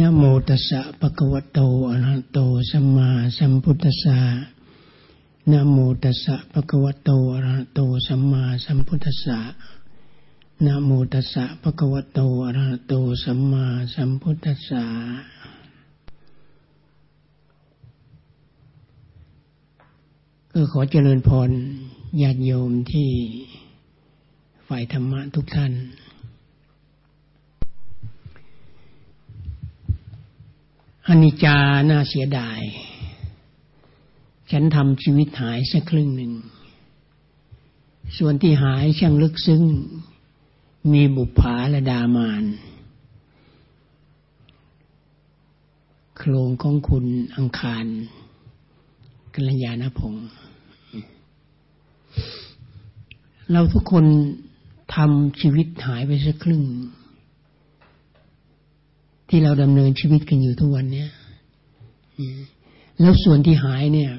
นะโมตัสสะปะคะวะโตอะระหะโตสัมมาสัมพุทธัสสะนะโมตัสสะปะคะวะโตอะระหะโตสัมมาสัมพุทธัสสะนะโมตัสสะปะคะวะโตอะระหะโตสัมมาสัมพุทธัสสะก็ขอเจริญพรญาติโยมที่ฝ่ายธรรมะทุกท่าน อนิจจาน่าเสียดาย ฉันทำชีวิตหายสักครึ่งหนึ่ง ส่วนที่หายช่างลึกซึ้ง มีบุปผาและดามานโครงของคุณอังคารกัลยาณพงศ์เราทุกคนทำชีวิตหายไปสักครึ่ง ที่เราดำเนินชีวิตกันอยู่ทุกวันเนี้ยแล้วส่วนที่หายเนี่ย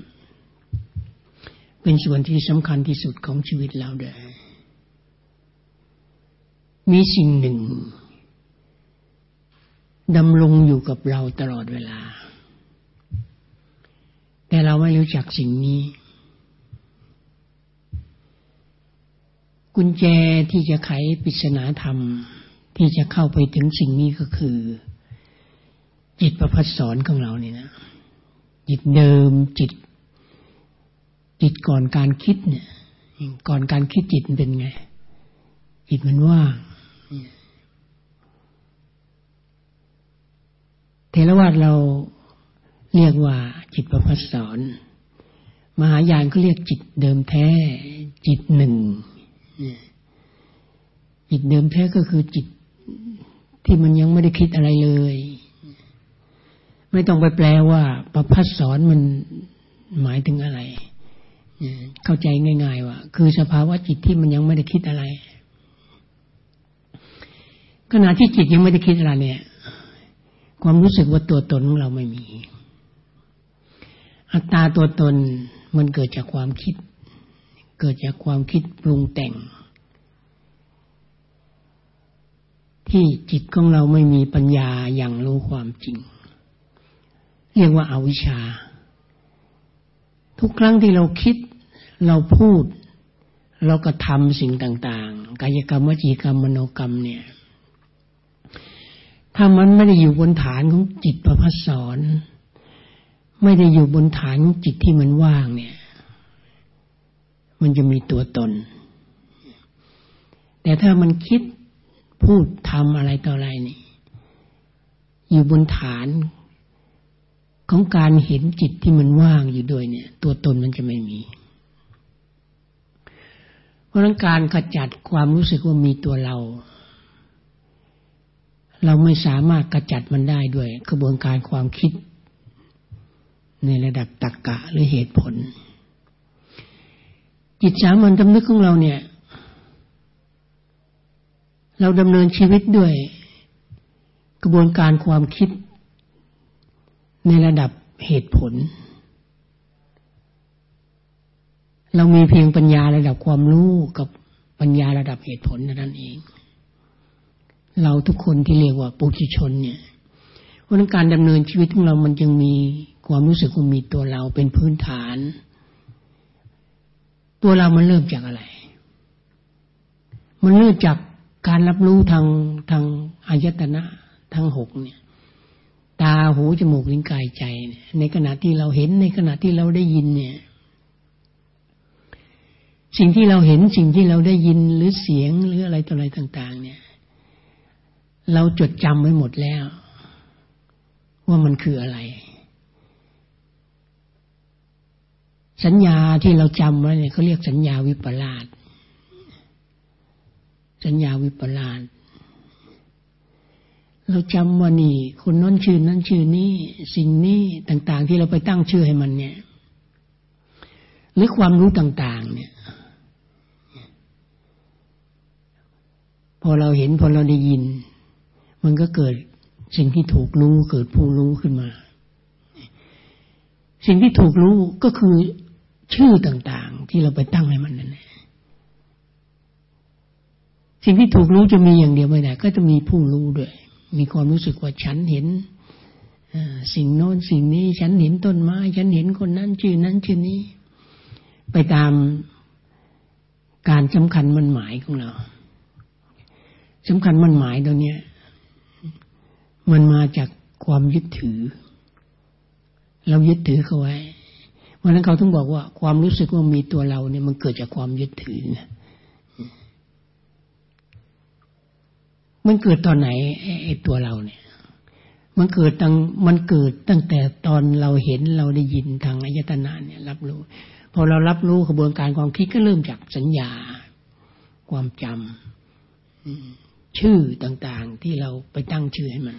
เป็นส่วนที่สำคัญที่สุดของชีวิตเราเด้อมีสิ่งหนึ่งดำรงอยู่กับเราตลอดเวลา แต่เราไม่รู้จักสิ่งนี้ กุญแจที่จะไขปริศนาธรรม ที่จะเข้าไปถึงสิ่งนี้ก็คือ จิตประพัดสอนของเราเนี่ยนะจิตเดิมจิต จิตก่อนการคิดเนี่ย ก่อนการคิดจิตเป็นไง จิตมันว่างเทรวาสเราเรียกว่า จิตประพัดสอน มหายานก็เรียกจิตเดิมแท้ จิตหนึ่งจิตเดิมแท้ก็คือจิตที่มันยังไม่ได้คิดอะไรเลย ไม่ต้องไปแปลว่าประพัดสอนมันหมายถึงอะไร เข้าใจง่าย ๆ ว่า คือสภาวะจิตที่มันยังไม่ได้คิดอะไร ขณะที่จิตยังไม่ได้คิดอะไรเนี่ย ความรู้สึกว่าตัวตนของเราไม่มี อัตตาตัวตนมันเกิดจากความคิด เกิดจากความคิดปรุงแต่ง ที่จิตของเราไม่มีปัญญาอย่างรู้ความจริง เรียกว่าอาวิชชา ทุกครั้งที่เราคิดเราพูด เราก็ทำสิ่งต่าง ๆ กายกรรมวจีกรรมมโนกรรมเนี่ย ถ้ามันไม่ได้อยู่บนฐานของจิตประพัสสอนไม่ได้อยู่บนฐานของจิตที่มันว่างเนี่ย มันจะมีตัวตน แต่ถ้ามันคิดพูดทำอะไรต่ออะไรนี่ อยู่บนฐาน ของการเห็นจิตที่มันว่างอยู่ด้วยเนี่ย ตัวตนมันจะไม่มี เพราะนั้นการขจัดความรู้สึกว่ามีตัวเรา เราไม่สามารถกระจัดมันได้ด้วยกระบวนการความคิด ในระดับตรรกกะหรือเหตุผล จิตสามัญทำนึกของเราเนี่ย เราดำเนินชีวิตด้วย กระบวนการความคิด ในระดับเหตุผล เรามีเพียงปัญญาระดับความรู้กับปัญญาระดับเหตุผลนั่นเอง เราทุกคนที่เรียกว่าปุถุชนเนี่ยเพราะนั้นการดำเนินชีวิตของเรามันจึงมีความรู้สึกว่ามีตัวเราเป็นพื้นฐาน ตัวเรามันเริ่มจากอะไร มันเริ่มจากการรับรู้ทางทางอายตนะทั้งหกเนี่ย ตาหูจมูกลิ้นกายใจ ในขณะที่เราเห็นในขณะที่เราได้ยินเนี่ย สิ่งที่เราเห็นสิ่งที่เราได้ยินหรือเสียงหรืออะไรต่ออะไรต่าง ๆ เนี่ย เราจดจำไว้หมดแล้ว ว่ามันคืออะไร สัญญาที่เราจำไว้เนี่ยเขาเรียกสัญญาวิปลาสสัญญาวิปลาส เราจำว่านี่ คนน้นชื่อนั้นชื่อนี้สิ่งนี้ต่าง ๆ ที่เราไปตั้งชื่อให้มันเนี่ย หรือความรู้ต่าง ๆ เนี่ย พอเราเห็นพอเราได้ยิน มันก็เกิดสิ่งที่ถูกรู้เกิดผู้รู้ขึ้นมา สิ่งที่ถูกรู้ก็คือชื่อต่างๆ ที่เราไปตั้งให้มันนั่นแหละสิ่งที่ถูกรู้จะมีอย่างเดียวไม่ได้ก็จะมีผู้รู้ด้วย มีความรู้สึกว่าฉันเห็นสิ่งโน้นสิ่งนี้ ฉันเห็นต้นไม้ ฉันเห็นคนนั้นชื่อนั้นชื่อนี้ ไปตามการสำคัญมันหมายของเราสำคัญมันหมายตัวเนี้มันมาจากความยึดถือ เรายึดถือเขาไว้เพราะนั้นเขาต้องบอกว่า ความรู้สึกว่ามีตัวเราเนี่ยมันเกิดจากความยึดถือนะ มันเกิดตอนไหนไอ้ตัวเราเนี่ย มันเกิดตั้งมันเกิดตั้งแต่ตอนเราเห็นเราได้ยินทางอายตนะเนี่ย รับรู้ พอเรารับรู้กระบวนการความคิดก็เริ่มจากสัญญา ความจำชื่อต่างๆที่เราไปตั้งชื่อให้มัน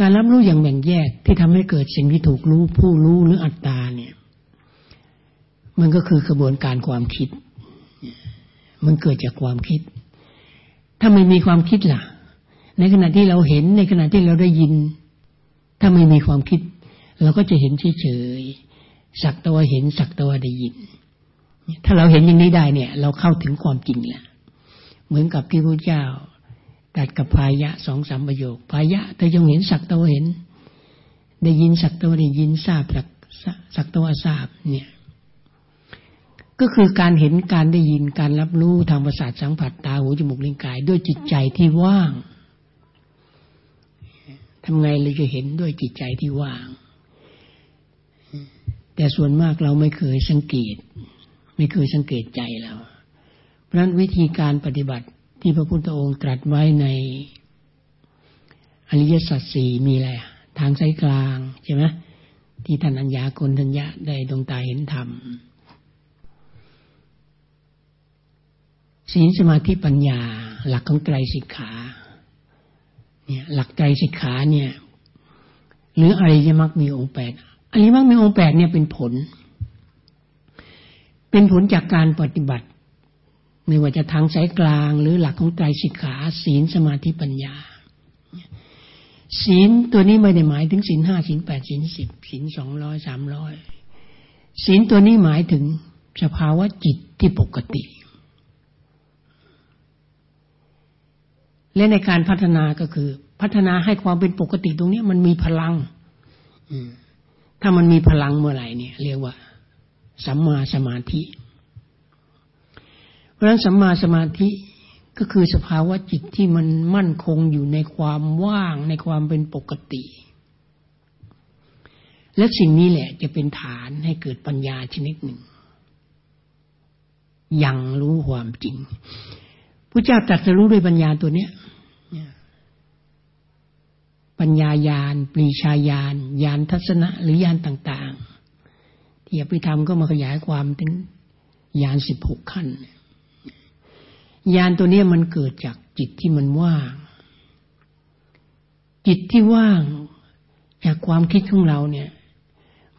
การรับรู้อย่างแบ่งแยกที่ทำให้เกิดสิ่งที่ถูกรู้ผู้รู้หรืออัตตาเนี่ย มันก็คือกระบวนการความคิด มันเกิดจากความคิด ถ้าไม่มีความคิดล่ะ ในขณะที่เราเห็นในขณะที่เราได้ยิน ถ้าไม่มีความคิด เราก็จะเห็นเฉยๆสักตัวเห็นสักตัวได้ยิน ถ้าเราเห็นอย่างนี้ได้เนี่ย เราเข้าถึงความจริงแล้วเหมือนกับที่พระเจ้าตัดกับพายะสองสามประโยคพายะเธอจงเห็นสักตัวเห็น ได้ยินสักตัวได้ยินทราบสักสักตัวทราบเนี่ย ก็คือการเห็นการได้ยินการรับรู้ทางประสาทสัมผัสตาหูจมูกลิ้นกาย ด้วยจิตใจที่ว่างทำไงเราจะเห็นด้วยจิตใจที่ว่าง แต่ส่วนมากเราไม่เคยสังเกต ไม่เคยสังเกตใจเราเพราะฉะนั้นวิธีการปฏิบัติที่พระพุทธองค์ตรัสไว้ในอริยสัจสี่มีอะไรทางสายกลางใช่ไหมที่ท่านอัญญาคนทัญญะได้ดวงตาเห็นธรรม ศีลสมาธิปัญญา หลักของไตรสิกขาเนี่ยหลักไตรสิกขาเนี่ยหรืออริยมรรคมีองค์แปดอริยมรรคมีองค์แปดเนี่ยเป็นผล เป็นผลจากการปฏิบัติ ไม่ว่าจะทางสายกลาง หรือหลักของไตรสิกขา ศีลสมาธิปัญญา ศีลตัวนี้ไม่ได้หมายถึงศีลห้าศีลแปดศีลสิบศีลสองร้อยสามร้อยศีลตัวนี้หมายถึงสภาวะจิตที่ปกติ และในการพัฒนาก็คือ พัฒนาให้ความเป็นปกติตรงนี้มันมีพลังถ้ามันมีพลังเมื่อไหร่เนี่ย เรียกว่าสัมมาสมาธิ เพราะฉะนั้นสัมมาสมาธิก็คือสภาวะจิตที่มันมั่นคงอยู่ในความว่างในความเป็นปกติ และสิ่งนี้แหละจะเป็นฐานให้เกิดปัญญาชนิดหนึ่ง ยังรู้ความจริง พระเจ้าตรัสรู้ด้วยปัญญาตัวเนี้ยปัญญายานปรีชายานยานทัศนะหรือยานต่าง ๆ ที่อภิธรรมก็มาขยายความถึงยานสิบหกขั้นยานตัวนี้มันเกิดจากจิตที่มันว่าง จิตที่ว่างจากความคิดของเราเนี่ย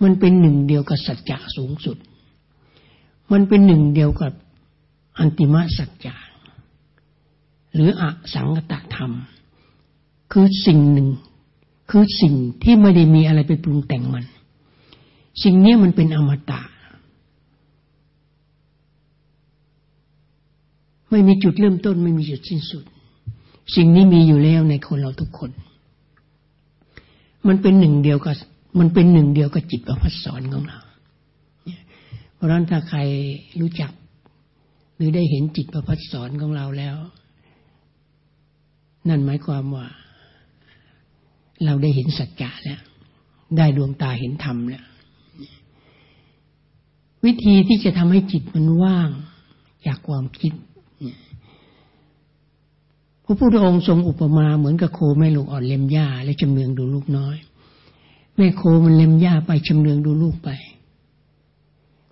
มันเป็นหนึ่งเดียวกับสัจจะสูงสุด มันเป็นหนึ่งเดียวกับอันติมสัจจะ หรืออสังกตธรรม คือสิ่งหนึ่ง คือสิ่งที่ไม่ได้มีอะไรไปปรุงแต่งมัน สิ่งนี้มันเป็นอมตะ ไม่มีจุดเริ่มต้นไม่มีจุดสิ้นสุด สิ่งนี้มีอยู่แล้วในคนเราทุกคน มันเป็นหนึ่งเดียวกับมันเป็นหนึ่งเดียวกับจิตประพัสสอนของเรา เพราะนั้นถ้าใครรู้จัก หรือได้เห็นจิตประพัสสอนของเราแล้ว นั่นหมายความว่า เราได้เห็นสัจจะแล้ว ได้ดวงตาเห็นธรรมแล้ว วิธีที่จะทำให้จิตมันว่างจากความคิดพระพุทธองค์ทรงอุปมาเหมือนกับโคแม่ลูกอ่อนเล็มหญ้า และจำเนืองดูลูกน้อย แม่โคมันเล็มหญ้าไปจำเนืองดูลูกไป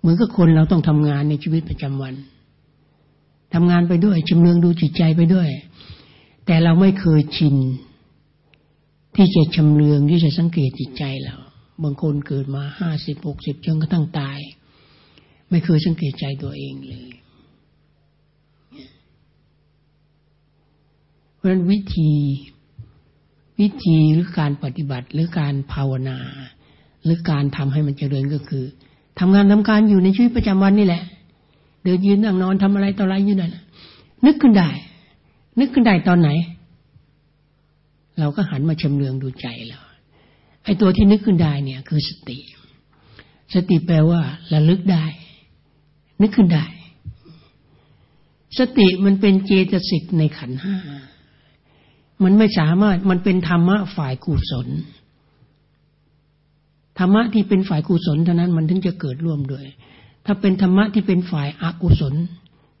เหมือนกับคนเราต้องทำงานในชีวิตประจำวันทำงานไปด้วยจำเนืองดูจิตใจไปด้วย แต่เราไม่เคยชิน ที่จะชำเลืองที่จะสังเกตจิตใจเราบางคนเกิดมาห้าสิบหกสิบจนกระทั่งตาย ไม่เคยสังเกตใจตัวเองเลย เพราะฉะนั้นวิธีวิธีหรือการปฏิบัติหรือการภาวนา หรือการทำให้มันเจริญก็คือทำงานทำการอยู่ในชีวิตประจำวันนี่แหละ เดินยืนนั่งนอนทำอะไรต่ออะไรอยู่นั่นนึกขึ้นได้ นึกขึ้นได้ตอนไหน เราก็หันมาชำเลืองดูใจเราไอ้ตัวที่นึกขึ้นได้เนี่ย คือสติ สติแปลว่าระลึกได้ นึกขึ้นได้ สติมันเป็นเจตสิกในขันห้ามันไม่สามารถมันเป็นธรรมะฝ่ายกุศลธรรมะที่เป็นฝ่ายกุศลเท่านั้นมันถึงจะเกิดร่วมด้วย ถ้าเป็นธรรมะที่เป็นฝ่ายอากุศล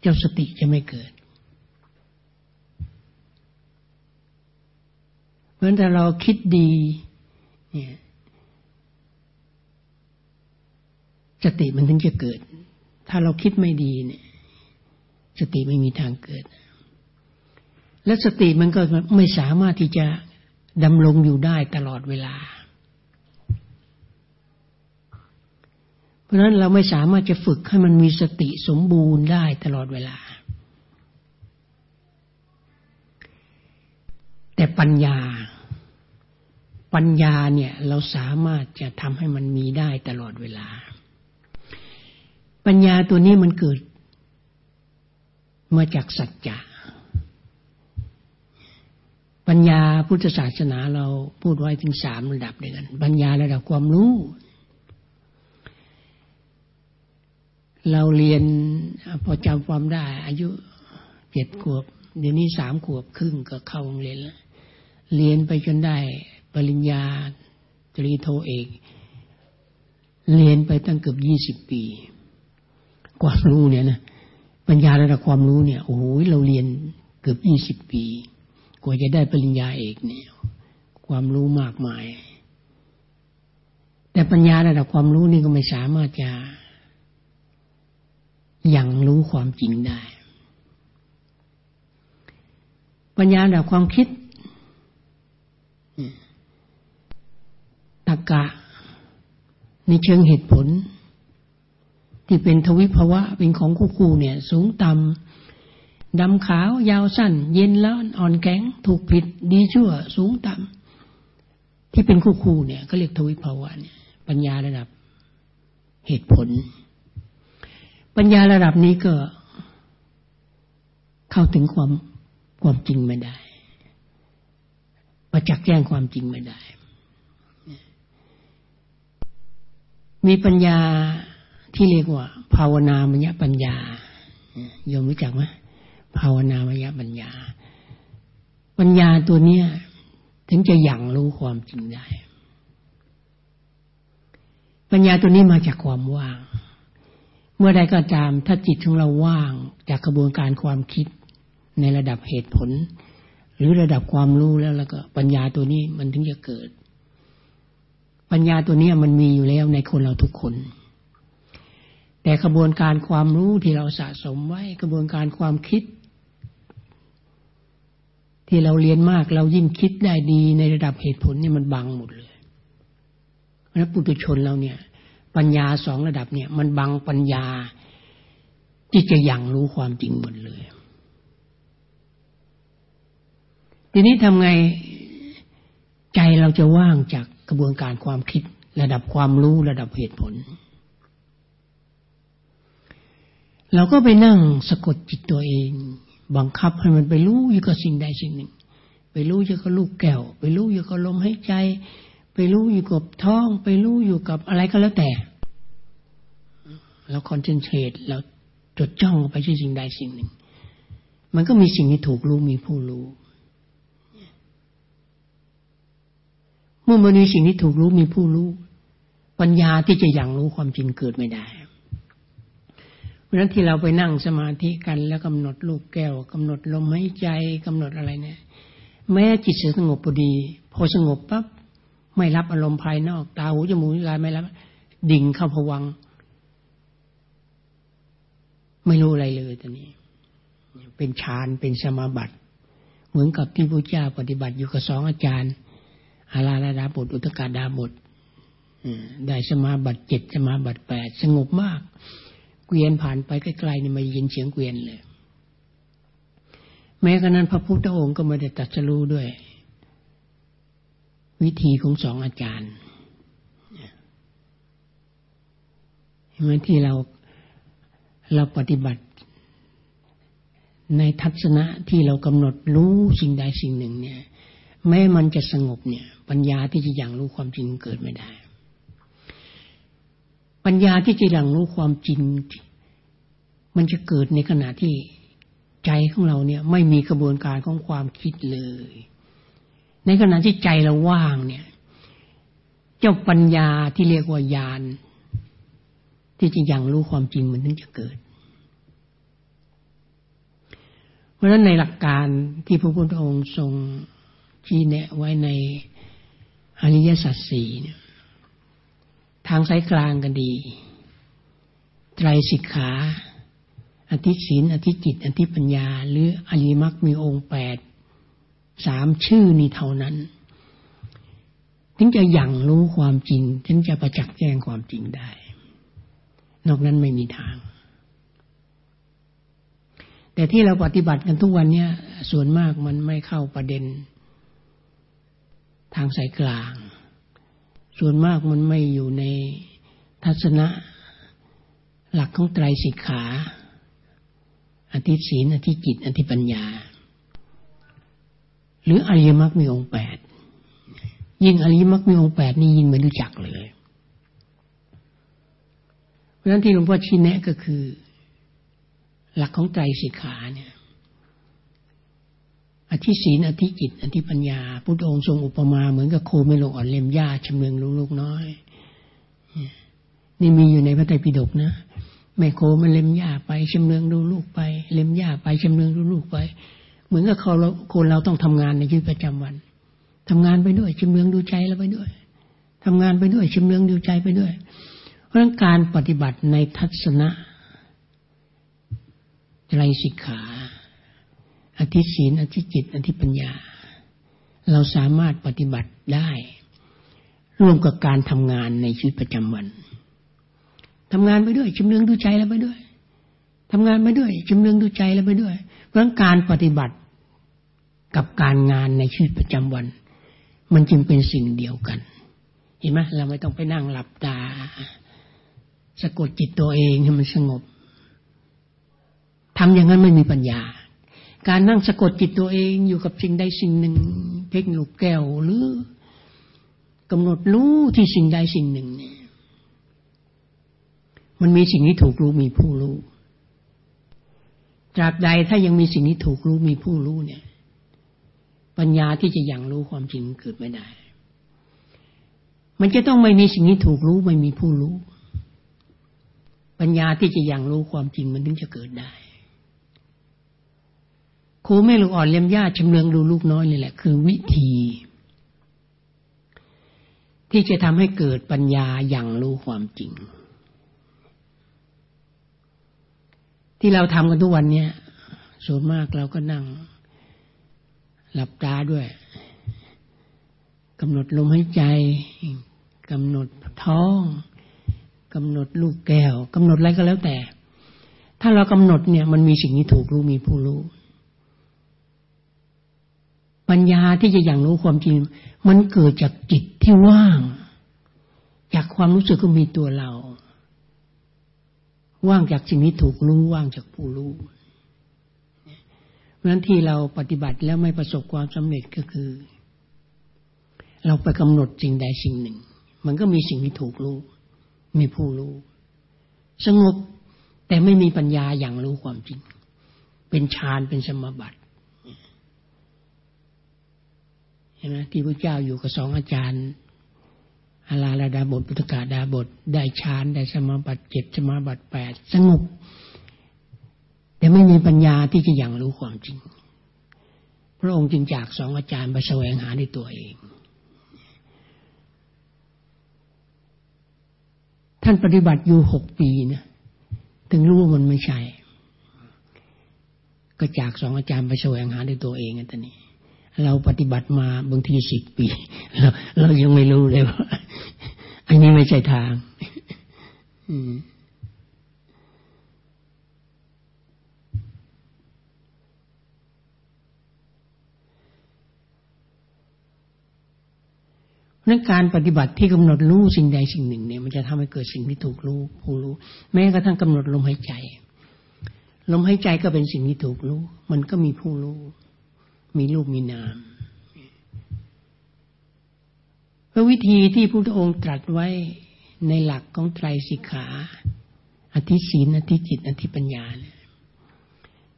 เจ้าสติจะไม่เกิด เพราะถ้าเราคิดดี เนี่ยสติมันถึงจะเกิด ถ้าเราคิดไม่ดีเนี่ยสติไม่มีทางเกิด และสติมันก็ไม่สามารถที่จะดำรงอยู่ได้ตลอดเวลา เพราะฉะนั้นเราไม่สามารถจะฝึกให้มันมีสติสมบูรณ์ได้ตลอดเวลา แต่ปัญญา ปัญญาเนี่ยเราสามารถจะทำให้มันมีได้ตลอดเวลา ปัญญาตัวนี้มันเกิด มาจากสัจจะปัญญาพุทธศาสนาเราพูดไว้ถึงสามระดับด้วยกัน ปัญญาระดับความรู้ เราเรียนพอจำความได้ อายุเจ็ดขวบ เดี๋ยวนี้สามขวบครึ่งก็เข้าโรงเรียนแล้ว เรียนไปจนได้ปริญญาตรีโทเอก เรียนไปตั้งเกือบยี่สิบปี ความรู้เนี่ยนะปัญญาระดับความรู้เนี่ยโอ้โหเราเรียนเกือบยี่สิบปี กว่าจะได้ปริญญาเอกเนี่ย ความรู้มากมาย แต่ปัญญาระดับความรู้นี่ก็ไม่สามารถจะยังรู้ความจริงได้ ปัญญาระดับความคิด ตกะ ในเชิงเหตุผล ที่เป็นทวิภาวะเป็นของคู่คู่เนี่ย สูงต่ำดำขาวยาวสั้น เย็นร้อนอ่อนแข็งถูกผิด ดีชั่ว สูงต่ำที่เป็นคู่คู่เนี่ยก็เรียกทวิภาวะเนี่ย ปัญญาระดับเหตุผล ปัญญาระดับนี้ก็เข้าถึงความความจริงไม่ได้ประจักษ์แจ้งความจริงไม่ได้ มีปัญญาที่เรียกว่า ภาวนามยปัญญาโยมรู้จักไหมภาวนามยปัญญา ปัญญาตัวเนี้ย ถึงจะยังรู้ความจริงได้ ปัญญาตัวนี้มาจากความว่าง เมื่อใดก็ตาม ถ้าจิตของเราว่างจากกระบวนการความคิดในระดับเหตุผล หรือระดับความรู้แล้วแล้วก็ ปัญญาตัวนี้มันถึงจะเกิด ปัญญาตัวนี้มันมีอยู่แล้วในคนเราทุกคน แต่กระบวนการความรู้ที่เราสะสมไว้กระบวนการความคิด ที่เราเรียนมากเรายิ่งคิดได้ดีในระดับเหตุผลเนี่ยมันบังหมดเลยเพราะปุถุชนเราเนี่ย ปัญญาสองระดับเนี่ย มันบังปัญญาที่จะยังรู้ความจริงหมดเลย ทีนี้ทำไงใจเราจะว่างจาก กระบวนการความคิดระดับความรู้ระดับเหตุผล เราก็ไปนั่งสะกดจิตตัวเอง บังคับให้มันไปรู้อยู่กับสิ่งใดสิ่งหนึ่ง ไปรู้อยู่กับลูกแก้ว ไปรู้อยู่กับลมหายใจ ไปรู้อยู่กับท้อง ไปรู้อยู่กับอะไรก็แล้วแต่ เราคอนเซนเทรตเราจดจ้องไปที่สิ่งใดสิ่งหนึ่ง มันก็มีสิ่งที่ถูกรู้มีผู้รู้ มื่อมันมีสิ่งที่ถูกรู้มีผู้รู้ ปัญญาที่จะยังรู้ความจริงเกิดไม่ได้เพราะฉะนั้นที่เราไปนั่งสมาธิกันแล้วกำหนดลูกแก้วกำหนดลมหายใจกำหนดอะไรเนี่ย แม้จิตสงบพอดี พอสงบปั๊บไม่รับอารมณ์ภายนอก ตาหูจมูกกายไม่รับ ดิ่งเข้าผวัง ไม่รู้อะไรเลยตอนนี้ เป็นฌานเป็นสมาบัติ เหมือนกับที่พระเจ้าปฏิบัติอยู่กับสองอาจารย์ อาราลาดาบท อุตกาดาบทได้สมาบัติเจ็ดสมาบัติแปดสงบมาก เกวียนผ่านไปใกล้ๆนี่ไม่ยินเสียงเกวียนเลย แม้กระนั้นพระพุทธองค์ก็ไม่ได้ตัดสรู้ด้วย วิธีของสองอาจารย์เหมือนที่เราเราปฏิบัติ ในทัศนะที่เรากำหนดรู้สิ่งใดสิ่งหนึ่งเนี่ย แม้มันจะสงบเนี่ย ปัญญาที่จะยังรู้ความจริงเกิดไม่ได้ ปัญญาที่จะยังรู้ความจริง มันจะเกิดในขณะที่ใจของเราเนี่ย ไม่มีกระบวนการของความคิดเลย ในขณะที่ใจเราว่างเนี่ย เจ้าปัญญาที่เรียกว่าญาณที่จะยังรู้ความจริงมันถึงจะเกิด เพราะฉะนั้นในหลักการที่พระพุทธองค์ทรง ชี้แนะไว้ในอริยสัจสี่เนี่ยทางสายกลางกันดี ไตรสิกขา อธิศีลอธิจิต อธิปัญญา หรืออริมักมีองค์แปดสามชื่อนี้เท่านั้น ถึงจะยังรู้ความจริง ถึงจะประจักษ์แจ้งความจริงได้ นอกนั้นไม่มีทาง แต่ที่เราปฏิบัติกันทุกวันเนี้ส่วนมากมันไม่เข้าประเด็น ทางสายกลาง ส่วนมากมันไม่อยู่ในทัศนะหลักของไตรสิกขาอธิศีลอธิจิต อธิปัญญา หรืออริยมรรคมีองค์แปดยิ่งอริยมรรคมีองค์แปดนี่ยิ่งไม่รู้จักเลย เพราะฉะนั้นที่หลวงพ่อชี้แนะก็คือ หลักของไตรสิกขาเนี่ย อธิศีลอธิจิต อธิปัญญา พุทธองค์ทรงอุปมาเหมือนกับโคไม่ลงอ่อนเล็มหญ้าชำเลืองลูกน้อย นี่มีอยู่ในพระไตรปิฎกนะแม่โคมันเล็มหญ้าไปชำเลืองดูลูกไป เล็มหญ้าไปชำเลืองดูลูกไป เหมือนกับเขาคนเราต้องทำงานในชีวิตประจำวันทำงานไปด้วยชำเลืองดูใจแล้วไปด้วยทำงานไปด้วยชำเลืองดูใจไปด้วย เพราะฉะนั้นการปฏิบัติในทัศนะไตรสิกขา อธิศีลอธิจิตอธิปัญญา เราสามารถปฏิบัติได้ ร่วมกับการทำงานในชีวิตประจำวันทำงานไปด้วยจำเนืองดูใจแล้วไปด้วยทำงานไปด้วยจำเนืองดูใจแล้วไปด้วย เพราะการปฏิบัติกับการงานในชีวิตประจำวัน มันจึงเป็นสิ่งเดียวกัน เห็นไหมเราไม่ต้องไปนั่งหลับตา สะกดจิตตัวเองให้มันสงบทำอย่างนั้นไม่มีปัญญา การนั่งสะกดจิตตัวเองอยู่กับสิ่งใดสิ่งหนึ่ง เพ่งลูกแก้วหรือกำหนดรู้ที่สิ่งใดสิ่งหนึ่งเนี่ยมันมีสิ่งที่ถูกรู้มีผู้รู้ตราบใดถ้ายังมีสิ่งที่ถูกรู้มีผู้รู้เนี่ย ปัญญาที่จะยังรู้ความจริงเกิดไม่ได้ มันจะต้องไม่มีสิ่งที่ถูกรู้ไม่มีผู้รู้ ปัญญาที่จะยังรู้ความจริงมันถึงจะเกิดได้ ครูแม่ลูกอ่อนเลี้ยมญาติชำเลืองดูลูกน้อยนี่แหละ คือวิธี ที่จะทำให้เกิดปัญญาอย่างรู้ความจริง ที่เราทำกันทุกวันนี้ส่วนมากเราก็นั่ง หลับตาด้วยกำหนดลมหายใจกำหนดท้องกำหนดลูกแก้วกำหนดอะไรก็แล้วแต่ ถ้าเรากำหนดเนี่ย มันมีสิ่งที่ถูกรู้มีผู้รู้ ปัญญาที่จะอย่างรู้ความจริง มันเกิดจากจิตที่ว่าง จากความรู้สึกก็มีตัวเรา ว่างจากสิ่งนี้ถูกรู้ว่างจากผู้รู้เพราะฉะนั้นที่เราปฏิบัติแล้วไม่ประสบความสำเร็จก็คือ เราไปกำหนดสิ่งใดสิ่งหนึ่ง มันก็มีสิ่งที่ถูกรู้ มีผู้รู้ สงบแต่ไม่มีปัญญาอย่างรู้ความจริง เป็นฌานเป็นสมบัติ ใช่ไหมที่พระเจ้าอยู่กับสองอาจารย์อาลาลาดาบทปุตกาดาบท ได้ฌานได้สมาบัติเจ็ดสมาบัติแปดสงบ แต่ไม่มีปัญญาที่จะยังรู้ความจริง พระองค์จึงจากสองอาจารย์ไปแสวงหาในตัวเอง ท่านปฏิบัติอยู่หกปีนะถึงรู้ว่ามันไม่ใช่ ก็จากสองอาจารย์ไปแสวงหาในตัวเองอันนี้ เราปฏิบัติมาบางทีสิบปี เราเรายังไม่รู้เลยว่า อันนี้ไม่ใช่ทางนั้นการปฏิบัติที่กำหนดรู้สิ่งใดสิ่งหนึ่งเนี่ย มันจะทำให้เกิดสิ่งที่ถูกรู้ผู้รู้ แม้กระทั่งกำหนดลมหายใจ ลมหายใจก็เป็นสิ่งที่ถูกรู้ มันก็มีผู้รู้ มีรูปมีนามพระวิธีที่พระพุทธองค์ตรัสไว้ในหลักของไตรสิกขา อธิศีนอธิจิต อธิปัญญาเนี่ย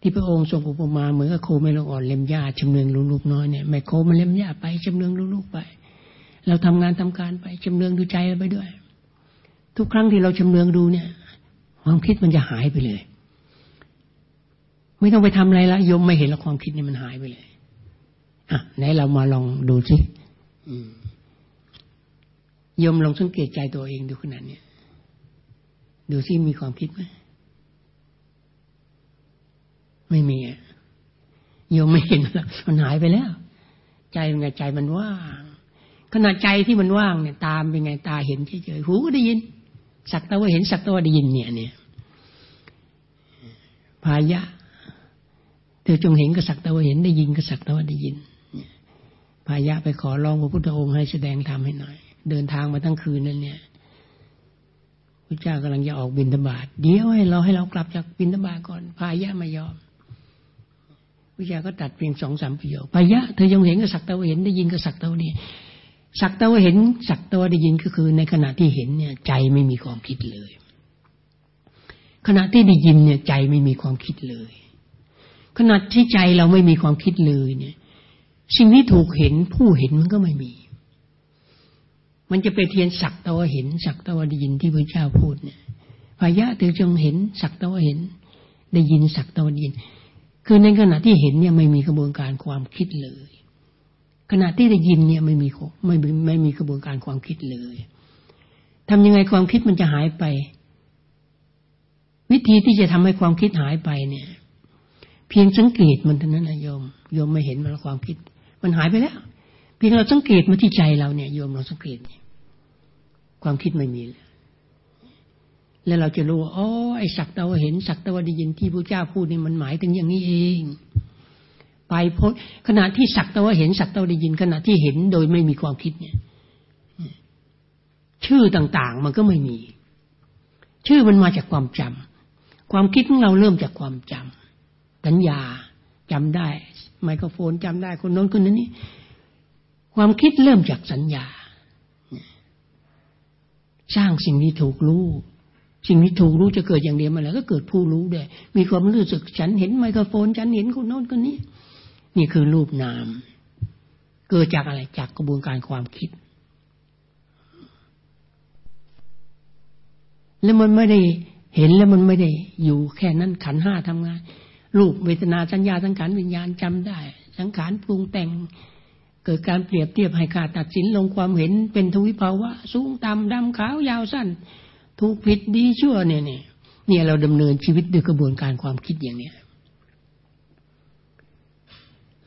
ที่พระองค์ทรงอุปมาเหมือนกับโคไม่ลงอ่อนเล็มหญ้าจำเนืองลูกน้อยเนี่ยแม่โคมันเล็มหญ้าไปจำเนืองลูกไป เราทำงานทำการไปจำเนืองดูใจไปด้วย ทุกครั้งที่เราจำเนืองดูเนี่ย ความคิดมันจะหายไปเลย ไม่ต้องไปทำอะไรละยมไม่เห็นแล้วความคิดเนี่ยมันหายไปเลย อะไหนเรามาลองดูสิยมลองสังเกตใจตัวเองดูขนาดนี้ดูซิมีความคิดไหมไม่มีโยมไม่เห็นแล้วมันหายไปแล้ว ใจเป็นไงใจมันว่างขณะใจที่มันว่างเนี่ย ตามเป็นไงตาเห็นเฉยๆหูก็ได้ยิน สักต่ว่าเห็นสักต่ว่าได้ยินเนี่ย เนี่ยพายะเธอจงเห็นก็สักต่ว่าเห็นได้ยินก็สักต่ว่าได้ยิน พายะไปขอร้องพระพุทธองค์ให้แสดงธรรมให้หน่อย เดินทางมาทั้งคืนนั่นเนี่ยพระเจ้ากำลังจะออกบินธบาตเดี๋ยวให้เราให้เรากลับจากบินธบาตก่อนพายะไม่ยอมวิชาก็ตัดเพียงสองสามประโยคพายะเธอยังเห็นก็สักแต่ว่าเห็นได้ยินก็สักแต่ว่านี่สักแต่ว่าเห็นสักแต่ว่าได้ยินก็คือ ในขณะที่เห็นเนี่ย ใจไม่มีความคิดเลย ขณะที่ได้ยินเนี่ย ใจไม่มีความคิดเลยขณะที่ใจเราไม่มีความคิดเลยเนี่ย สิ่งที่ถูกเห็นผู้เห็นมันก็ไม่มี มันจะไปเทียนสักต่ว่าเห็น สักต่ว่าได้ยินที่พระเจ้าพูดเนี่ยพายะเธอจงเห็น สักต่ว่าเห็น ได้ยินสักต่ว่าได้ยิน คือในขณะที่เห็นเนี่ยไม่มีกระบวนการความคิดเลย ขณะที่ได้ยินเนี่ยไม่มีไม่ไม่มีกระบวนการความคิดเลยทำยังไงความคิดมันจะหายไป วิธีที่จะทำให้ความคิดหายไปเนี่ย เพียงสังเกตมันเท่านั้นนะโยมโยมไม่เห็นมันความคิด มันหายไปแล้ว เพียงเราสังเกตมาที่ใจเราเนี่ยโยมเราสังเกตความคิดไม่มีเลยแล้วเราจะรู้ว่าอ๋อไอ้สักตะวันเห็นสักตะวันได้ยินที่พระเจ้าพูดนี่มันหมายถึงอย่างนี้เอง ไปพดขณะที่สักตะวันเห็นสักตะวันได้ยินขณะที่เห็นโดยไม่มีความคิดเนี่ย ชื่อต่างๆ มันก็ไม่มี ชื่อมันมาจากความจำความคิดของเราเริ่มจากความจำสัญญาจำได้ ไมโครโฟนจำได้คนโน้นคนนี้ความคิดเริ่มจากสัญญา สร้างสิ่งที่ถูกรู้สิ่งที่ถูกรู้จะเกิดอย่างเดียวมาแล้ว ก็เกิดผู้รู้ด้วยมีความรู้สึกฉันเห็นไมโครโฟน ฉันเห็นคนโน้นคนนี้ นี่คือรูปนาม เกิดจากอะไรจากกระบวนการความคิด แล้วมันไม่ได้เห็นแล้วมันไม่ได้อยู่แค่นั้นขันห้าทำงาน รูปเวทนาสัญญาสังขารวิญญาณจำได้ สังขารปรุงแต่ง เกิดการเปรียบเทียบให้ค่าตัดสินลงความเห็นเป็นทวิภาวะ สูงต่ำดำขาวยาวสั้น ถูกผิดดีชั่วเนี่ยเนี่ยเนี่ยเราดำเนินชีวิตด้วยกระบวนการความคิดอย่างเนี้ย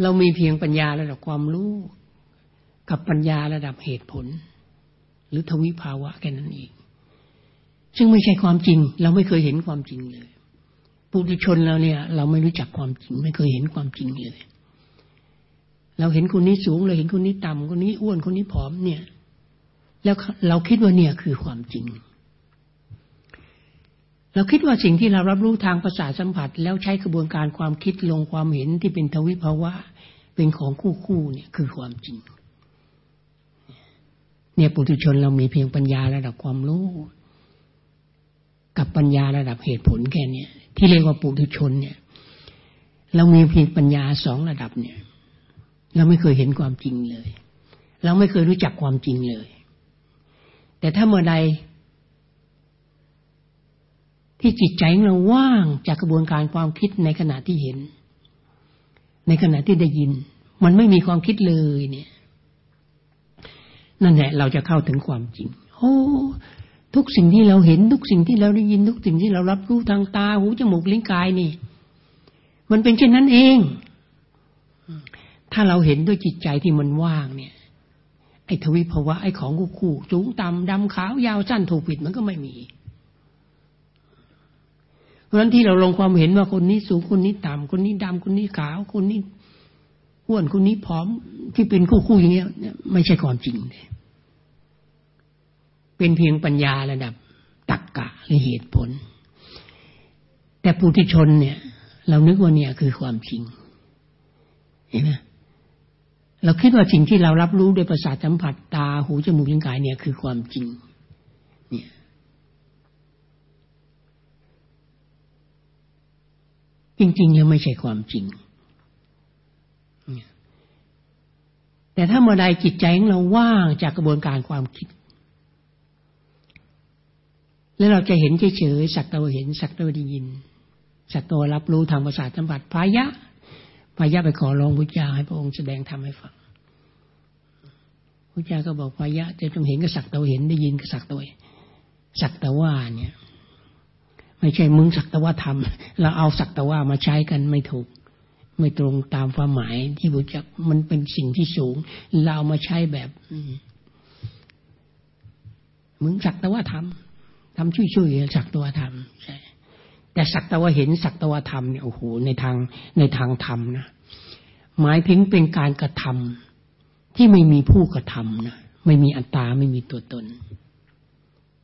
เรามีเพียงปัญญาระดับความรู้ กับปัญญาระดับเหตุผล หรือทวิภาวะแค่นั้นเองซึ่งไม่ใช่ความจริง เราไม่เคยเห็นความจริงเลย ปุถุชนเราเนี่ย เราไม่รู้จักความจริง ไม่เคยเห็นความจริงเลย เราเห็นคนนี้สูงเราเห็นคนนี้ต่ำคนนี้อ้วนคนนี้ผอมเนี่ย แล้วเราคิดว่าเนี่ยคือความจริง เราคิดว่าสิ่งที่เรารับรู้ทางภาษาสัมผัส แล้วใช้กระบวนการความคิดลงความเห็นที่เป็นทวิภาวะเป็นของคู่คู่เนี่ยคือความจริง เนี่ยปุถุชนเรามีเพียงปัญญาระดับความรู้ กับปัญญาระดับเหตุผลแค่นี้ ที่เรียกว่าปุถุชนเนี่ย เรามีเพียงปัญญาสองระดับเนี่ย เราไม่เคยเห็นความจริงเลย เราไม่เคยรู้จักความจริงเลย แต่ถ้าเมื่อใด ที่จิตใจของเราว่างจากกระบวนการความคิดในขณะที่เห็น ในขณะที่ได้ยิน มันไม่มีความคิดเลยเนี่ย นั่นแหละเราจะเข้าถึงความจริงโอ้ ทุกสิ่งที่เราเห็นทุกสิ่งที่เราได้ยินทุกสิ่งที่เรารับรู้ทางตาหูจมูกลิ้นกายนี่ มันเป็นเช่นนั้นเอง ถ้าเราเห็นด้วยจิตใจที่มันว่างเนี่ย ไอ้ทวิภาวะไอ้ของคู่สูงต่ำดำขาวยาวสั้นถูกผิดมันก็ไม่มี เพราะฉะนั้นที่เราลงความเห็นว่าคนนี้สูงคนนี้ต่ำคนนี้ดำคนนี้ขาวคนนี้อ้วนคนนี้ผอมที่เป็นคู่คู่อย่างเงี้ยไม่ใช่ความจริงเลย เป็นเพียงปัญญาระดับตักกะหรือเหตุผล แต่ปุถุชนเนี่ย เรานึกว่าเนี่ยคือความจริง เห็นไหมเราคิดว่าสิ่งที่เรารับรู้โดยประสาทสัมผัสตาหูจมูกลิ้นกายเนี่ยคือความจริง เนี่ยจริงๆยังไม่ใช่ความจริง แต่ถ้าเมื่อใดจิตใจของเราว่างจากกระบวนการความคิด แล้วเราจะเห็นเฉยๆสักตะวเห็นสักตะวได้ยิน สักตะวรับรู้ทางประสาทสัมผัสพายะพายะไปขอร้องพุทธเจ้าให้พระองค์แสดงธรรมให้ฟังพุทธเจ้าก็บอกพายะจะต้องเห็นก็สักตะวเห็นได้ยินก็สักตะวสักตะว่าเนี่ย ไม่ใช่มึงสักตะว่าทำเราเอาสักตะว่ามาใช้กันไม่ถูก ไม่ตรงตามความหมายที่บุจักมันเป็นสิ่งที่สูง เรามาใช้แบบมึงสักแต่ว่าทำ ทำช่วยช่วยสักแต่ว่าทำใช่แต่สักแต่ว่าเห็นสักแต่ว่าทำเนี่ยโอ้โหในทางในทางธรรมนะหมายถึงเป็นการกระทำที่ไม่มีผู้กระทำนะไม่มีอัตตาไม่มีตัวตน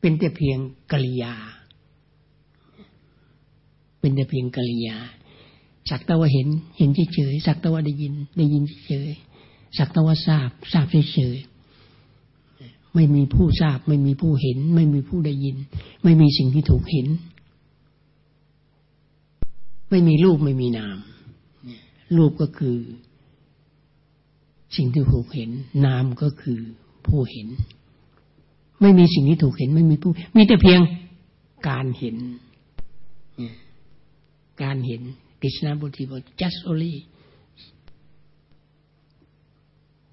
เป็นแต่เพียงกิริยา เป็นแต่เพียงกิริยา สักแต่ว่าเห็น เห็นเฉยๆสักแต่ว่าได้ยิน ได้ยินเฉยๆสักแต่ว่าทราบ ทราบเฉยๆ ไม่มีผู้ทราบ ไม่มีผู้เห็น ไม่มีผู้ได้ยิน ไม่มีสิ่งที่ถูกเห็น ไม่มีรูปไม่มีนาม รูปก็คือ สิ่งที่ถูกเห็น นามก็คือผู้เห็น ไม่มีสิ่งที่ถูกเห็น ไม่มีผู้ มีแต่เพียงการเห็น การเห็น Krishna Buddha was just only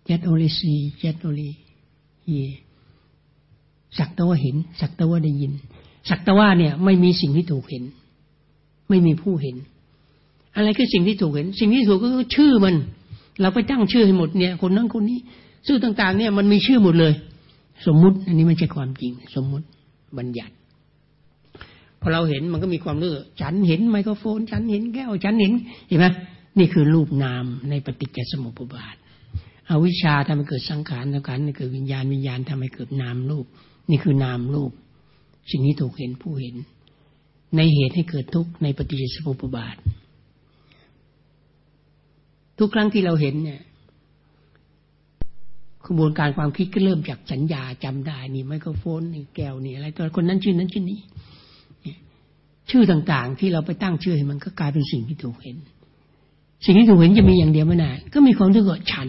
just only see just only hear สักแต่ว่าเห็น สักแต่ว่าได้ยิน สักแต่ว่าเนี่ย ไม่มีสิ่งที่ถูกเห็น ไม่มีผู้เห็น อะไรคือสิ่งที่ถูกเห็น สิ่งที่ถูกก็คือชื่อมัน เราไปตั้งชื่อให้หมดเนี่ย คนนั้นคนนี้ชื่อต่าง ๆ เนี่ยมันมีชื่อหมดเลย สมมุติ อันนี้ไม่ใช่ความจริง สมมุติบัญญัติพอเราเห็นมันก็มีความรู้ฉันเห็นไมโครโฟน ฉันเห็นแก้ว ฉันเห็นเห็นไหมนี่คือรูปนามในปฏิจจสมุปบาทอวิชชาทำให้เกิดสังขารสังขารเกิดวิญญาณวิญญาณทำให้เกิดนามรูป นี่คือนามรูป สิ่งนี้ถูกเห็นผู้เห็น ในเหตุให้เกิดทุกข์ในปฏิจจสมุปบาท ทุกครั้งที่เราเห็นเนี่ยกระบวนการความคิดก็เริ่มจากสัญญาจำได้นี่ไมโครโฟนนี่แก้วนี่อะไรตัวคนนั้นชื่อนั้นชื่อนี้ชื่อต่างๆ ที่เราไปตั้งชื่อให้มันก็กลายเป็นสิ่งที่ถูกเห็น สิ่งที่ถูกเห็นจะมีอย่างเดียวไม่ได้ก็มีความรู้สึกฉัน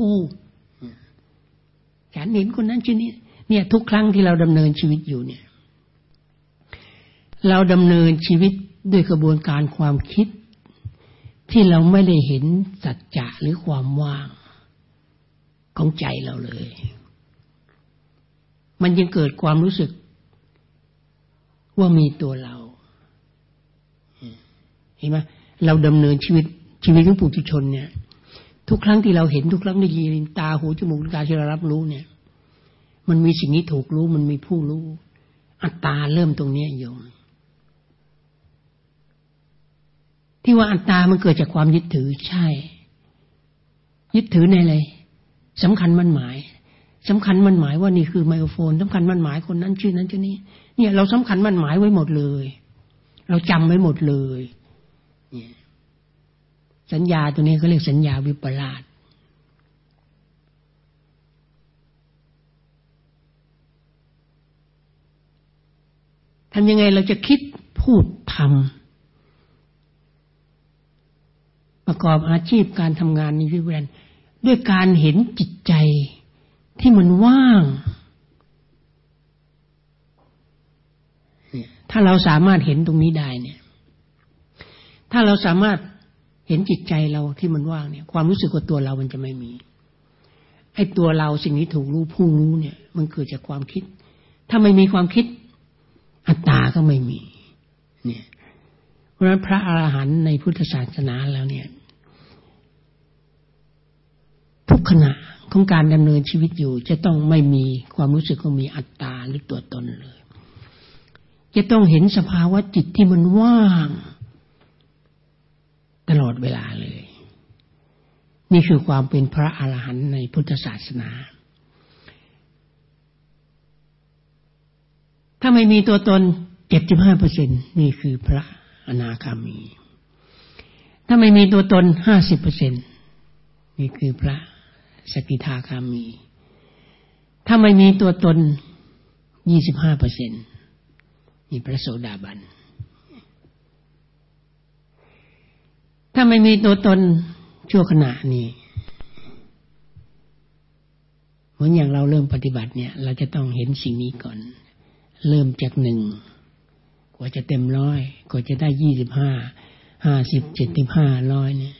กู ฉันเห็นคนนั้นชื่อนี้ เนี่ยทุกครั้งที่เราดำเนินชีวิตอยู่เนี่ย เราดำเนินชีวิตด้วยกระบวนการความคิด ที่เราไม่ได้เห็นสัจจะหรือความว่างของใจเราเลย มันยังเกิดความรู้สึกว่ามีตัวเรา เห็นไหมเราดำเนินชีวิตชีวิตของปุถุชนเนี่ย ทุกครั้งที่เราเห็นทุกครั้งที่ยินตาหูจมูกกายที่เรารับรู้เนี่ย มันมีสิ่งนี้ถูกรู้ มันมีผู้รู้ อัตตาเริ่มตรงนี้โยม ที่ว่าอัตตามันเกิดจากความยึดถือใช่ ยึดถือในอะไรสำคัญมันหมายสำคัญมันหมายว่านี่คือไมโครโฟนสำคัญมันหมายคนนั้นชื่อนั้นชื่อนี้ เนี่ยเราสำคัญมันหมายไว้หมดเลย เราจำไว้หมดเลย สัญญาตัวนี้เขาเรียกสัญญาวิปลาส ทำยังไงเราจะคิดพูดทำประกอบอาชีพการทำงานในชีวิตด้วยการเห็นจิตใจที่มันว่าง ถ้าเราสามารถเห็นตรงนี้ได้เนี่ย ถ้าเราสามารถเห็นจิตใจเราที่มันว่างเนี่ย ความรู้สึกว่าตัวเรามันจะไม่มี ไอ้ตัวเราสิ่งนี้ถูกรู้ผู้รู้เนี่ย มันเกิดจากความคิด ถ้าไม่มีความคิด อัตตาก็ไม่มี เนี่ย เพราะฉะนั้นพระอรหันต์ในพุทธศาสนาแล้วเนี่ย ทุกขณะของการดำเนินชีวิตอยู่ จะต้องไม่มีความรู้สึกว่ามีอัตตาหรือตัวตนเลย จะต้องเห็นสภาวะจิตที่มันว่าง ตลอดเวลาเลย นี่คือความเป็นพระอรหันต์ในพุทธศาสนา ถ้าไม่มีตัวตนเจ็ดสิบห้าเปอร์เซ็นนี่คือพระอนาคามี ถ้าไม่มีตัวตนห้าสิบเปอร์เซ็นนี่คือพระสกิทาคามี ถ้าไม่มีตัวตนยี่สิบห้าเปอร์เซ็นมีพระโสดาบัน ถ้าไม่มีตัวตนชั่วขณะนี้เหมือนอย่างเราเริ่มปฏิบัติเนี่ย เราจะต้องเห็นสิ่งนี้ก่อน เริ่มจากหนึ่งกว่าจะเต็มร้อยกว่าจะได้ยี่สิบห้าห้าสิบเจ็ดสิบห้าร้อยเนี่ย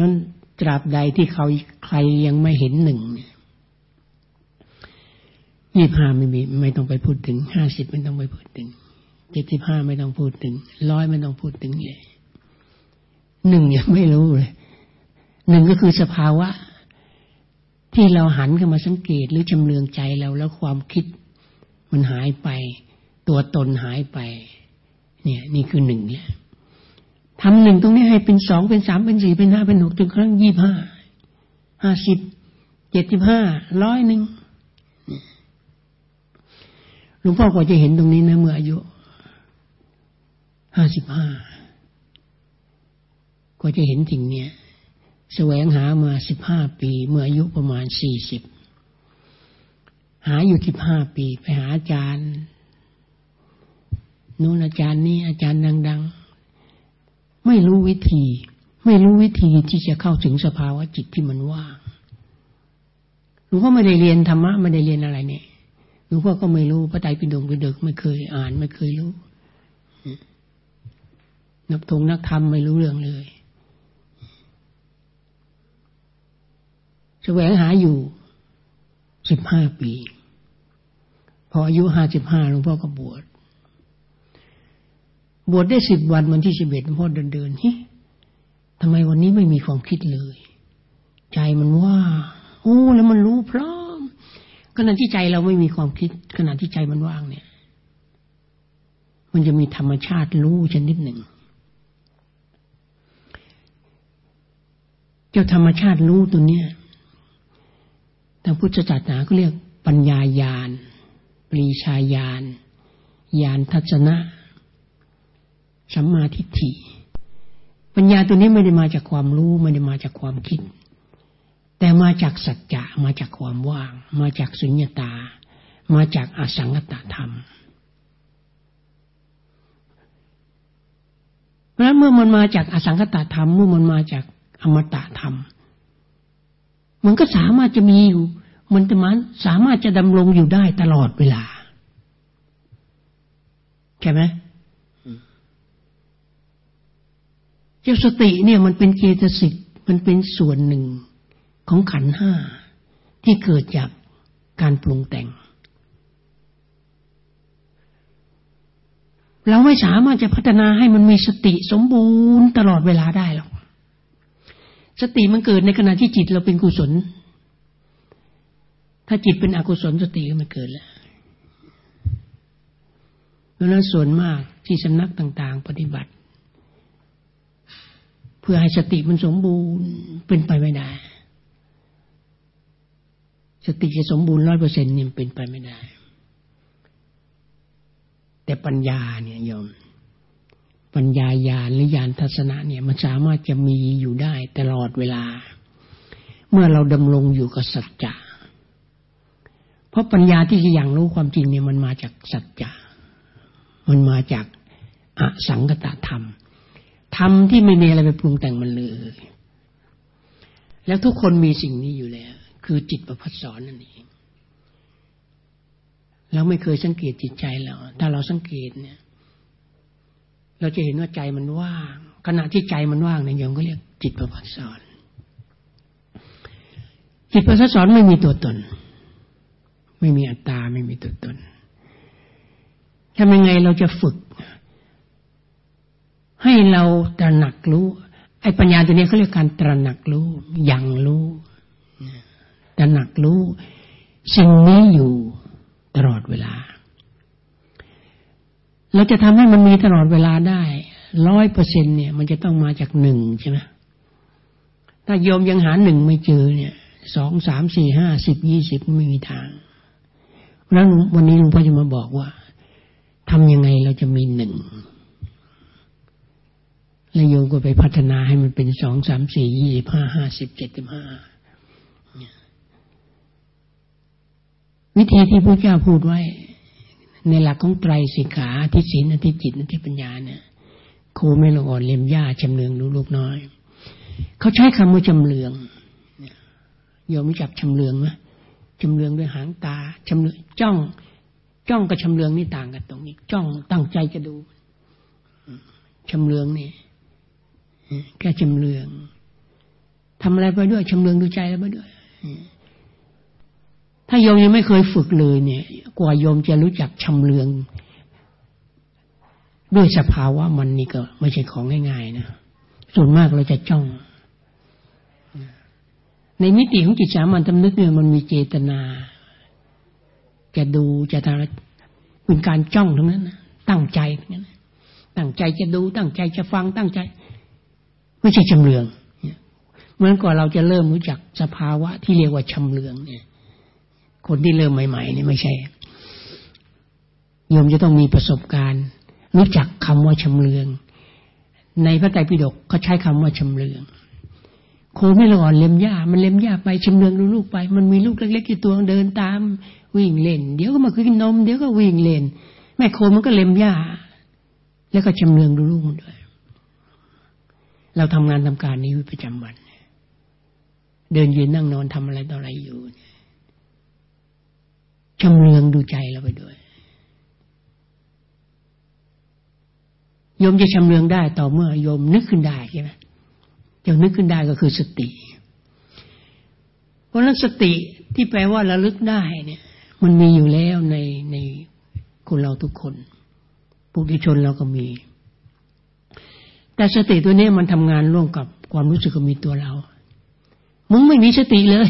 นั้นตราบใดที่เขาใครยังไม่เห็นหนึ่งเนี่ยยี่ห้าไม่มีไม่ต้องไปพูดถึงห้าสิบไม่ต้องไปพูดถึงเจ็ดสิบห้าไม่ต้องพูดถึงร้อยไม่ต้องพูดถึงเลยหนึ่งยังไม่รู้เลยหนึ่งก็คือสภาวะ ที่เราหันเข้ามาสังเกตหรือจำเลืองใจเราแล้วความคิด มันหายไป ตัวตนหายไป เนี่ย นี่คือหนึ่งเนี่ยทำหนึ่งตรงนี้ให้เป็นสองเป็นสามเป็นสี่เป็นห้าเป็นหกจนครั้งยี่ห้าห้าสิบเจ็ดสิบห้าร้อยหนึ่งหลวงพ่อก็จะเห็นตรงนี้นะเมื่ออายุห้าสิบห้าก็จะเห็นสิ่งเนี้ยแสวงหามาสิบห้าปี เมื่ออายุประมาณสี่สิบ หาอยู่สิบห้าปีไปหาอาจารย์นู้นอาจารย์นี้อาจารย์ดัง ๆ ไม่รู้วิธี ไม่รู้วิธีที่จะเข้าถึงสภาวะจิตที่มันว่างหลวงพ่อไม่ได้เรียนธรรมะไม่ได้เรียนอะไรเนี่ยหลวงพ่อก็ไม่รู้พระไตรปิฎกปิฎกไม่เคยอ่านไม่เคยรู้นักทงนักธรรมไม่รู้เรื่องเลยแสวงหาอยู่ สิบห้าปี พออายุห้าสิบห้าหลวงพ่อก็บวช บวชได้สิบวันวันที่สิบเอ็ดหลวงพ่อเดินเดินฮ้ทำไมวันนี้ไม่มีความคิดเลย ใจมันว่า โอ้ แล้วมันรู้พร้อมขณะที่ใจเราไม่มีความคิด ขณะที่ใจมันว่างเนี่ย มันจะมีธรรมชาติรู้ชนิดหนึ่งเจ้าธรรมชาติรู้ตัวเนี้ย ทางพุทธศาสนาก็เรียกปัญญาญาณปรีชาญาณญาณทัศนะสัมมาทิฏฐิ ปัญญาตัวนี้ไม่ได้มาจากความรู้ไม่ได้มาจากความคิด แต่มาจากสัจจะมาจากความว่าง มาจากสุญญตา มาจากอสังกตธรรมเพราะเมื่อมันมาจากอสังกตธรรม เมื่อมันมาจากอมตะธรรม มันก็สามารถจะมีอยู่ มันจะมันสามารถจะดำรงอยู่ได้ตลอดเวลาใช่ไหมเจ้าสติเนี่ยมันเป็นเจตสิกมันเป็นส่วนหนึ่งของขันห้าที่เกิดจากการปรุงแต่ง เราไม่สามารถจะพัฒนาให้มันมีสติสมบูรณ์ตลอดเวลาได้หรอก สติมันเกิดในขณะที่จิตเราเป็นกุศล ถ้าจิตเป็นอกุศลสติก็ไม่เกิดแล้วดังนั้นส่วนมากที่สำนักต่าง ๆ ปฏิบัติ เพื่อให้สติมันสมบูรณ์เป็นไปไม่ได้ สติจะสมบูรณ์ร้อยเปอร์เซ็นต์นี่เป็นไปไม่ได้ แต่ปัญญาเนี่ยยอม ปัญญาญาณหรือญาณทัศนะเนี่ยมันสามารถจะมีอยู่ได้ตลอดเวลา เมื่อเราดำรงอยู่กับสัจจะเพราะปัญญาที่จะอย่างรู้ความจริงเนี่ยมันมาจากสัจจะมันมาจากอสังกตธรรม ธรรมที่ไม่มีอะไรไปปรุงแต่งมันเลย แล้วทุกคนมีสิ่งนี้อยู่แล้ว คือจิตประพัดสอนนั่นเองเราไม่เคยสังเกตจิตใจเราถ้าเราสังเกตเนี่ย เราจะเห็นว่าใจมันว่าง ขณะที่ใจมันว่างเนี่ยโยมก็เรียกจิตประพัสสอนจิตประพัสสอนไม่มีตัวตน ไม่มีอัตตาไม่มีตัวตนทำยังไงเราจะฝึก ให้เราตระหนักรู้ ไอ้ปัญญาตัวนี้เขาเรียกการตระหนักรู้ยังรู้ตระหนักรู้ สิ่งนี้อยู่ตลอดเวลา เราจะทำให้มันมีตลอดเวลาได้ร้อยเปอร์เซ็นเนี่ย มันจะต้องมาจากหนึ่งใช่ไหมถ้าโยมยังหาหนึ่งไม่เจอเนี่ยสองสามสี่ห้าสิบยี่สิบไม่มีทางแล้ววันนี้หลวงพ่อจะมาบอกว่าทำยังไงเราจะมีหนึ่งแล้วโยมก็ไปพัฒนาให้มันเป็นสองสามสี่ยี่สิบห้าห้าสิบเจ็ดสิบห้าวิธีที่พระเจ้าพูดไว้ ในหลักของไตรสิกขาที่ศีลที่จิตที่ปัญญาเนี่ยโคไม่ละอ่อนเลียมหญ้าจำเลืองรู้ลูกน้อย เขาใช้คำว่าจำเลืองโยมรู้จักชำเลืองไหมชำเลืองด้วยหางตาชำเลืองจ้อง จ้องกับชำเลืองนี่ต่างกันตรงนี้ จ้องตั้งใจจะดูชำเลืองนี่แค่ชำเลืองทำอะไรไปด้วยชำเลืองดูใจแล้วไปด้วย ถ้าโยมยังไม่เคยฝึกเลยเนี่ย กว่าโยมจะรู้จักชำเลือง ด้วยสภาวะมันนี่ก็ไม่ใช่ของง่ายๆนะส่วนมากเราจะจ้อง ในมิติของจิตสามัญตำนึกเนี่ยมันมีเจตนา จะดูจะทำเป็นการจ้องทั้งนั้นนะตั้งใจทั้งนั้นตั้งใจจะดู ตั้งใจจะฟังตั้งใจ ไม่ใช่ชำเลืองเหมื่อก่อนเราจะเริ่มรู้จักสภาวะที่เรียกว่าชำเลืองเนี่ย คนที่เริ่มใหม่ๆนี่ไม่ใช่โยมจะต้องมีประสบการณ์ รู้จักคำว่าชำเลือง ในพระไตรปิฎกเขาใช้คำว่าชำเลืองโคไม่ละอ่อนเล็มหญ้ามันเล็มหญ้าไปชำเลืองดูลูกไป มันมีลูกเล็กๆอยู่ตัวเดินตาม วิ่งเล่น เดี๋ยวก็มากินนมเดี๋ยวก็วิ่งเล่น แม่โคมันก็เล็มหญ้าแล้วก็ชำเลืองดูลูกมันด้วย เราทำงานทำการนี้ประจำวัน เดินยืนนั่งนอนทำอะไรต่ออะไรอยู่ ชำเลืองดูใจเราไปด้วยโยมจะชำเลืองได้ต่อเมื่อโยมนึกขึ้นได้ใช่ไหมจะนึกขึ้นได้ก็คือสติ เพราะนั้นสติที่แปลว่าระลึกได้เนี่ย มันมีอยู่แล้วในในคนเราทุกคน ปุถุชนเราก็มี แต่สติตัวนี้มันทำงานร่วมกับความรู้สึกมีตัวเรา มึงไม่มีสติเลย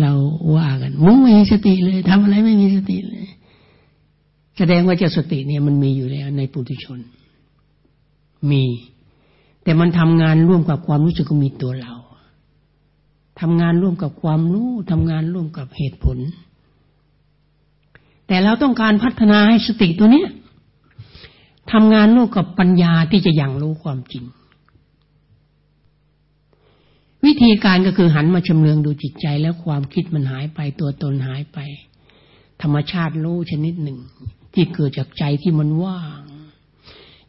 เราว่ากันมึงไม่มีสติเลยทำอะไรไม่มีสติเลย แสดงว่าเจ้าสติเนี่ยมันมีอยู่แล้วในปุถุชน มี แต่มันทำงานร่วมกับความรู้สึกก็มีตัวเราทำงานร่วมกับความรู้ทำงานร่วมกับเหตุผล แต่เราต้องการพัฒนาให้สติตัวเนี้ยทำงานร่วมกับปัญญาที่จะยังรู้ความจริง วิธีการก็คือหันมาชำเลืองดูจิตใจแล้วความคิดมันหายไปตัวตนหายไป ธรรมชาติรู้ชนิดหนึ่ง ที่เกิดจากใจที่มันว่าง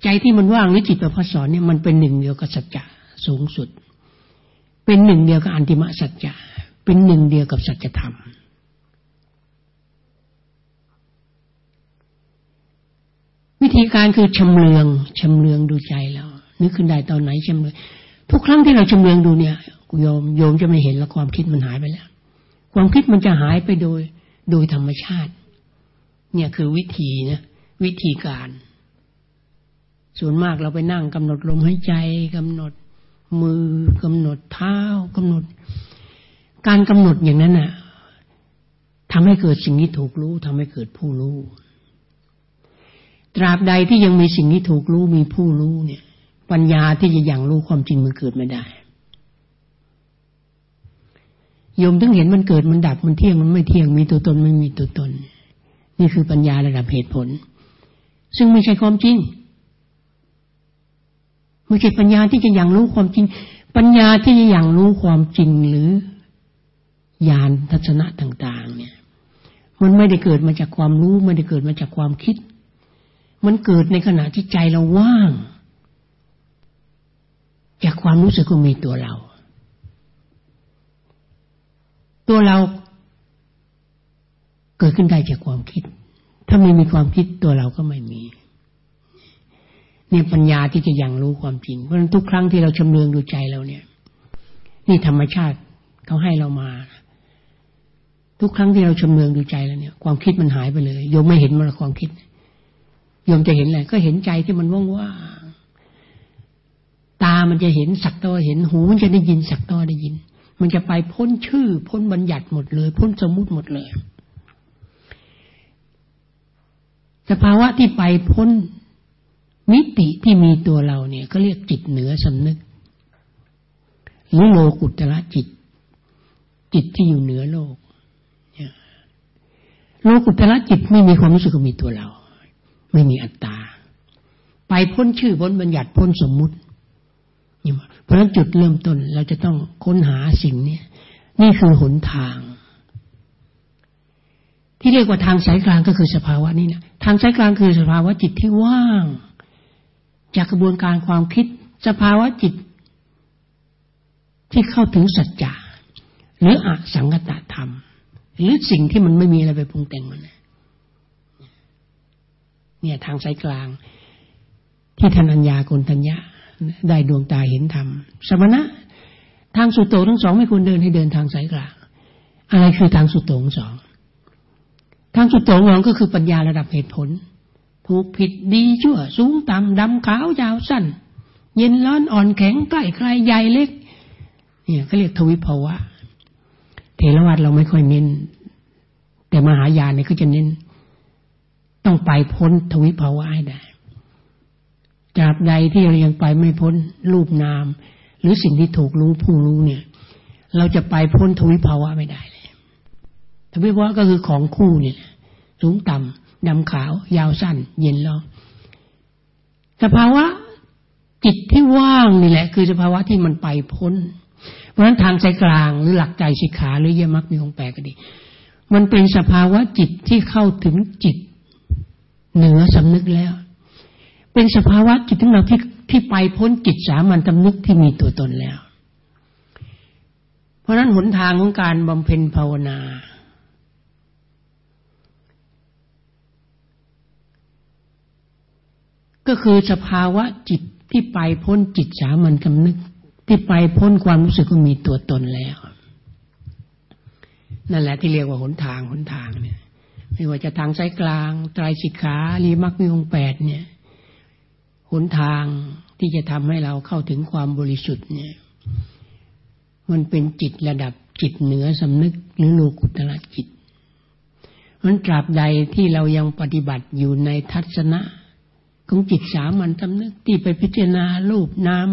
ใจที่มันว่างหรือจิตประพัสสอนเนี่ยมันเป็นหนึ่งเดียวกับสัจจะสูงสุด เป็นหนึ่งเดียวกับอันติมสัจจะเป็นหนึ่งเดียวกับสัจธรรมวิธีการคือชำเลืองชำเลืองดูใจแล้วนึกขึ้นได้ตอนไหนชำเลืองทุกครั้งที่เราชำเลืองดูเนี่ย โยมโยมจะไม่เห็นแล้วความคิดมันหายไปแล้ว ความคิดมันจะหายไปโดยโดยธรรมชาติ เนี่ยคือวิธีนะวิธีการ ส่วนมากเราไปนั่งกำหนดลมหายใจกำหนดมือกำหนดเท้ากำหนด การกำหนดอย่างนั้นน่ะทำให้เกิดสิ่งที่ถูกรู้ทำให้เกิดผู้รู้ ตราบใดที่ยังมีสิ่งที่ถูกรู้มีผู้รู้เนี่ย ปัญญาที่จะยังรู้ความจริงมันเกิดไม่ได้ โยมต้องเห็นมันเกิดมันดับมันเที่ยงมันไม่เที่ยงมีตัวตนไม่มีตัวตน นี่คือปัญญาระดับเหตุผล ซึ่งไม่ใช่ความจริงไม่ใช่ปัญญาที่จะยังรู้ความจริง ปัญญาที่จะยังรู้ความจริงหรือญาณทัศนะต่าง ๆ เนี่ย มันไม่ได้เกิดมาจากความรู้ไม่ได้เกิดมาจากความคิด มันเกิดในขณะที่ใจเราว่าง จากความรู้สึกก็มีตัวเรา ตัวเราเกิดขึ้นได้จากความคิด ถ้าไม่มีความคิดตัวเราก็ไม่มีนี่ปัญญาที่จะยังรู้ความจริง เพราะฉะนั้นทุกครั้งที่เราชำเลืองดูใจเราเนี่ย นี่ธรรมชาติเขาให้เรามา ทุกครั้งที่เราชำเลืองดูใจแล้วเนี่ย ความคิดมันหายไปเลยโยมไม่เห็นมันความคิดโยมจะเห็นอะไรก็เห็นใจที่มันว่างว่าตามันจะเห็นสักตัวเห็นหูมันจะได้ยินสักตัวได้ยิน มันจะไปพ้นชื่อ พ้นบัญญัติหมดเลย พ้นสมมุติหมดเลยสภาวะที่ไปพ้นมิติที่มีตัวเราเนี่ย ก็เรียกจิตเหนือสำนึกหรือโลกุตระจิต จิตที่อยู่เหนือโลกโลกุตระจิตไม่มีความรู้สึกมีตัวเรา ไม่มีอัตตา ไปพ้นชื่อพ้นบัญญัติพ้นสมมุติ เพราะฉะนั้นจุดเริ่มต้นเราจะต้องค้นหาสิ่งนี้นี่คือหนทาง ที่เรียกว่าทางสายกลางก็คือสภาวะนี้นะทางสายกลางคือสภาวะจิตที่ว่าง จากกระบวนการความคิดสภาวะจิต ที่เข้าถึงสัจจะหรืออสังกตธรรม หรือสิ่งที่มันไม่มีอะไรไปปรุงแต่งมันเนี่ยทางสายกลาง ที่ธนัญญากุลทัญญา ได้ดวงตาเห็นธรรม สมณะ ทางสุดโต่งทั้งสองไม่ควรเดินให้เดินทางสายกลาง อะไรคือทางสุดโต่งสอง ทางสุดโต่งของก็คือปัญญาระดับเหตุผล ถูกผิดดีชั่ว สูงต่ำดำขาวยาวสั้น เย็นร้อนอ่อนแข็งใกล้ใครใหญ่เล็ก เนี่ยเขาเรียกทวิภาวะ เทรวัตเราไม่ค่อยเน้น แต่มหายานเนี่ยก็จะเน้น ต้องไปพ้นทวิภาวะให้ได้ จากใดที่เรายังไปไม่พ้นรูปนาม หรือสิ่งที่ถูกรู้ผู้รู้เนี่ย เราจะไปพ้นทวิภาวะไม่ได้เลยทวิภาวะก็คือของคู่เนี่ยสูงต่ำดำขาว ยาวสั้น เย็นร้อนสภาวะจิตที่ว่างนี่แหละ คือสภาวะที่มันไปพ้น เพราะฉะนั้นทางใจกลางหรือหลักใจสิกขาหรือเยมักมีองแปลก็ดี มันเป็นสภาวะจิตที่เข้าถึงจิต เหนือสำนึกแล้ว เป็นสภาวะจิตของเราที่ที่ไปพ้นจิตสามัญตำนึกที่มีตัวตนแล้ว เพราะนั้นหนทางของการบำเพ็ญภาวนา ก็คือสภาวะจิตที่ไปพ้นจิตสามัญตำนึก ที่ไปพ้นความรู้สึกว่ามีตัวตนแล้ว นั่นแหละที่เรียกว่าหนทางหนทางเนี่ยไม่ว่าจะทางสายกลางไตรสิกขาลีมักมีองแปดเนี่ย หนทางที่จะทำให้เราเข้าถึงความบริสุทธิ์เนี่ย มันเป็นจิตระดับจิตเหนือสำนึกหรือโลกุตละจิตมันตราบใดที่เรายังปฏิบัติอยู่ในทัศนะ ของจิตสามัญสำนึกที่ไปพิจารณารูปนาม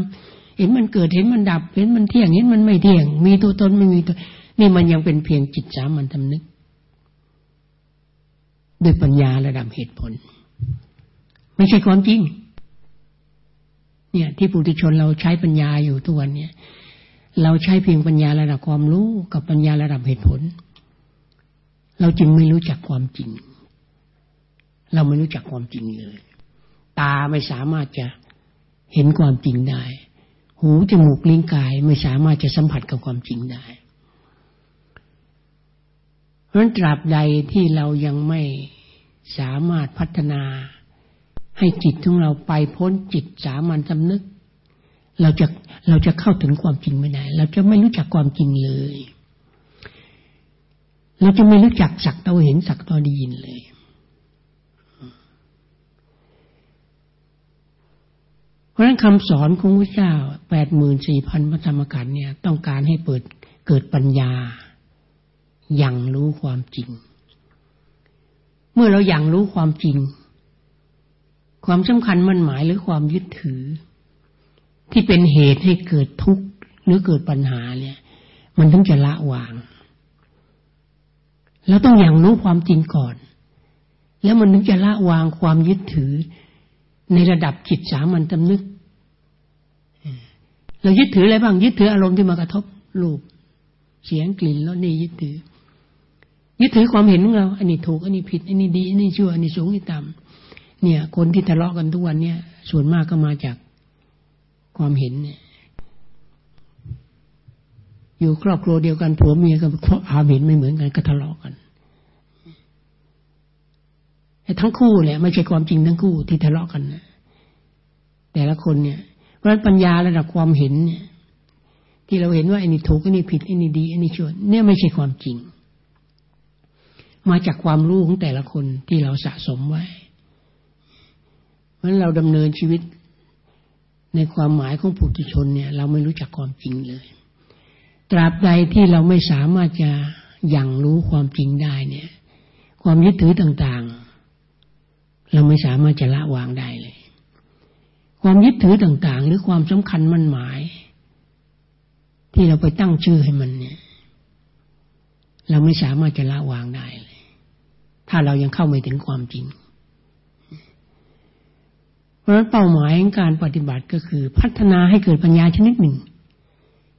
เห็นมันเกิดเห็นมันดับ เห็นมันเที่ยงเห็นมันไม่เที่ยง มีตัวตนไม่มีตัวนี่มันยังเป็นเพียงจิตสามัญสำนึกด้วยปัญญาระดับเหตุผล ไม่ใช่ความจริง เนี่ยที่ปุถุชนเราใช้ปัญญาอยู่ทุกวันเนี่ย เราใช้เพียงปัญญาระดับความรู้กับปัญญาระดับเหตุผล เราจึงไม่รู้จักความจริง เราไม่รู้จักความจริงเลย ตาไม่สามารถจะเห็นความจริงได้ หูจมูกลิ้นกายไม่สามารถจะสัมผัสกับความจริงได้ เพราะฉะนั้นตราบใดที่เรายังไม่สามารถพัฒนา ให้จิตของเราไปพ้นจิตสามัญสำนึก เราจะเราจะเข้าถึงความจริงไม่ได้ เราจะไม่รู้จักความจริงเลย เราจะไม่รู้จักสักตาเห็นสักตาได้ยินเลย เพราะนั้นคำสอนของพระเจ้าแปดหมื่นสี่พันพระธรรมขันธ์เนี่ย ต้องการให้เปิดเกิดปัญญาอย่างรู้ความจริง เมื่อเราอย่างรู้ความจริง ความสำคัญมันหมายหรือความยึดถือ ที่เป็นเหตุให้เกิดทุกข์หรือเกิดปัญหาเนี่ย มันถึงจะละวาง แล้วต้องอย่างรู้ความจริงก่อน แล้วมันถึงจะละวางความยึดถือ ในระดับจิตสามัญตำนึกเรายึดถืออะไรบ้างยึดถืออารมณ์ที่มากระทบรูปเสียงกลิ่นแล้วนี่ยึดถือ ยึดถือความเห็นของเรา อันนี้ถูก อันนี้ผิด อันนี้ดี อันนี้ชั่ว อันนี้สูง อันนี้ต่ำ เนี่ย คนที่ทะเลาะกันทุกวันเนี่ย ส่วนมากก็มาจากความเห็นเนี่ยอยู่ครอบครัวเดียวกันผัวเมียก็เพราะอาเห็นไม่เหมือนกันก็ทะเลาะกันทั้งคู่เนี่ยไม่ใช่ความจริงทั้งคู่ที่ทะเลาะกันนะแต่ละคนเนี่ย เพราะฉะนั้นปัญญาระดับความเห็นเนี่ย ที่เราเห็นว่าไอ้นี่ถูกไอ้นี่ผิดไอ้นี่ดีไอ้นี่ชั่วเนี่ยไม่ใช่ความจริง มาจากความรู้ของแต่ละคนที่เราสะสมไว้ เพราะเราดำเนินชีวิตในความหมายของปุถุชนเนี่ย เราไม่รู้จักความจริงเลย ตราบใดที่เราไม่สามารถจะยังรู้ความจริงได้เนี่ย ความยึดถือต่างๆ เราไม่สามารถจะละวางได้เลย ความยึดถือต่างๆ หรือความสำคัญมั่นหมาย ที่เราไปตั้งชื่อให้มันเนี่ย เราไม่สามารถจะละวางได้เลย ถ้าเรายังเข้าไม่ถึงความจริง ราะนั้นเป้าหมายของการปฏิบัติก็คือ พัฒนาให้เกิดปัญญาชนิดหนึ่ง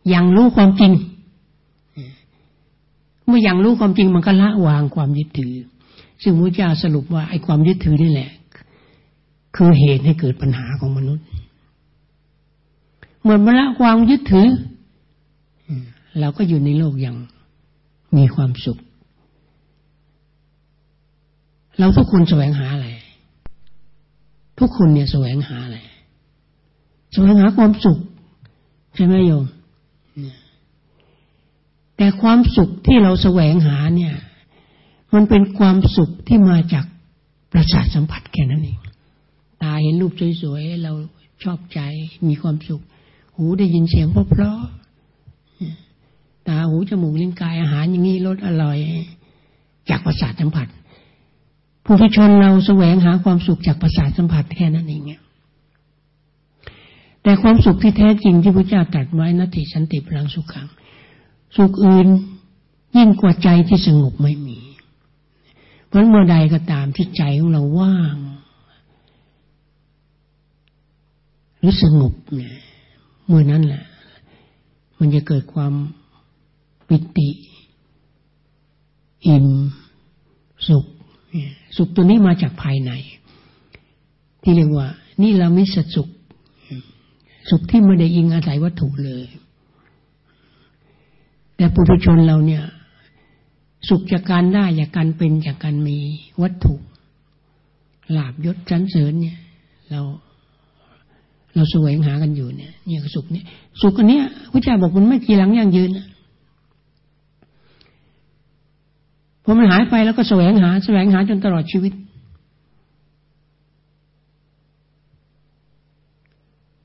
อย่างรู้ความจริง เมื่ออย่างรู้ความจริงมันก็ละวางความยึดถือ ซึ่งพระเจ้าสรุปว่าไอ้ความยึดถือนี่แหละ คือเหตุให้เกิดปัญหาของมนุษย์เมื่อมาละความยึดถือเราก็อยู่ในโลกอย่างมีความสุข เราทุกคนแสวงหาอะไร ทุกคนเนี่ยแสวงหาอะไรแสวงหาความสุข ใช่ไหมโยมแต่ความสุขที่เราแสวงหาเนี่ย มันเป็นความสุขที่มาจากประสาทสัมผัสแค่นั้นเองตาเห็นรูปสวยๆเราชอบใจมีความสุข หูได้ยินเสียงเพราะๆตาหูจมูกลิ้นกายอาหารอย่างนี้รสอร่อย จากประสาทสัมผัส ผู้ทุชนเราแสวงหาความสุขจากประสาทสัมผัสแค่นั้นเองเนี่ยแต่ความสุขที่แท้จริงที่พระเจ้าตรัสไว้นัติสันติพลังสุขขัง สุขอื่นยิ่งกว่าใจที่สงบไม่มี เพราะเมื่อใดก็ตามที่ใจของเราว่าง หรือสงบเนี่ยเมื่อนั้นแหละ มันจะเกิดความปิติ อิ่ม สุข สุขตัวนี้มาจากภายใน ที่เรียกว่า นี่เราไมิสสุข สุขที่ไม่ได้อิงอาศัยวัตถุเลย แต่ปุถุชนเราเนี่ย สุขจากการได้จากการเป็นจากการมีวัตถุลาบยศจันเสริญเนี่ย เราเราแสวงหากันอยู่เนี่ยเนี่ยสุขเนี่ยสุขอันเนี้ยพระเจ้าบอกมันไม่กีหลังยั่งยืนพ อมันหายไปแล้วก็แสวงหา แสวงหาจนตลอดชีวิต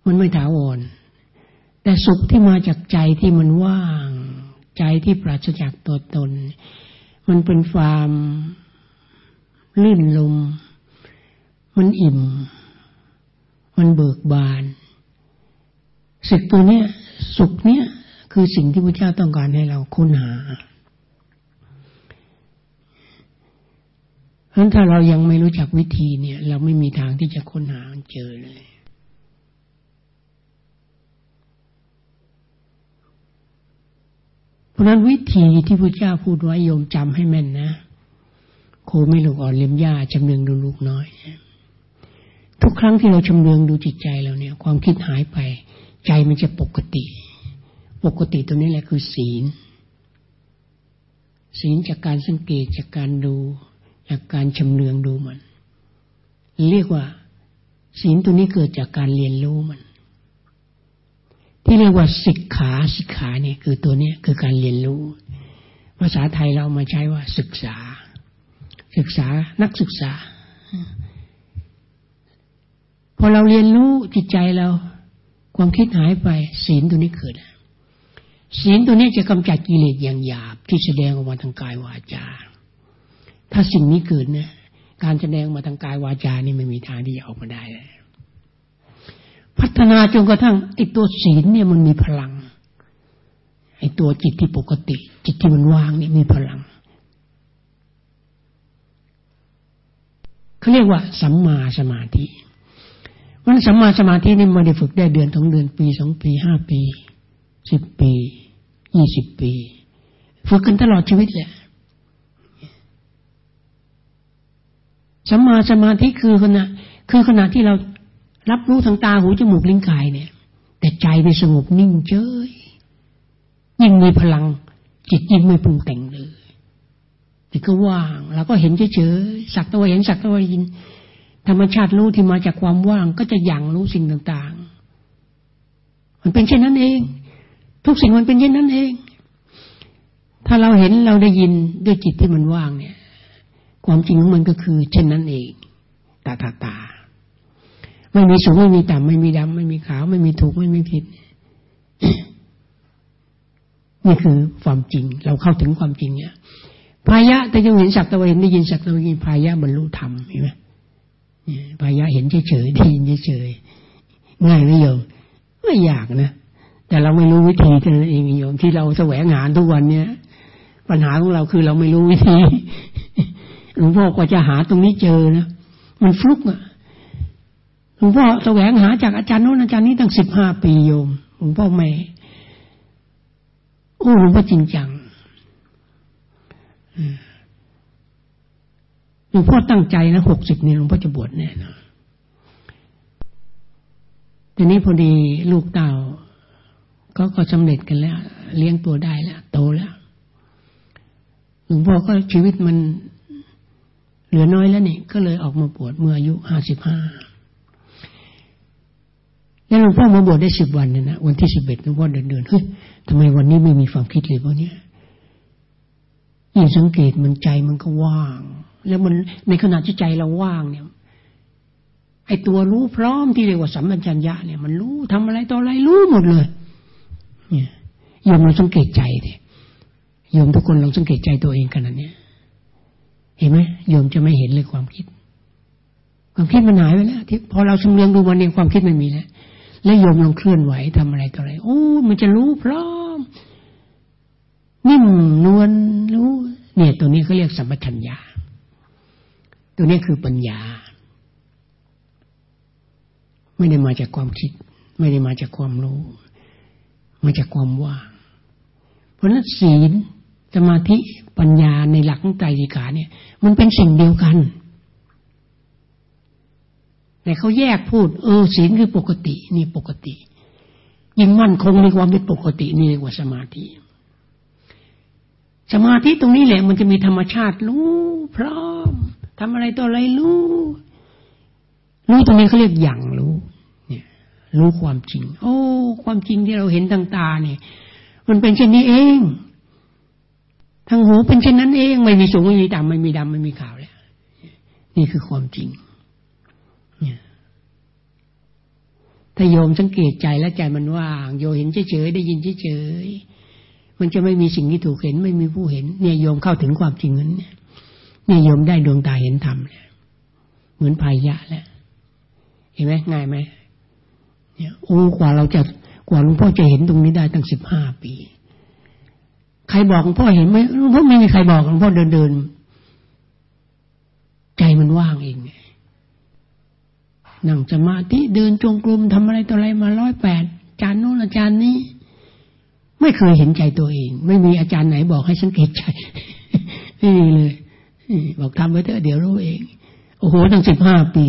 มันไม่ถาวร แต่สุขที่มาจากใจที่มันว่าง ใจที่ปราศจากตัวตน มันเป็นความลื่นลม มันอิ่ม มันเบิกบานสิ่งตัวเนี้ย สุขเนี้ยคือสิ่งที่พระเจ้าต้องการให้เราค้นหา เพราะถ้าเรายังไม่รู้จักวิธีเนี่ย เราไม่มีทางที่จะค้นหาเจอเลย เพราะนั้นวิธีที่พระเจ้าพูดไว้โยมจำให้แม่นนะโคไม่ลูกอ่อนเลี้ยมยาจำเนืองดูลูกน้อย ทุกครั้งที่เราชำเลืองดูจิตใจเราเนี่ย ความคิดหายไป ใจมันจะปกติ ปกติตัวนี้แหละคือศีลศีลจากการสังเกตจากการดู จากการชำเลืองดูมัน เรียกว่าศีลตัวนี้เกิดจากการเรียนรู้มัน ที่เรียกว่าศิกขาศิกขาเนี่ยคือตัวนี้คือการเรียนรู้ ภาษาไทยเรามาใช้ว่าศึกษา ศึกษานักศึกษา พอเราเรียนรู้จิตใจเรา ความคิดหายไป ศีลตัวนี้เกิดศีลตัวนี้จะกำจัดกิเลสอย่างหยาบที่แสดงออกมาทางกายวาจา ถ้าสิ่งนี้เกิดนี่ยการแสดงมาทางกายวาจานี่ไม่มีทางที่จะออกมาได้เลยพัฒนาจนกระทั่งไอ้ตัวศีลเนี่ยมันมีพลังไอ้ตัวจิตที่ปกติ จิตที่มันว่างนี่มีพลังเขาเรียกว่าสัมมาสมาธิมันสัมมาสมาธินี่ไม่ได้ฝึกได้เดือนสองเดือนปีสองปีห้าปีสิบปียี่สิบปี ฝึกกันตลอดชีวิตแหละ สัมมาสมาธิคือขณะคือขณะที่เรารับรู้ทางตาหูจมูกลิ้นกายเนี่ย แต่ใจไปสงบนิ่งเฉยยิ่งมีพลัง จิตยิ่งไม่ปรุงแต่งเลยแต่ก็ว่างเราก็เห็นเฉยๆสักตะวันเห็นสักตะวันยิน ธรรมชาติรู้ที่มาจากความว่างก็จะยังรู้สิ่งต่าง ๆ มันเป็นเช่นนั้นเอง ทุกสิ่งมันเป็นเช่นนั้นเอง ถ้าเราเห็นเราได้ยินด้วยจิตที่มันว่างเนี่ย ความจริงของมันก็คือ เช่นนั้นเองตาตาตา ไม่มีสูงไม่มีต่ำไม่มีดำไม่มีขาว ไม่มีถูกไม่มีผิด นี่คือความจริง เราเข้าถึงความจริงเนี่ยพายะแต่ยังเห็นสักตะวันได้ยินสักตะวันพายะบรรลุธรรมเห็นไหมพายะเห็นเฉยๆได้ยินเฉยๆง่ายไหมโยมไม่อยากนะแต่เราไม่รู้วิธีเท่านั้นเองโยมที่เราแสวงหาทุกวันเนี้ยปัญหาของเราคือเราไม่รู้วิธี หลวงพ่อกว่าจะหาตรงนี้เจอนะมันฟลุกอะหลวงพ่อแสวงหาจากอาจารย์โน้นอาจารย์นี้ตั้งสิบห้าปีโยมหลวงพ่อไม่โอ้หลวงพ่อจริงจังหลวงพ่อตั้งใจนะหกสิบนี่หลวงพ่อจะบวชแน่นอนทีนี้พอดีลูกเต่าก็ก็สำเร็จกันแล้ว เลี้ยงตัวได้แล้ว โตแล้วหลวงพ่อก็ชีวิตมัน เหลือน้อยแล้วนี่ก็เลยออกมาบวชเมื่ออายุห้าสิบห้าแล้วหลวงพ่อมาบวชได้สิบวันเนี่ยนะวันที่สิบเอ็ดหลวงพ่อเดินเดินเฮ้ยทำไมวันนี้ไม่มีความคิดเลยพวกนี้ยยิ่งสังเกตมันใจมันก็ว่าง แล้วมันในขณะที่ใจเราว่างเนี่ย ไอตัวรู้พร้อมที่เรียกว่าสัมปชัญญะเนี่ยมันรู้ทำอะไรต่ออะไรรู้หมดเลย เนี่ยโยมเราสังเกตใจดิโยมทุกคนลองสังเกตใจตัวเองขนาดนี้ เห็นไหมโยมจะไม่เห็นเลยความคิด ความคิดมันหายไปแล้วที่พอเราชำเลืองดูมันเองความคิดไม่มีแล้วแล้วโยมลองเคลื่อนไหวทำอะไรต่ออะไรโอ้มันจะรู้พร้อมนิ่มนวลรู้ เนี่ย ตัวนี้เขาเรียกสัมปชัญญะตัวนี้คือปัญญา ไม่ได้มาจากความคิด ไม่ได้มาจากความรู้ มาจากความว่างเพราะนั้นศีล สมาธิปัญญาในหลักของใจสิขาเนี่ย มันเป็นสิ่งเดียวกันแต่เขาแยกพูด เออศีลคือปกติ นี่ปกติ ยิ่งมั่นคงในความเป็นปกตินี่เรียกว่าสมาธิ สมาธิตรงนี้แหละ มันจะมีธรรมชาติรู้พร้อมทำอะไรต่ออะไรรู้รู้ตรงนี้เขาเรียกอย่างรู้ เนี่ย รู้ความจริง โอ้ ความจริงที่เราเห็นทางตาเนี่ย มันเป็นเช่นนี้เอง ทางหูเป็นเช่นนั้นเองไม่มีสูงไม่มีต่ำไม่มีดำไม่มีขาวแล้วนี่คือความจริงถ้าโยมสังเกตใจและใจมันว่าง โยเห็นเฉยๆได้ยินเฉยๆมันจะไม่มีสิ่งที่ถูกเห็น ไม่มีผู้เห็น เนี่ยโยมเข้าถึงความจริงนั้นเนี่ยเนี่ยโยมได้ดวงตาเห็นธรรมเลยเหมือนพายะแล้วเห็นไหมง่ายไหมเนี่ยโอ้กว่าเราจะกว่าหลวงพ่อจะเห็นตรงนี้ได้ตั้งสิบห้าปี ใครบอกหลวงพ่อเห็นไหมหลวงพ่อไม่มีใครบอกหลวงพ่อเดินเดินใจมันว่างเองนั่งสมาธิเดินจงกรมทำอะไรต่ออะไรมาร้อยแปดอาจารย์โน้นอาจารย์นี้ ไม่เคยเห็นใจตัวเอง ไม่มีอาจารย์ไหนบอกให้สังเกตใจไม่มีเลยบอกทำไว้เถอะเดี๋ยวรู้เอง โอ้โหตั้งสิบห้าปี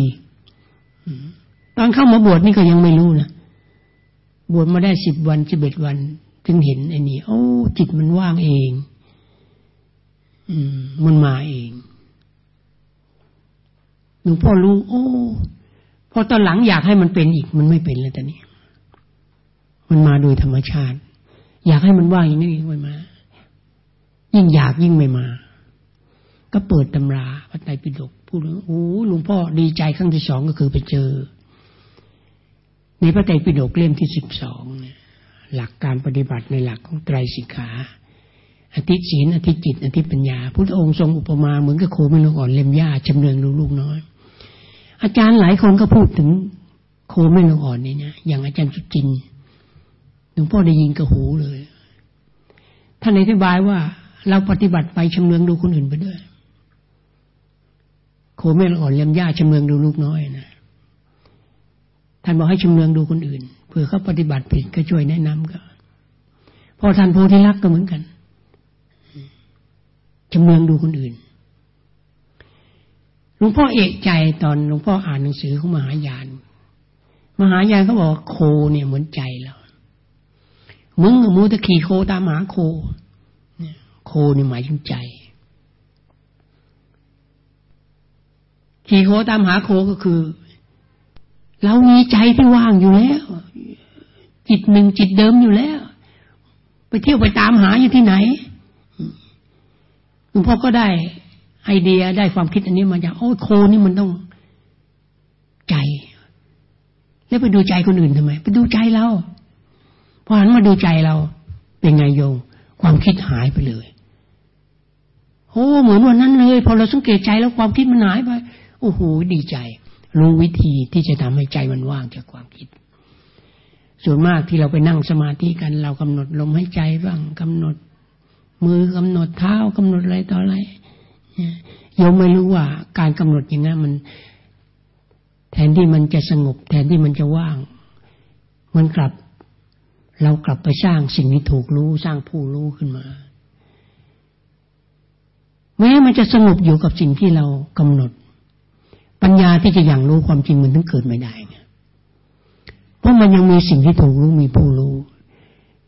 ตอนเข้ามาบวชนี่ก็ยังไม่รู้นะบวชมาได้สิบวันสิบเอ็ดวัน ถึงเห็นไอ้นี่โอ้จิตมันว่างเอง อืม มันมาเองหลวงพ่อรู้ โอ้พอตอนหลังอยากให้มันเป็นอีก มันไม่เป็นเลยแต่นี้มันมาโดยธรรมชาติ อยากให้มันว่างอย่างนี้ไม่มา ยิ่งอยากยิ่งไม่มา ก็เปิดตำราพระไตรปิฎกพูดโอ้หลวงพ่อดีใจครั้งที่สองก็คือไปเจอ ในพระไตรปิฎกเล่มที่สิบสองเนี่ย หลักการปฏิบัติในหลักของไตรสิกขาอาทิศีลอาทิจิตอาทิปัญญา พุทธองค์ทรงอุปมาเหมือนกับโคไม่ลูกอ่อนเล่มหญ้าจำเนืองดูลูกน้อย อาจารย์หลายคนก็พูดถึงโคแม่นงอ่อนนี่นะอย่างอาจารย์สุจินหลวงพ่อได้ยินกระหูเลยท่านอธิบายว่าเราปฏิบัติไปชำเลืองดูคนอื่นไปด้วย โคแม่นอ่อนเลี้ยมหญ้าชำเลืองดูลูกน้อยนะท่านบอกให้ชำเลืองดูคนอื่น ผื่อเขาปฏิบัติผิดก็ช่วยแนะนำก็พอท่านโพธิลักษ์ก็เหมือนกันชำเลืองดูคนอื่นหลวงพ่อเอกใจตอนหลวงพ่ออ่านหนังสือของมหายาน มหายานเขาบอกโคเนี่ยเหมือนใจเรามึงมูตะขี่โคตามหาโคเนี่ยโคนี่หมายถึงใจขี่โคตามหาโคก็คือ เรามีใจที่ว่างอยู่แล้ว จิตหนึ่งจิตเดิมอยู่แล้ว ไปเที่ยวไปตามหาอยู่ที่ไหนหลวงพ่อก็ได้ ไอเดียได้ความคิดอันนี้มาจากโอ้โคนี่มันต้องใจ แล้วไปดูใจคนอื่นทำไม ไปดูใจเราพอหันมาดูใจเรา เป็นไงโยมความคิดหายไปเลยโอ้เหมือนวันนั้นเลย พอเราสังเกตใจแล้วความคิดมันหายไป โอ้โหดีใจ รู้วิธีที่จะทำให้ใจมันว่างจากความคิด ส่วนมากที่เราไปนั่งสมาธิกัน เรากำหนดลมให้ใจบ้างกำหนด มือกำหนดเท้ากำหนดอะไรต่ออะไรโยมไม่รู้ว่า การกำหนดอย่างนั้นมัน แทนที่มันจะสงบ แทนที่มันจะว่าง มันกลับ เรากลับไปสร้างสิ่งที่ถูกรู้สร้างผู้รู้ขึ้นมา แม้มันจะสงบอยู่กับสิ่งที่เรากำหนด ปัญญาที่จะอย่างรู้ความจริงมันถึงเกิดไม่ได้ ราะมันยังมีสิ่งที่ถูกรู้มีผู้รู้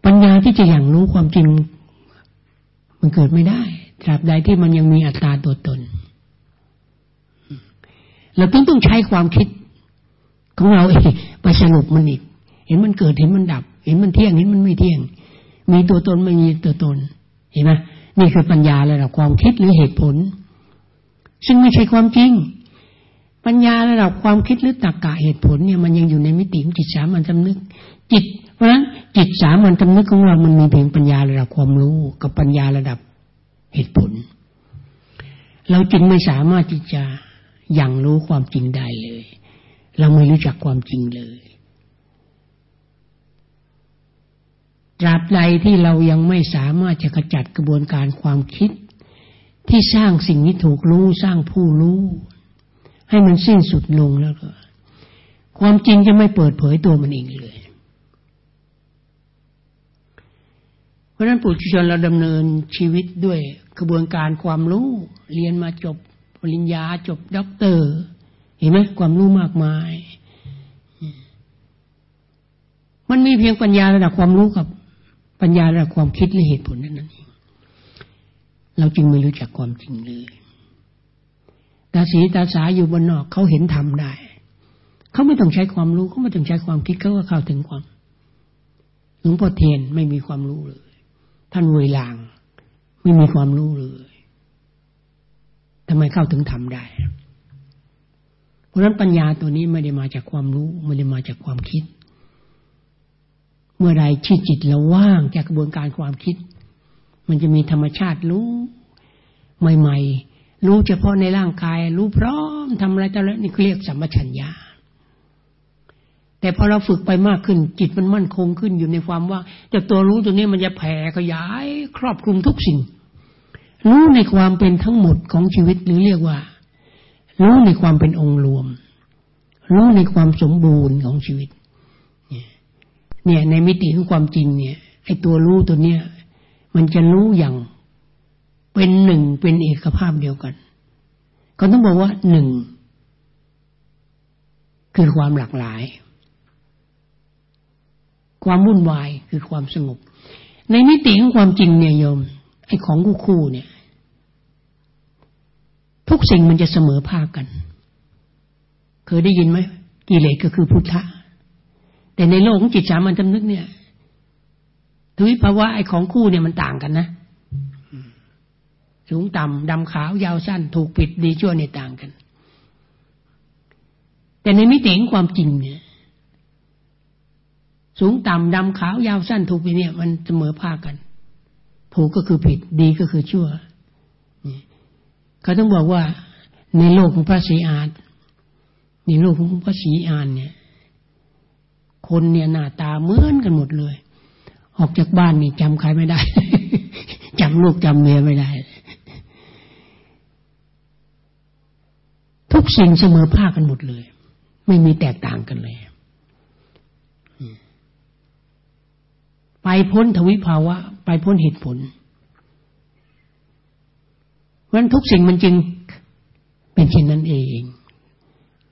ปัญญาที่จะอย่างรู้ความจริง มันเกิดไม่ได้ตราบใดที่มันยังมีอัตตาตัวตน เราต้องต้องใช้ความคิดของเราเองไปสรุปมันอีก เห็นมันเกิดเห็นมันดับ เห็นมันเที่ยงเห็นมันไม่เที่ยง มีตัวตนไม่มีตัวตน เห็นไหมนี่คือปัญญาระดับความคิดหรือเหตุผล ซึ่งไม่ใช่ความจริง ปัญญาระดับความคิดหรือตรรกะเหตุผลเนี่ยมันยังอยู่ในมิติของจิตสามัญจำนึก จิต เพราะฉะนั้นจิตสามัญจำนึกของเรามันมีเพียงปัญญาระดับความรู้ กับปัญญาระดับเหตุผล เราจึงไม่สามารถที่จะยังรู้ความจริงได้เลย เราไม่รู้จักความจริงเลยตราบใดที่เรายังไม่สามารถจะขจัดกระบวนการความคิด ที่สร้างสิ่งที่ถูกรู้สร้างผู้รู้ ให้มันสิ้นสุดลงแล้วก็ ความจริงจะไม่เปิดเผยตัวมันเองเลย เพราะนั้นปุถุชนเราดำเนินชีวิตด้วยกระบวนการความรู้ เรียนมาจบปริญญาจบด็อกเตอร์ เห็นไหมความรู้มากมาย มันมีเพียงปัญญาระดับความรู้กับปัญญาและความคิดและเหตุผลนั่นเองเราจึงไม่รู้จักความจริงเลย ตาสีตาสาอยู่บนนอกเขาเห็นธรรมได้ เขาไม่ต้องใช้ความรู้เขาไม่ต้องใช้ความคิดเขาก็เข้าถึงความหลวงพ่อเทียนไม่มีความรู้เลย ท่านเวลาง ไม่มีความรู้เลยทำไมเข้าถึงธรรมได้ เพราะนั้นปัญญาตัวนี้ไม่ได้มาจากความรู้ไม่ได้มาจากความคิด เมื่อใดที่จิตเราว่างจากกระบวนการความคิด มันจะมีธรรมชาติรู้ใหม่ ๆ รู้เฉพาะในร่างกาย รู้พร้อมทำอะไรแต่ละนี่เรียกสัมปชัญญาแต่พอเราฝึกไปมากขึ้น จิตมันมั่นคงขึ้นอยู่ในความว่าแต่ตัวรู้ตัวนี้มันจะแผ่ขยาย ครอบคลุมทุกสิ่ง รู้ในความเป็นทั้งหมดของชีวิตหรือเรียกว่า รู้ในความเป็นองค์รวม รู้ในความสมบูรณ์ของชีวิต เนี่ยในมิติของความจริงเนี่ยไอ้ตัวรู้ตัวเนี้ยมันจะรู้อย่าง เป็นหนึ่งเป็นเอกภาพเดียวกัน ก็ต้องบอกว่าหนึ่งคือความหลากหลาย ความวุ่นวายคือความสงบ ในมิติของความจริงเนี่ยโยมไอ้ของคู่คู่เนี่ย ทุกสิ่งมันจะเสมอภาคกัน เคยได้ยินไหมกิเลสก็คือพุทธะ แต่ในโลกของจิตสามัญจำนึกเนี่ยทวิภาวะไอ้ของคู่เนี่ยมันต่างกันนะ สูงต่ำดำขาวยาวสั้น ถูกปิดดีชั่วเนี่ยต่างกัน แต่ในมิติของความจริงเนี่ยสูงต่ำดำขาวยาวสั้นถูกปิดเนี่ย มันเสมอภาคกัน ถูกก็คือผิดดีก็คือชั่วเขาต้องบอกว่าในโลกของพระศรีอานในโลกของพระศรีอานเนี่ย คนเนี่ยหน้าตาเหมือนกันหมดเลย ออกจากบ้านนี่จำใครไม่ได้จำลูกจำเมียไม่ได้ ทุกสิ่งเสมอภาคกันหมดเลย ไม่มีแตกต่างกันเลย ไปพ้นทวิภาวะ ไปพ้นเหตุผลเพราะนั้นทุกสิ่งมันจึงเป็นเช่นนั้นเอง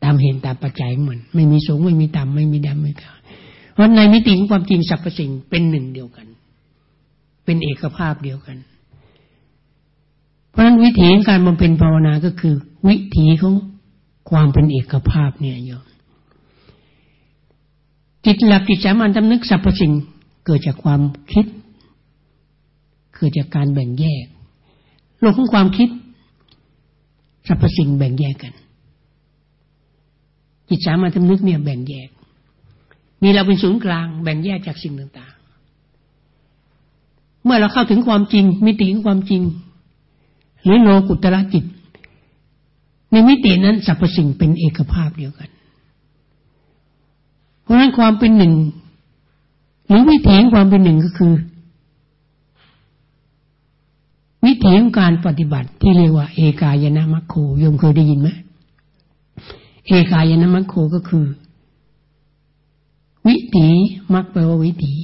ตามเหตุตามปัจจัยเหมือนไม่มีสูงไม่มีต่ำไม่มีดำไม่ขาวเพราะในมิติของความจริงสรรพสิ่งเป็นหนึ่งเดียวกัน เป็นเอกภาพเดียวกัน เพราะฉะนั้นวิถีการบำเพ็ญภาวนาก็คือ วิถีของความเป็นเอกภาพเนี่ยโยมจิตหลักจิตสามัญจำนึกสรรพสิ่งเกิดจากความคิด เกิดจากการแบ่งแยกโลกของความคิดสรรพสิ่งแบ่งแยกกัน จิตสามัญจำนึกเนี่ยแบ่งแยก มีเราเป็นศูนย์กลาง แบ่งแยกจากสิ่งต่าง ๆ เมื่อเราเข้าถึงความจริงมิติของความจริง หรือโลกุตระจิต ในมิตินั้นสรรพสิ่งเป็นเอกภาพเดียวกัน เพราะนั้นความเป็นหนึ่ง หรือวิถีของความเป็นหนึ่งก็คือ วิถีของการปฏิบัติที่เรียกว่า เอกายนามัคโคโยมเคยได้ยินไหมเอกายนามัคโคก็คือ วิถีมักแปลว่าวิถี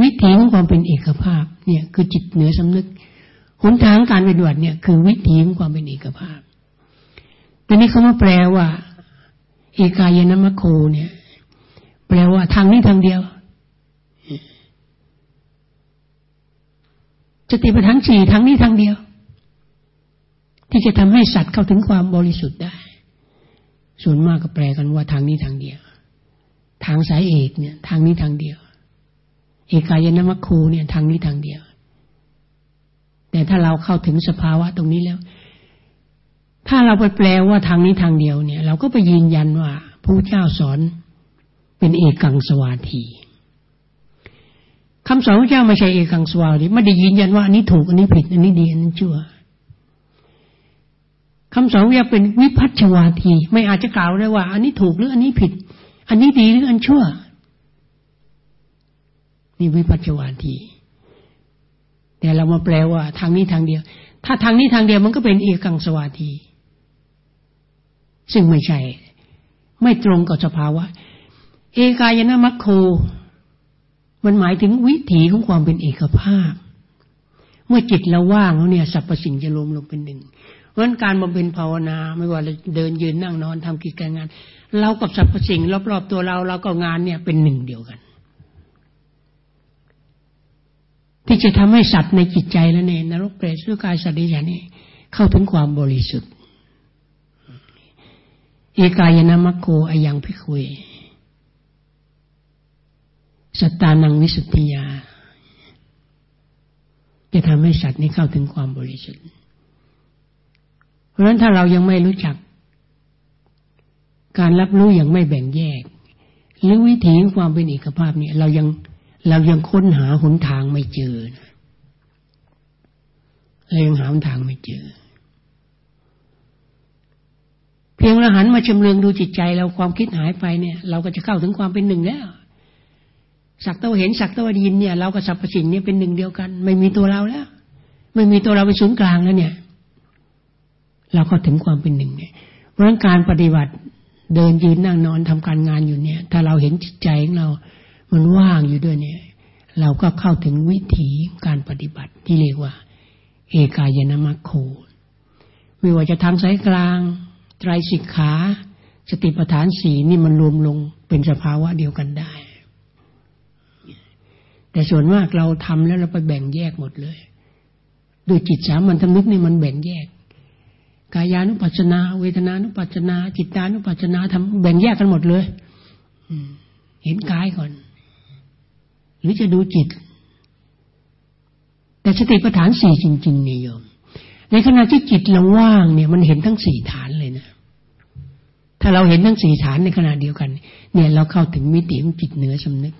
วิถีของความเป็นเอกภาพเนี่ยคือจิตเหนือสำนึกหนทางการปฏิบัติเนี่ยคือวิถีของความเป็นเอกภาพ ตอนนี้เขามาแปลว่าเอกายนมโคเนี่ย แปลว่าทางนี้ทางเดียวสติปัฏฐานสี่ทางนี้ทางเดียว ที่จะทำให้สัตว์เข้าถึงความบริสุทธิ์ได้ ส่วนมากก็แปลกันว่าทางนี้ทางเดียว ทางสายเอกเนี่ย ทางนี้ทางเดียว เอกายนมัคคูเนี่ย ทางนี้ทางเดียว แต่ถ้าเราเข้าถึงสภาวะตรงนี้แล้ว ถ้าเราไปแปลว่าทางนี้ทางเดียวเนี่ย เราก็ไปยืนยันว่าพระเจ้าสอนเป็นเอกังสวาทีคำสอนพระเจ้าไม่ใช่เอกังสวาทีไม่ได้ยืนยันว่าอันนี้ถูกอันนี้ผิดอันนี้ดีอันนี้ชั่วคำสอนพระเจ้าเป็นวิพัฒวาที ไม่อาจจะกล่าวได้ว่า อันนี้ถูกหรืออันนี้ผิด อันนี้ดีหรืออันชั่วนี่วิพัฒวาทีแต่เรามาแปลว่าทางนี้ทางเดียว ถ้าทางนี้ทางเดียวมันก็เป็นเอกังสวาที ซึ่งไม่ใช่ ไม่ตรงกับสภาวะ เอกายนะมัคโค มันหมายถึงวิถีของความเป็นเอกภาพ เมื่อจิตเราว่างแล้วเนี่ยสรรพสิ่งจะรวมลงเป็นหนึ่งเพราะนั้นการมาเป็นภาวนาไม่ว่าเราเดินยืนนั่งนอนทำกิจการงาน เรากับสรรพสิ่งรอบๆตัวเราเราก็งานเนี่ยเป็นหนึ่งเดียวกัน ที่จะทำให้สัตว์ในจิตใจและในนรกเปรตสุกายสัตว์ดิฉันนี่เข้าถึงความบริสุทธิ์ เอกายนามัคโคอยังพิคุยสตานังวิสุทธิยา จะทำให้สัตว์นี้เข้าถึงความบริสุทธิ์ เพราะฉะนั้นถ้าเรายังไม่รู้จัก การรับรู้อย่างไม่แบ่งแยก หรือวิถีความเป็นเอกภาพเนี่ยเรายังเรายังค้นหาหนทางไม่เจอเรายังหาหนทางไม่เจอ เพียงเราหันมาชำเลืองดูจิตใจเราความคิดหายไปเนี่ย เราก็จะเข้าถึงความเป็นหนึ่งแล้วสักตะวเห็นสักตะวยินเนี่ยเรากับสรรพสิ่งเนี้เป็นหนึ่งเดียวกัน ไม่มีตัวเราแล้ว ไม่มีตัวเราเป็นศูนย์กลางแล้วเนี่ย เราก็ถึงความเป็นหนึ่งเนี่ยเพราะการปฏิบัติเดินยืนนั่งนอนทำการงานอยู่เนี่ย ถ้าเราเห็นจิตใจของเรา มันว่างอยู่ด้วยเนี่ย เราก็เข้าถึงวิถีการปฏิบัติที่เรียกว่า เอกายนามโคไม่ว่าจะทำสายกลาง ไตรสิกขาสติปัฏฐานสีนี่มันรวมลงเป็นสภาวะเดียวกันได้ แต่ส่วนมากเราทำแล้วเราไปแบ่งแยกหมดเลยดูจิตสามัญธรรมิกนี่มันแบ่งแยก กายานุปัจนา เวทนานุปัจนา จิตานุปัจนาทำแบ่งแยกกันหมดเลยเห็นกายก่อน หรือจะดูจิต แต่สติปัฏฐานสี่จริงๆนี่โยมในขณะที่จิตเราว่างเนี่ย มันเห็นทั้งสี่ฐาน ถ้าเราเห็นทั้งสี่ฐานในขณะเดียวกัน เนี่ยเราเข้าถึงมิติของจิตเหนือสำนึก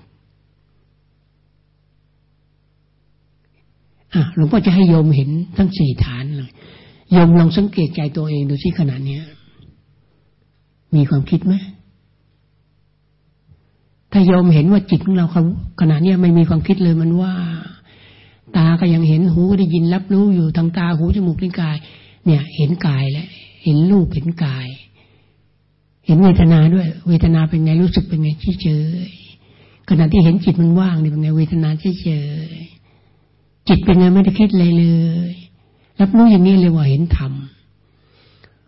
หลวงพ่อจะให้โยมเห็นทั้งสี่ฐานเลยโยมลองสังเกตใจตัวเองดูสิขณะนี้มีความคิดไหมถ้าโยมเห็นว่าจิตของเราขณะนี้ไม่มีความคิดเลยมันว่า ตาก็ยังเห็นหูก็ได้ยินรับรู้อยู่ทางตาหูจมูกลิ้นกาย เนี่ย เห็นกายแล้วเห็นรูปเห็นกาย เห็นเวทนาด้วย เวทนาเป็นไงรู้สึกเป็นไงเฉยขณะที่เห็นจิตมันว่างนี่เป็นไงเวทนาเฉยจิตเป็นไงไม่ได้คิดเลยเลย รับรู้อย่างนี้เลยว่าเห็นธรรม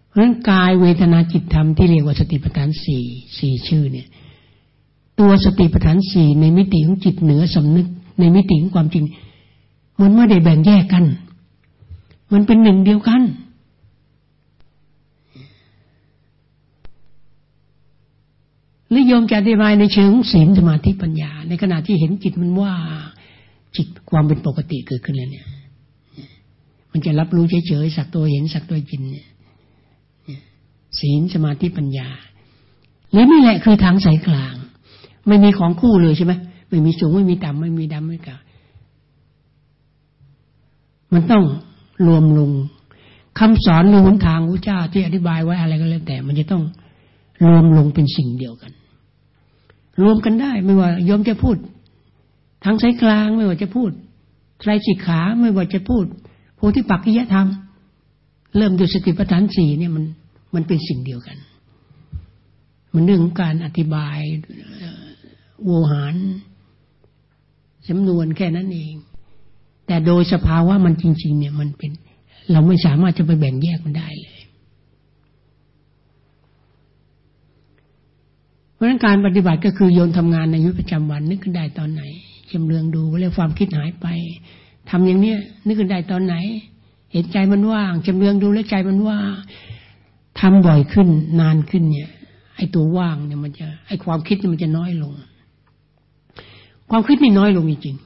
เพราะฉะนั้นกายเวทนาจิตธรรมที่เรียกว่าสติปัฏฐานสี่สี่ชื่อเนี่ย ตัวสติปัฏฐานสี่ในมิติของจิตเหนือสำนึก ในมิติของความจริง มันไม่ได้แบ่งแยกกัน มันเป็นหนึ่งเดียวกัน หรือโยมจะอธิบายในเชิงศีลสมาธิปัญญา ในขณะที่เห็นจิตมันว่าจิตความเป็นปกติเกิดขึ้นแล้วเนี่ย มันจะรับรู้เฉยๆสักตัวเห็นสักตัวจินเนี่ยศีลสมาธิปัญญา หรือนี่แหละคือทางสายกลาง ไม่มีของคู่เลยใช่ไหมไม่มีสูงไม่มีต่ำไม่มีดำไม่กลามันต้องรวมลงคำสอนหรือหนทางพระเจ้าที่อธิบายไว้อะไรก็แล้วแต่ มันจะต้อง รวมลงเป็นสิ่งเดียวกัน รวมกันได้ไม่ว่ายอมจะพูด ทางสายกลางไม่ว่าจะพูดไตรสิกขาไม่ว่าจะพูดโพธิปักขิยธรรม เริ่มด้วยสติปัฏฐานสี่เนี่ยมันมันเป็นสิ่งเดียวกัน มันเรื่องของการอธิบายโวหารจำนวนแค่นั้นเอง แต่โดยสภาวะมันจริง ๆ เนี่ยมันเป็น เราไม่สามารถจะไปแบ่งแยกมันได้เลย เพราะฉะนั้นการปฏิบัติก็คือโยนทำงานในยุคประจำวัน นึกขึ้นได้ตอนไหนจำเรืองดูแล้วความคิดหายไปทำอย่างเนี้ยนึกขึ้นได้ตอนไหน เห็นใจมันว่างจำเรืองดูแล้วใจมันว่างทำบ่อยขึ้นนานขึ้นเนี่ย ไอ้ตัวว่างเนี่ยมันจะไอ้ความคิดมันจะน้อยลง ความคิดนี่น้อยลงจริง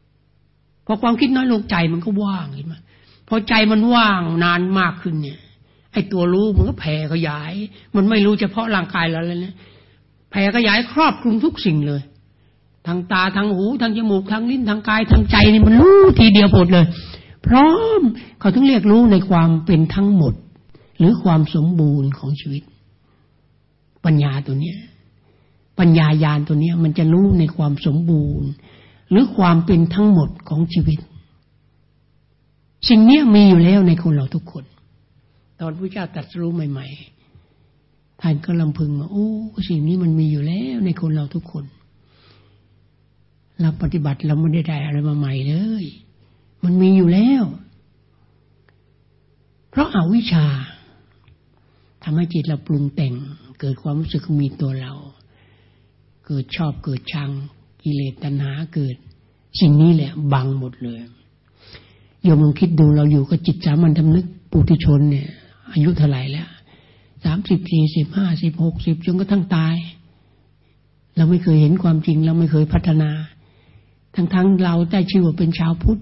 ๆพอความคิดน้อยลงใจมันก็ว่างเห็นไหมพอใจมันว่างนานมากขึ้นเนี่ยไอ้ตัวรู้มันก็แผ่ขยาย มันไม่รู้เฉพาะร่างกายเราเลยนะ แผ่ขยายครอบคลุมทุกสิ่งเลย ทางตาทางหูทางจมูกทางลิ้นทางกายทางใจนี่มันรู้ทีเดียวหมดเลย พร้อมเขาถึงเรียกรู้ในความเป็นทั้งหมด หรือความสมบูรณ์ของชีวิต ปัญญาตัวเนี้ย ปัญญายาณตัวเนี้ย มันจะรู้ในความสมบูรณ์ หรือความเป็นทั้งหมดของชีวิต สิ่งนี้มีอยู่แล้วในคนเราทุกคน ตอนพระเจ้าตรัสรู้ใหม่ ๆ ท่านก็ลำพึงมาโอ้สิ่งนี้มันมีอยู่แล้วในคนเราทุกคน เราปฏิบัติเราไม่ได้ได้อะไรมาใหม่เลย มันมีอยู่แล้ว เพราะอาวิชชาทำให้จิตเราปรุงแต่ง เกิดความรู้สึกมีตัวเรา เกิดชอบเกิดชัง กิเลสตัณหาเกิด สิ่งนี้แหละบังหมดเลยโยมลองคิดดูเราอยู่กับจิตสามัญทำนึกปุถุชนเนี่ย อายุเท่าไหร่แล้ว สามสิบสี่สิบห้าสิบหกสิบจนกระทั่งตาย เราไม่เคยเห็นความจริง เราไม่เคยพัฒนา ทั้งๆงเราได้ชื่อว่าเป็นชาวพุทธ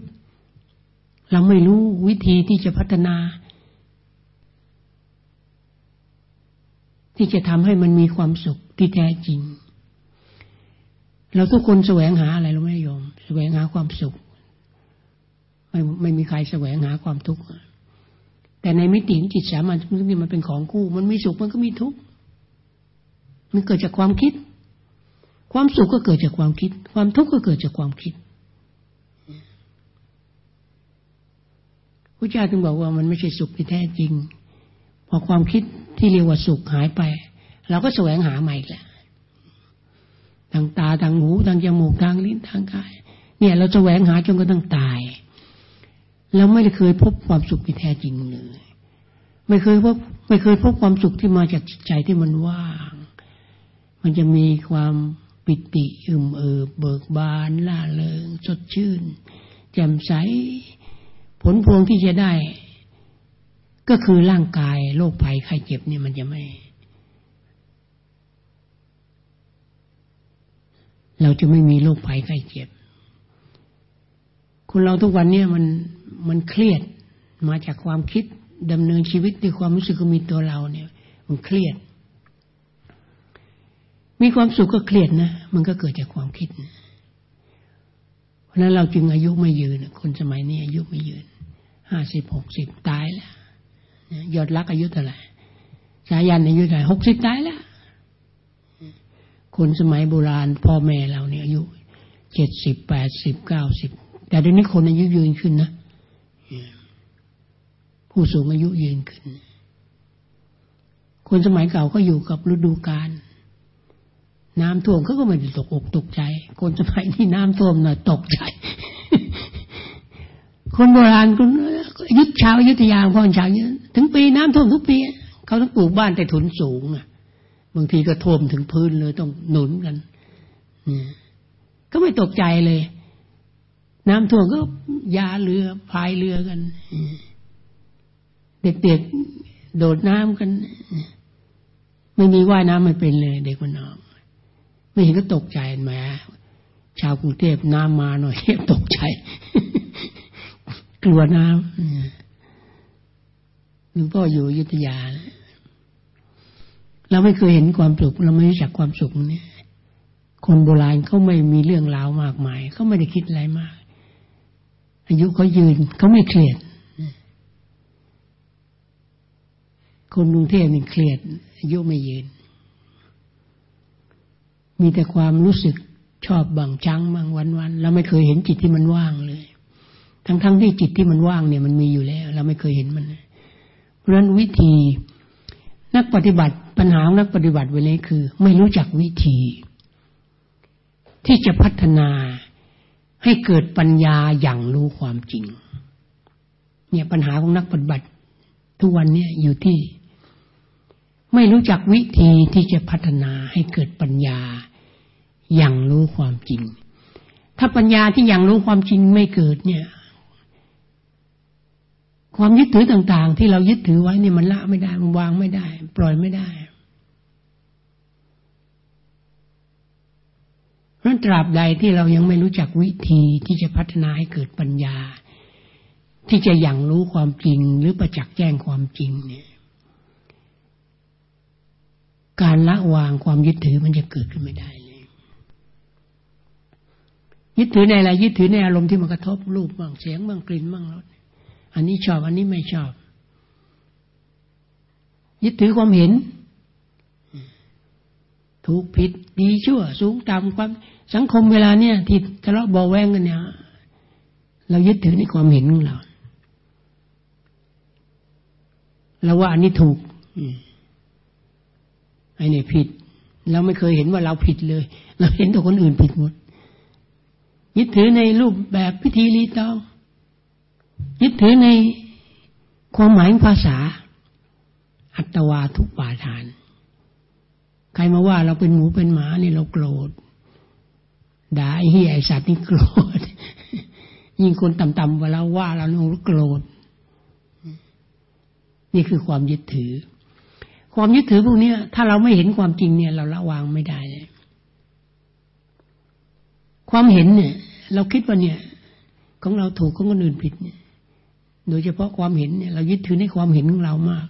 เราไม่รู้วิธีที่จะพัฒนา ที่จะทำให้มันมีความสุขที่แท้จริง เราทุกคนแสวงหาอะไรเราไม่ยอมแสวงหาความสุข ไม่ไม่มีใครแสวงหาความทุกข์ แต่ในมิติจิตสามัญมันเป็นของคู่ มันมีสุขมันก็มีทุกข์มันเกิดจากความคิด ความสุขก็เกิดจากความคิด ความทุกข์ก็เกิดจากความคิดพระเจ้าถึงบอกว่ามันไม่ใช่สุขที่แท้จริง พอความคิดที่เรียกว่าสุขหายไปเราก็แสวงหาใหม่แหละทางตาทางหูทางจมูกทางลิ้นทางกาย เนี่ย เราแสวงหาจนกระทั่งตาย เราไม่ได้เคยพบความสุขที่แท้จริงเลย ไม่เคยพบไม่เคยพบความสุขที่มาจากจิตใจที่มันว่าง มันจะมีความปิติอึมเอิบเบิกบานล่าเริงสดชื่น แจ่มใส ผลพวงที่จะได้ ก็คือร่างกายโรคภัยไข้เจ็บนี่มันจะไม่ เราจะไม่มีโรคภัยไข้เจ็บ คนเราทุกวันเนี่ยมัน มันเครียดมาจากความคิดดำเนินชีวิตด้วยความรู้สึกมีตัวเราเนี่ย มันเครียด มีความสุขก็เครียดนะ มันก็เกิดจากความคิดนะเพราะนั้นเราจึงอายุไม่ยืน คนสมัยนี้อายุไม่ยืนห้าสิบหกสิบตายแล้วยอดรักอายุเท่าไหร่สายันอายุเท่าไหร่หกสิบตายแล้วคนสมัยโบราณพ่อแม่เราเนี่ยอายุเจ็ดสิบแปดสิบเก้าสิบแต่เดี๋ยวนี้คนอายุยืนขึ้นนะ ผู้สูงอายุยืนขึ้น คนสมัยเก่าก็อยู่กับฤดูกาลน้ำท่วมเขาก็ไม่ได้ตกอกตกใจ คนสมัยนี้น้ำท่วมหน่อยตกใจ คนโบราณคนยุทธชาวยุทธยาพ่อชาวเนี้ยถึงปีน้ำท่วมทุกปีเขาต้องปลูกบ้านแต่ถุนสูงอะ บางทีก็ท่วมถึงพื้นเลยต้องหนุนกันเนี่ยก็ไม่ตกใจเลย น้ำท่วมก็ยาเรือพายเรือกัน เด็กๆโดดน้ำกัน ไม่มีว่ายน้ำไม่เป็นเลย เด็กคนน้องไม่เห็นก็ตกใจแหมชาวกรุงเทพน้ำมาหน่อยตกใจ กลัวน้ำหลวงพ่ออยู่ยุทธยา เราไม่เคยเห็นความสุข เราไม่รู้จักความสุขเนี่ยคนโบราณเขาไม่มีเรื่องราวมากมายเขาไม่ได้คิดอะไรมาก อายุเขายืนเขาไม่เครียด คนกรุงเทพนี่เครียดอายุไม่ยืน มีแต่ความรู้สึกชอบบางจังบางวันวันเราไม่เคยเห็นจิตที่มันว่างเลย ทั้งๆทที่จิตที่มันว่างเนี่ยมันมีอยู่แล้ว เราไม่เคยเห็นมันเพราะฉะนั้นวิธีนักปฏิบัติปัญหาของนักปฏิบัติเวลาคือ ไม่รู้จักวิธี ที่จะพัฒนาให้เกิดปัญญาอย่างรู้ความจริง เนี่ยปัญหาของนักปฏิบัติ ทุกวันเนี่ยอยู่ที่ ไม่รู้จักวิธีที่จะพัฒนาให้เกิดปัญญาอย่างรู้ความจริง ถ้าปัญญาที่อย่างรู้ความจริงไม่เกิดเนี่ย ความยึดถือต่าง ๆ ที่เรายึดถือไว้เนี่ยมันละไม่ได้ มันวางไม่ได้ ปล่อยไม่ได้เพราะตราบใดที่เรายังไม่รู้จักวิธีที่จะพัฒนาให้เกิดปัญญา ที่จะอยังรู้ความจริงหรือประจักษ์แจ้งความจริงเนี่ย การละวางความยึดถือมันจะเกิดขึ้นไม่ได้เลย ยึดถือในอะไรยึดถือในอารมณ์ที่มันกระทบรูปบ้างเสียงบ้างกลิ่นบ้างรสอันนี้ชอบอันนี้ไม่ชอบ ยึดถือความเห็น ถูกผิดดีชั่ว สูงต่ำความสังคมเวลาเนี่ยที่ทะเลาะเบาแวงกันเนี่ยเรายึดถือในความเห็นของเราเราว่าอันนี้ถูกไอ้นี่ผิด เราไม่เคยเห็นว่าเราผิดเลย เราเห็นแตัวคนอื่นผิดหมด ยึดถือในรูปแบบพิธีรีตอง ยึดถือในความหมายภาษา อัตวาทุกปาทาน ใครมาว่าเราเป็นหมูเป็นหมาเนี่ยเราโกรธด่าไอ้เหี้ยไอ้สัตว์นี่โกรธยิ่งคนต่ำๆเวลาว่าเราเราโกรธนี่คือความยึดถือ ความยึดถือพวกนี้ถ้าเราไม่เห็นความจริงเนี่ย เราละวางไม่ได้เลยความเห็นเนี่ย เราคิดว่าเนี่ย ของเราถูกของคนอื่นผิดเนี่ย โดยเฉพาะความเห็นเนี่ย เรายึดถือในความเห็นของเรามาก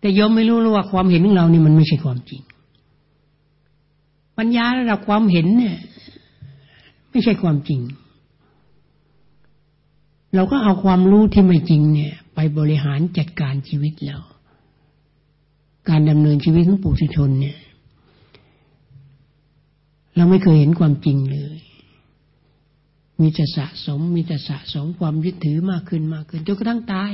แต่ยอมไม่รู้รู้ว่าความเห็นของเราเนี่ยมันไม่ใช่ความจริง ปัญญาระดับความเห็นเนี่ย ไม่ใช่ความจริง เราก็เอาความรู้ที่ไม่จริงเนี่ย ไปบริหารจัดการชีวิตเรา การดำเนินชีวิตของปุถุชนเนี่ย เราไม่เคยเห็นความจริงเลย มีแต่สะสม มีแต่สะสมความยึดถือมากขึ้นมากขึ้นจนกระทั่งตาย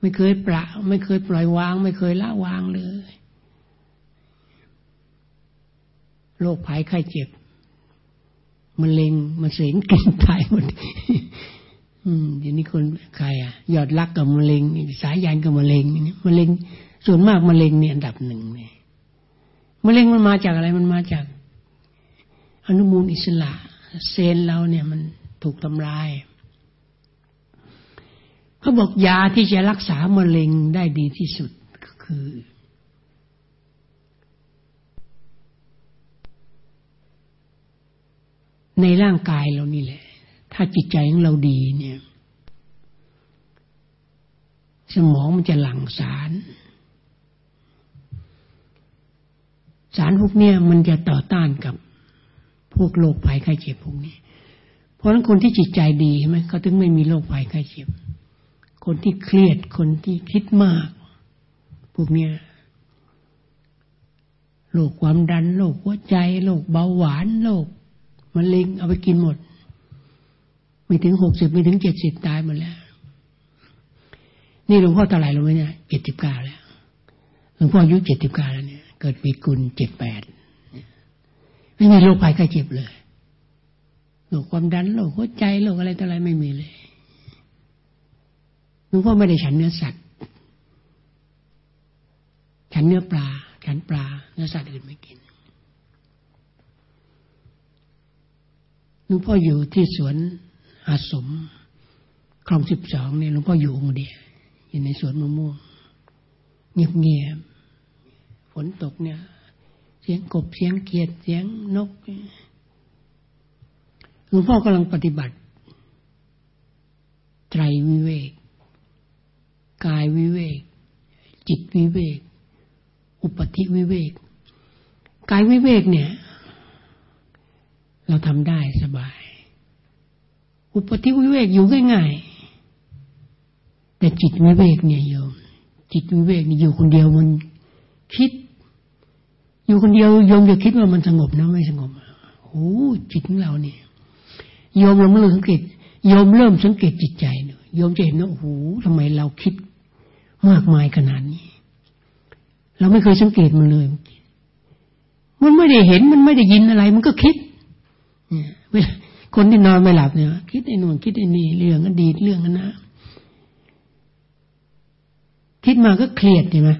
ไม่เคยปละไม่เคยปล่อยวาง ไม่เคยละวางเลยโรคภัยไข้เจ็บมะเร็งมาเสงกินตายหมด อืมเดี๋ยวนี้คนใครอะยอดรักกับมะเร็งสายยานกับมะเร็งมะเร็งส่วนมากมะเร็งเนี่ยอันดับหนึ่งเนี่ยมะเร็งมันมาจากอะไรมันมาจาก อนุมูลอิสระ เซลล์เราเนี่ยมันถูกทำลายเขาบอกยาที่จะรักษามะเร็งได้ดีที่สุดก็คือ ในร่างกายเรานี่แหละ ถ้าจิตใจของเราดีเนี่ย สมองมันจะหลั่งสาร สารพวกนี้มันจะต่อต้านกับพวกโรคภัยไข้เจ็บพวกนี้ เพราะฉะนั้นคนที่จิตใจดีใช่ไหมเขาถึงไม่มีโรคภัยไข้เจ็บ คนที่เครียดคนที่คิดมาก พวกเนี้ยโรคความดันโรคหัวใจโรคเบาหวานโรคมะเร็งเอาไปกินหมด ไม่ถึงหกสิบไม่ถึงเจ็ดสิบตายหมดแล้ว นี่หลวงพ่อเท่าไหร่รู้ไหมเนี่ยเจ็ดสิบเก้าแล้วหลวงพ่ออายุเจ็ดสิบเก้าแล้วเนี่ย เกิดปีกุลเจ็ดแปดไม่มีโรคภัยไข้เจ็บเลยโรคความดันโรคหัวใจโรคอะไรต่ออะไรไม่มีเลยหลวงพ่อไม่ได้ฉันเนื้อสัตว์ฉันเนื้อปลาฉันปลาเนื้อสัตว์อื่นไม่กินหลวงพ่ออยู่ที่สวน อาสมคลองสิบสองเนี่ยหลวงพ่ออยู่องเดียวอยู่ในสวนมะม่วงเงียบๆฝนตกเนี่ย เสียงกบเสียงเกียดเสียงนกหลวงพ่อกำลังปฏิบัติ ไตรวิเวก กายวิเวก จิตวิเวก อุปธิวิเวก กายวิเวกเนี่ย เราทำได้สบาย อุปธิวิเวกอยู่ง่ายๆแต่จิตวิเวกเนี่ยโยมจิตวิเวกนี่อยู่คนเดียวมันคิด อยู่คนเดียวโยมจะคิดว่ามันสงบนะไม่สงบโอ้จิตของเราเนี่ยโยมเราเริ่มสังเกตโยมเริ่มสังเกตจิตใจเนยโยมจะเห็นว่าโอ้โหทำไมเราคิดมากมายขนาดนี้ เราไม่เคยสังเกตมันเลย มันไม่ได้เห็นมันไม่ได้ยินอะไร มันก็คิดเนี่ย คนที่นอนไม่หลับเนี่ย คิดไอ้นู่นคิดไอ้นี่เรื่องอดีตเรื่องอนาคิดมาก็เครียดใช่ไหม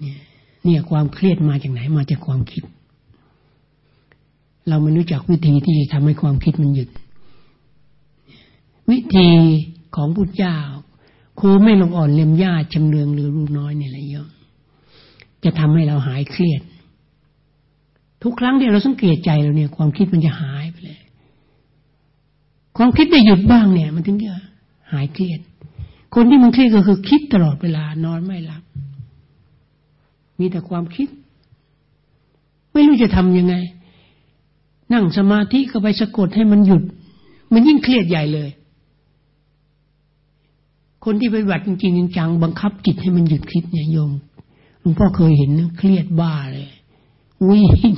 เนี่ยเนี่ยความเครียดมาจากไหนมาจากความคิด เราไม่รู้จักวิธีที่จะทำให้ความคิดมันหยุด วิธีของพุทธเจ้าครูไม่ลงอ่อนเลียมญาติชำเลืองหรือรู้น้อยเนี่ยแหละโยมจะทำให้เราหายเครียด ทุกครั้งที่เราสังเกตใจเราเนี่ย ความคิดมันจะหายไปเลย ความคิดได้หยุดบ้างเนี่ย มันถึงจะหายเครียด คนที่มันเครียดก็คือคิดตลอดเวลานอนไม่หลับ มีแต่ความคิด ไม่รู้จะทำยังไง นั่งสมาธิก็ไปสะกดให้มันหยุด มันยิ่งเครียดใหญ่เลย คนที่ไปบัติจริงๆจังบังคับจิตให้มันหยุดคิดเนี่ยโยมหลวงพ่อเคยเห็นนะเครียดบ้าเลยวิ่ง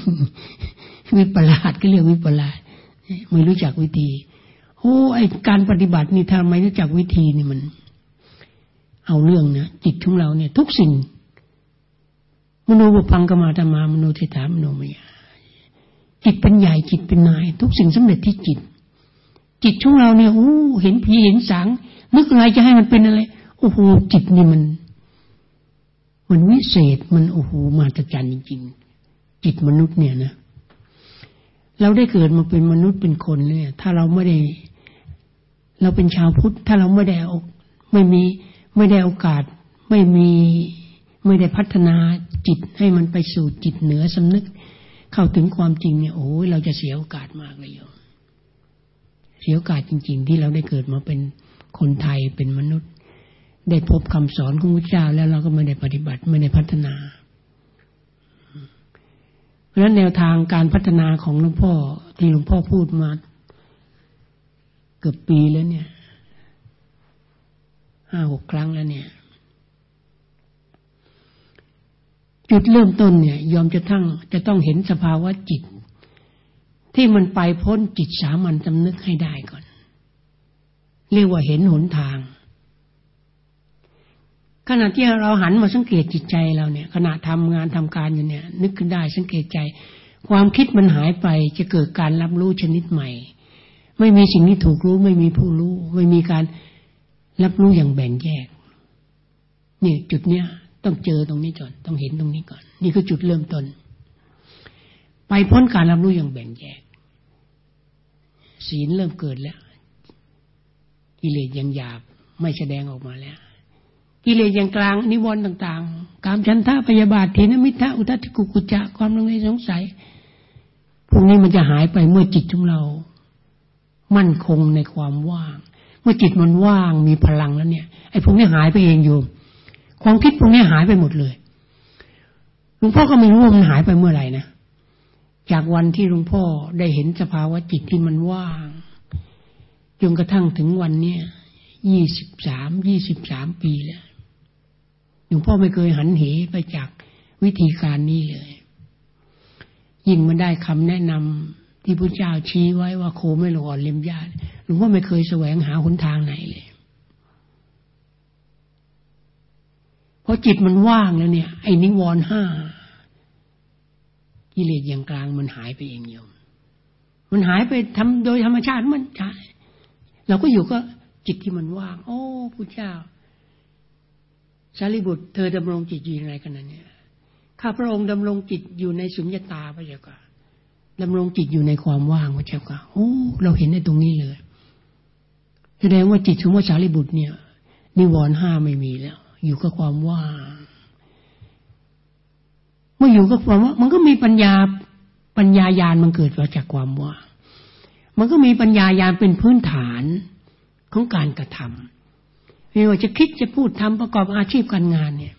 วิปลาสก็เรียกวิปลาสไม่รู้จักวิธี โอ้ไอการปฏิบัตินี่ถ้าไมรู้จักวิธีนี่มัน เอาเรื่องนะจิตของเราเนี่ย ทุกสิ่งมโนบุพังกมาธรรมามโนเทถามโนมยาจิตเป็นใหญ่จิตเป็นนาย ทุกสิ่งสำเร็จที่จิต จิตของเราเนี่ยโอ้เห็นผีเห็นสางนึกอะไรจะให้มันเป็นอะไรโอ้โหจิตนี่มัน มันวิเศษมันโอ้โหมาตรจันจริงๆจิตมนุษย์เนี่ยนะเราได้เกิดมาเป็นมนุษย์เป็นคนเนี่ย ถ้าเราไม่ได้ เราเป็นชาวพุทธ ถ้าเราไม่ได้ไม่มีไม่ได้โอกาส ไม่มีไม่ได้พัฒนาจิตให้มันไปสู่จิตเหนือสำนึก เข้าถึงความจริงเนี่ยโอ้ยเราจะเสียโอกาสมากเลยโยเสียโอกาสจริง ๆ ที่เราได้เกิดมาเป็นคนไทยเป็นมนุษย์ ได้พบคำสอนของพระเจ้าแล้วเราก็ไม่ได้ปฏิบัติไม่ได้พัฒนา เพราะฉะนั้นแนวทางการพัฒนาของหลวงพ่อที่หลวงพ่อพูดมา เกือบปีแล้วเนี่ยห้าหกครั้งแล้วเนี่ย จุดเริ่มต้นเนี่ย ยอมจะทั้งจะต้องเห็นสภาวะจิต ที่มันไปพ้นจิตสามัญจำนึกให้ได้ก่อน เรียกว่าเห็นหนทาง ขณะที่เราหันมาสังเกตจิตใจเราเนี่ย ขณะทำงานทำการอยู่เนี่ย นึกขึ้นได้สังเกตใจ ความคิดมันหายไปจะเกิดการรับรู้ชนิดใหม่ ไม่มีสิ่งที่ถูกรู้ ไม่มีผู้รู้ ไม่มีการรับรู้อย่างแบ่งแยกนี่จุดเนี้ยต้องเจอตรงนี้ก่อน ต้องเห็นตรงนี้ก่อน นี่คือจุดเริ่มต้น ไปพ้นการรับรู้อย่างแบ่งแยก ศีลเริ่มเกิดแล้ว กิเลสยังหยาบไม่แสดงออกมาแล้ว กิเลสยังกลาง นิวรณ์ต่างๆ กามชันทะพยาบาทเทนมิทะอุทัติกุกุจะความลังเลสงสัยพวกนี้มันจะหายไปเมื่อจิตของเรา มั่นคงในความว่าง เมื่อจิตมันว่างมีพลังแล้วเนี่ยไอ้พวกนี้หายไปเองอยู่ความคิดพวกนี้หายไปหมดเลยหลวงพ่อก็ไม่รู้ว่ามันหายไปเมื่อไหร่นะจากวันที่หลวงพ่อได้เห็นสภาวะจิตที่มันว่างจนกระทั่งถึงวันเนี้ยยี่สิบสามยี่สิบสามปีแล้วหลวงพ่อไม่เคยหันเหไปจากวิธีการนี้เลย ยิ่งมาได้คำแนะนำ ที่พระเจ้าชี้ไว้ว่าโคไม่หลอ่อนเลียมญาติหลวงพ่อไม่เคยแสวงหาหนทางไหนเลยเพราะจิตมันว่างแล้วเนี่ย ไอ้นิวรณ์ห้ากิเลสอย่างกลางมันหายไปเองโยม มันหายไปทำโดยธรรมชาติมันใช่เราก็อยู่ก็จิตที่มันว่าง โอ้พุทธเจ้าสารีบุตรเธอดำรงจิตอยู่ในขณะนี้ข้าพระองค์ดำรงจิตอยู่ในสุญญตาพระเจ้าค่ะ ดำรงจิตอยู่ในความว่างพระเจ้าค่ะโอ้เราเห็นในตรงนี้เลยแสดงว่าจิตของพระสารีบุตรเนี่ยนิวรณ์ห้าไม่มีแล้ว อยู่กับความว่างเมื่ออยู่กับความว่า มันก็มีปัญญาปัญญายาณมันเกิดมาจากความว่างมันก็มีปัญญายามเป็นพื้นฐานของการกระทำไม่ว่าจะคิดจะพูดทำประกอบอาชีพการงานเนี่ย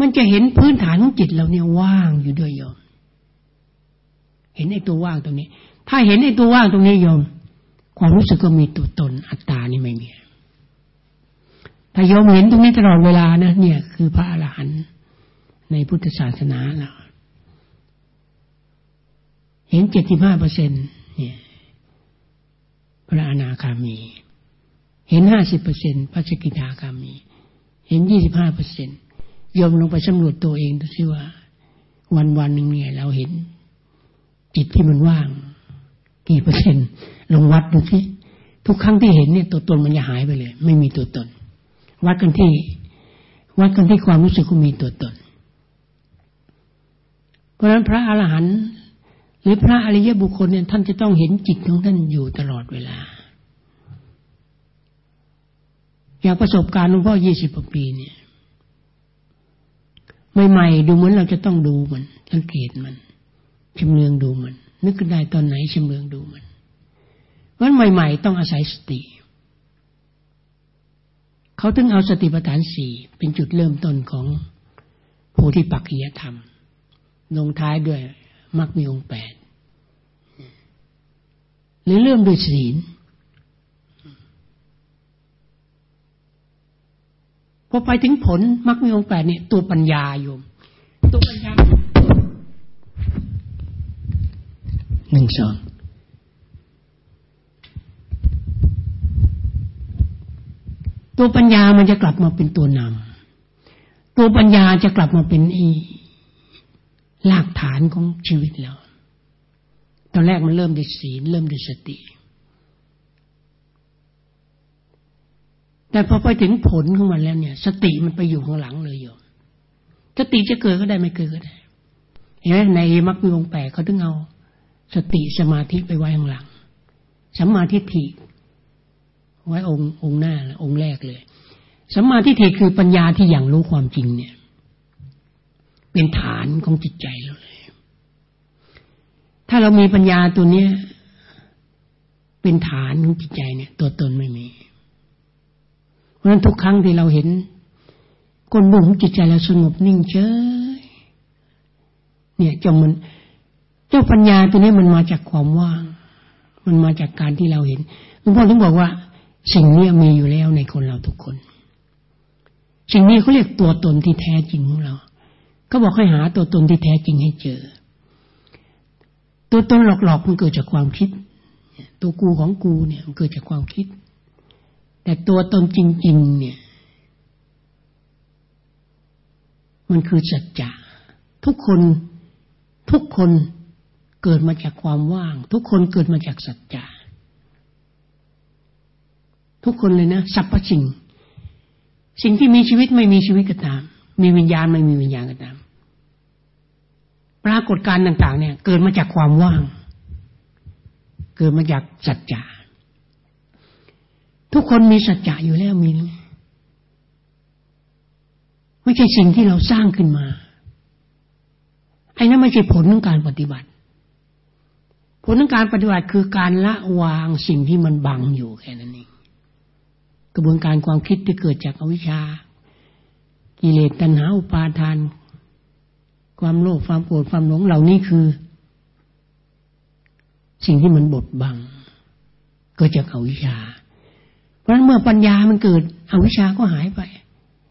มันจะเห็นพื้นฐานของจิตเราเนี่ยว่างอยู่ด้วยโยม เห็นไอ้ตัวว่างตรงนี้ ถ้าเห็นไอ้ตัวว่างตรงนี้โยม ความรู้สึกก็มีตัวตนอัตตานี่ไม่มีถ้าโยมเห็นตรงนี้ตลอดเวลานะเนี่ย คือพระอรหันต์ในพุทธศาสนาเราเห็นเจ็ดสิบห้าเปอร์เซ็นเนี่ยพระอนาคามี เห็นห้าสิบเปอร์เซ็นพระสกิทาคามี เห็นยี่สิบห้าเปอร์เซ็นยมลงไปสำรวจตัวเองดูสิว่า วันวันหนึ่งเนี่ย เราเห็น จิตที่มันว่าง กี่เปอร์เซ็นต์ลองวัดดูสิทุกครั้งที่เห็นเนี่ยตัวตนมันจะหายไปเลย ไม่มีตัวตน วัดกันที่ วัดกันที่ความรู้สึกว่ามีตัวตน เพราะฉะนั้นพระอรหันต์หรือพระอริยบุคคลเนี่ยท่านจะต้องเห็นจิตของท่านอยู่ตลอดเวลา อย่างประสบการณ์หลวงพ่อยี่สิบปีเนี่ยใหม่ๆดูเหมือนเราจะต้องดูมันสังเกตมัน ชำเลืองดูมัน นึกขึ้นได้ตอนไหนชำเลืองดูมันเพราะใหม่ ๆ ต้องอาศัยสติ เขาถึงเอาสติปัฏฐานสี่เป็นจุดเริ่มต้นของโพธิปักขียธรรม ลงท้ายด้วยมรรคมีองค์แปดหรือเริ่มด้วยศีลพอไปถึงผลมรรคมีองค์แปดเนี่ยตัวปัญญาโยม ตัวปัญญา หนึ่งสองตัว ปัญญามันจะกลับมาเป็นตัวนำตัวปัญญาจะกลับมาเป็นอีหลักฐานของชีวิตเราตอนแรกมันเริ่มด้วยศีลเริ่มด้วยสติ แต่พอไปถึงผลของมันแล้วเนี่ย สติมันไปอยู่ข้างหลังเลยโยมสติจะเกิดก็ได้ไม่เกิดก็ได้เห็นไหมในมรรคมีองแปดเขาถึงเอา สติสมาธิไปไว้ข้างหลังสัมมาทิฏฐิไว้องค์องค์หน้าองค์แรกเลยสัมมาทิฏฐิคือปัญญาที่อย่างรู้ความจริงเนี่ย เป็นฐานของจิตใจเราเลย ถ้าเรามีปัญญาตัวเนี้ย เป็นฐานของจิตใจเนี่ย ตัวตนไม่มี เพราะนั้นทุกครั้งที่เราเห็นก้นบุ้งของจิตใจเราสงบนิ่งเฉยเนี่ยจมัน เจ้าปัญญาตัวนี้มันมาจากความว่าง มันมาจากการที่เราเห็นหลวงพ่อถึงบอกว่า สิ่งนี้มีอยู่แล้วในคนเราทุกคน สิ่งนี้เขาเรียกตัวตนที่แท้จริงของเราเขาบอกให้หาตัวตนที่แท้จริงให้เจอ ตัวตนหลอกๆมันเกิดจากความคิด ตัวกูของกูเนี่ยมันเกิดจากความคิด แต่ตัวตนจริง ๆ เนี่ย มันคือสัจจะทุกคนทุกคน เกิดมาจากความว่าง ทุกคนเกิดมาจากสัจจะทุกคนเลยนะสรรพสิ่ง สิ่งที่มีชีวิตไม่มีชีวิตก็ตาม มีวิญญาณไม่มีวิญญาณก็ตาม ปรากฏการณ์ต่าง ๆ เนี่ย เกิดมาจากความว่าง เกิดมาจากสัจจะทุกคนมีสัจจะอยู่แล้วมีไม่ใช่สิ่งที่เราสร้างขึ้นมาไอ้นั้นไม่ใช่ผลของการปฏิบัติ ผลของการปฏิบัติคือการละวางสิ่งที่มันบังอยู่แค่นั้นเองกระบวนการความคิดที่เกิดจากอวิชชา กิเลสตัณหาอุปาทาน ความโลภความโกรธความหลงเหล่านี้คือ สิ่งที่มันบดบัง เกิดจากอวิชชา เพราะฉะนั้นเมื่อปัญญามันเกิด อวิชาก็หายไป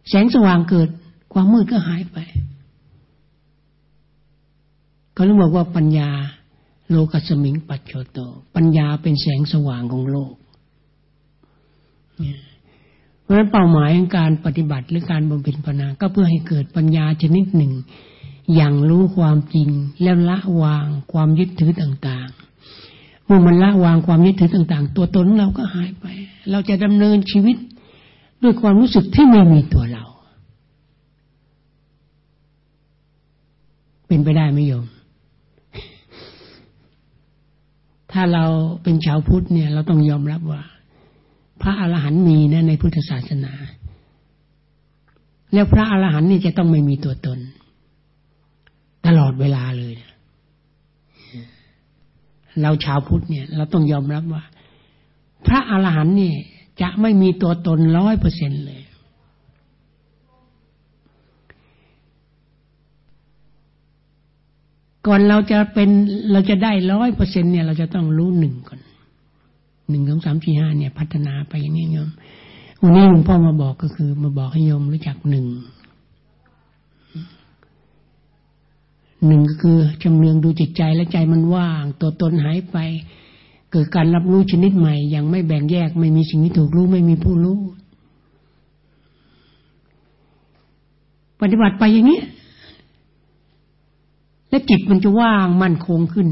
แสงสว่างเกิด ความมืดก็หายไปเขาเรียกว่าปัญญา โลกัสมิงปัจโชโต ปัญญาเป็นแสงสว่างของโลก เพราะฉะนั้นเป้าหมายของการปฏิบัติหรือการบำเพ็ญภาวนาก็เพื่อให้เกิดปัญญาชนิดหนึ่ง อย่างรู้ความจริง แล้วละวางความยึดถือต่างๆ เมื่อมันละวางความยึดถือต่าง ๆ ตัวตนเราก็หายไป เราจะดำเนินชีวิตด้วยความรู้สึกที่ไม่มีตัวเรา เป็นไปได้ไหมโยม ถ้าเราเป็นชาวพุทธเนี่ย เราต้องยอมรับว่า พระอรหันต์มีนะในพุทธศาสนา แล้วพระอรหันต์นี่จะต้องไม่มีตัวตน ตลอดเวลาเลยเราชาวพุทธเนี่ย เราต้องยอมรับว่า พระอรหันต์นี่จะไม่มีตัวตนร้อยเปอร์เซ็นเลย ก่อนเราจะเป็นเราจะได้ร้อยเปอร์เซ็นเนี่ยเราจะต้องรู้หนึ่งก่อนหนึ่งสองสามสี่ห้าเนี่ย พัฒนาไปอย่างนี้โยมวันนี้หลวงพ่อมาบอกก็คือ มาบอกให้โยมรู้จักหนึ่งหนึ่งก็คือจำเนืองดูจิตใจและใจมันว่าง ตัวตนหายไป เกิดการรับรู้ชนิดใหม่อย่างไม่แบ่งแยก ไม่มีสิ่งที่ถูกรู้ไม่มีผู้รู้ ปฏิบัติไปอย่างนี้ และจิตมันจะว่างมั่นคงขึ้น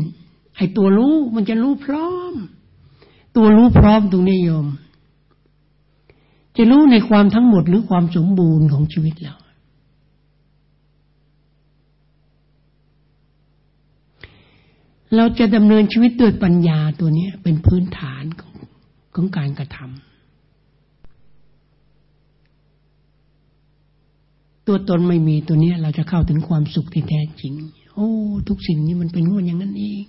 ไอ้ตัวรู้มันจะรู้พร้อม ตัวรู้พร้อมตรงนี้โยม จะรู้ในความทั้งหมดหรือความสมบูรณ์ของชีวิตเราเราจะดำเนินชีวิตด้วยปัญญาตัวนี้เป็นพื้นฐานของของการกระทำตัวตนไม่มีตัวนี้เราจะเข้าถึงความสุขที่แท้จริง โอ้ ทุกสิ่งนี้มันเป็นงวดอย่างนั้นเอง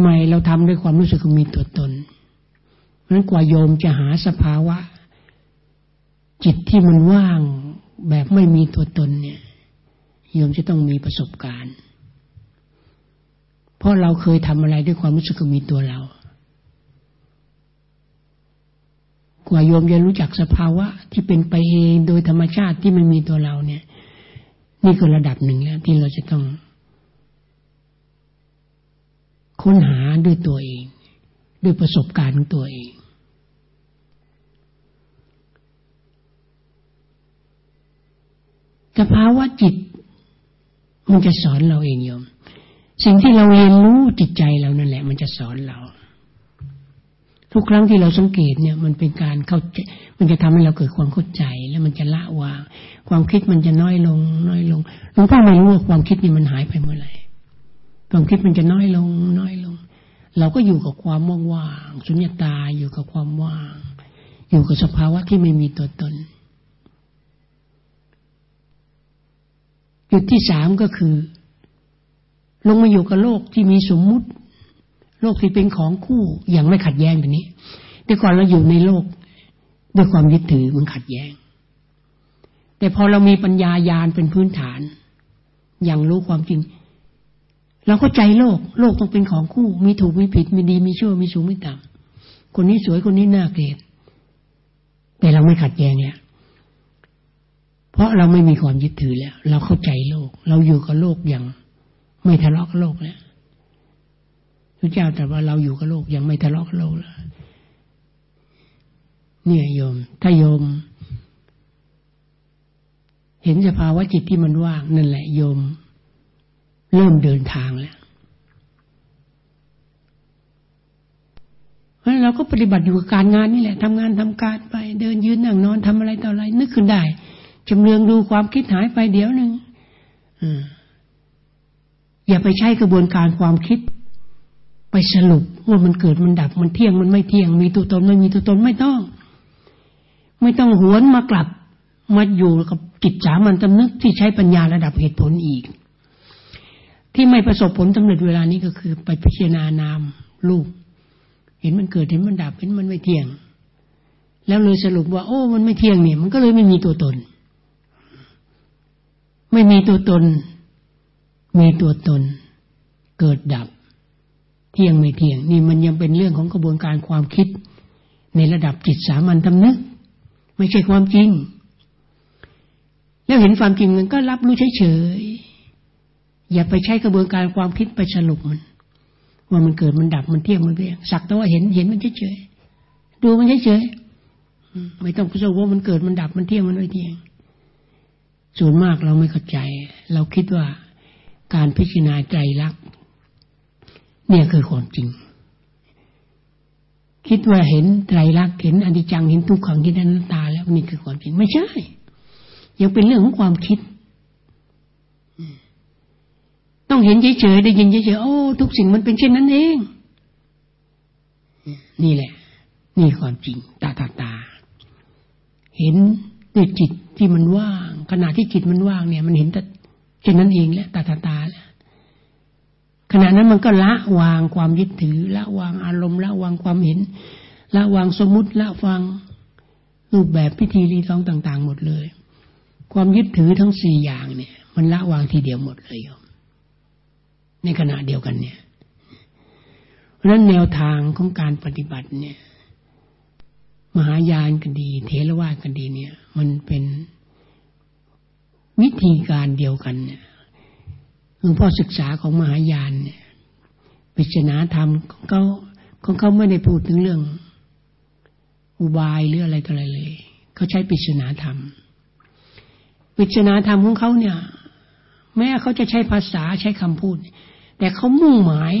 ใหม่ๆเราทำด้วยความรู้สึกมีตัวตนเพราะนั้นกว่าโยมจะหาสภาวะ จิตที่มันว่างแบบไม่มีตัวตนเนี่ย โยมจะต้องมีประสบการณ์ เพราะเราเคยทำอะไรด้วยความรู้สึกมีตัวเรา ก ว่าโยมจะรู้จักสภาวะที่เป็นไปเองโดยธรรมชาติที่มันมีตัวเราเนี่ย นี่คือระดับหนึ่งแล้วที่เราจะต้องค้นหาด้วยตัวเอง ด้วยประสบการณ์ของตัวเอง สภาวะจิต มันจะสอนเราเองโยม สิ่งที่เราเรียนรู้จิตใจเรานั่นแหละ มันจะสอนเรา ทุกครั้งที่เราสังเกตเนี่ย มันเป็นการเข้ามันจะทำให้เราเกิดความเข้าใจ แล้วมันจะละวาง ความคิดมันจะน้อยลง น้อยลงหลวงพ่อไม่รู้ว่าความคิดนี่มันหายไปเมื่อไหร่ความคิดมันจะน้อยลง น้อยลง เราก็อยู่กับความว่างๆสุญญตาอยู่กับความว่าง อยู่กับสภาวะที่ไม่มีตัวตนจุดที่สามก็คือ ลงมาอยู่กับโลกที่มีสมมุติ โลกที่เป็นของคู่อย่างไม่ขัดแย้งแบบนี้ แต่ก่อนเราอยู่ในโลกด้วยความยึดถือมันขัดแย้ง แต่พอเรามีปัญญายาณเป็นพื้นฐาน อย่างรู้ความจริง เราก็ใจโลก โลกต้องเป็นของคู่ มีถูกมีผิด มีดีมีชั่วมีสูงมีต่ำคนนี้สวยคนนี้น่าเกลียดแต่เราไม่ขัดแย้งเนี่ยเพราะเราไม่มีความยึดถือแล้ว เราเข้าใจโลก เราอยู่กับโลกอย่าง ไม่ทะเลาะกับโลกแล้ว พระเจ้าแต่ว่าเราอยู่กับโลกยังไม่ทะเลาะกับโลกแล้วเนี่ยโยม ถ้าโยม เห็นสภาวะจิตที่มันว่าง นั่นแหละโยม เริ่มเดินทางแล้วเพราะเราก็ปฏิบัติอยู่กับการงานนี่แหละทำงานทำการไป เดินยืนนั่งนอนทำอะไรต่ออะไร นึกขึ้นได้จำเรืองดูความคิดหายไปเดี๋ยวหนึ่งอย่าไปใช้กระบวนการความคิด ไปสรุปว่ามันเกิดมันดับมันเที่ยงมันไม่เที่ยง มีตัวตนไม่มีตัวตนไม่ต้อง ไม่ต้องหวนมากลับมาอยู่กับจิตสามันตำนึกที่ใช้ปัญญาระดับเหตุผลอีก ที่ไม่ประสบผลสำเร็จเวลานี้ก็คือไปพิจารณานามรูปเห็นมันเกิดเห็นมันดับเห็นมันไม่เที่ยง แล้วเลยสรุปว่า โอ้ มันไม่เที่ยงเนี่ย มันก็เลยไม่มีตัวตน ไม่มีตัวตน มีตัวตน เกิดดับ เที่ยงไม่เที่ยง นี่มันยังเป็นเรื่องของกระบวนการความคิด ในระดับจิตสามัญทำนึก ไม่ใช่ความจริง แล้วเห็นความจริงมันก็รับรู้เฉยๆอย่าไปใช้กระบวนการความคิดไปสรุปมัน ว่ามันเกิดมันดับมันเที่ยงมันเที่ยงสักแต่ว่าเห็นเห็นมันเฉยๆดูมันเฉยๆไม่ต้องพิสูจน์ว่ามันเกิดมันดับมันเที่ยงมันไม่เที่ยงส่วนมากเราไม่เข้าใจ เราคิดว่าการพิจารณาใจรัก เนี่ยคือความจริง คิดว่าเห็นไตรลักษณ์เห็นอนิจจังเห็นทุกขังเห็นอนัตตา แล้วนี่คือความจริง ไม่ใช่ ยังเป็นเรื่องของความคิด ต้องเห็นเฉยๆได้ยินเฉยๆโอ้ทุกสิ่งมันเป็นเช่นนั้นเอง นี่แหละ นี่ความจริง ตาตาตา เห็นด้วยจิตที่มันว่าง ขณะที่จิตมันว่างเนี่ย มันเห็นแต่เช่นนั้นเองแหละตาตาตาแล้ว ขณะนั้นมันก็ละวางความยึดถือ ละวางอารมณ์ ละวางความเห็น ละวางสมมติละวางรูปแบบพิธีรีตองต่าง ๆ หมดเลย ความยึดถือทั้งสี่อย่างเนี่ย มันละวางทีเดียวหมดเลยในขณะเดียวกันเนี่ยเพราะนั้นแนวทางของการปฏิบัติเนี่ย มหายานกันดี เทรวาสกันดีเนี่ย มันเป็นวิธีการเดียวกันเนี่ย หลวงพ่อศึกษาของมหายานเนี่ยปิจนาธรรมของเขาของเขาไม่ได้พูดถึงเรื่อง อุบายหรืออะไรต่ออะไรเลย เขาใช้ปริศนาธรรมปริศนาธรรมของเขาเนี่ย แม้เขาจะใช้ภาษาใช้คำพูด แต่เขามุ่งหมาย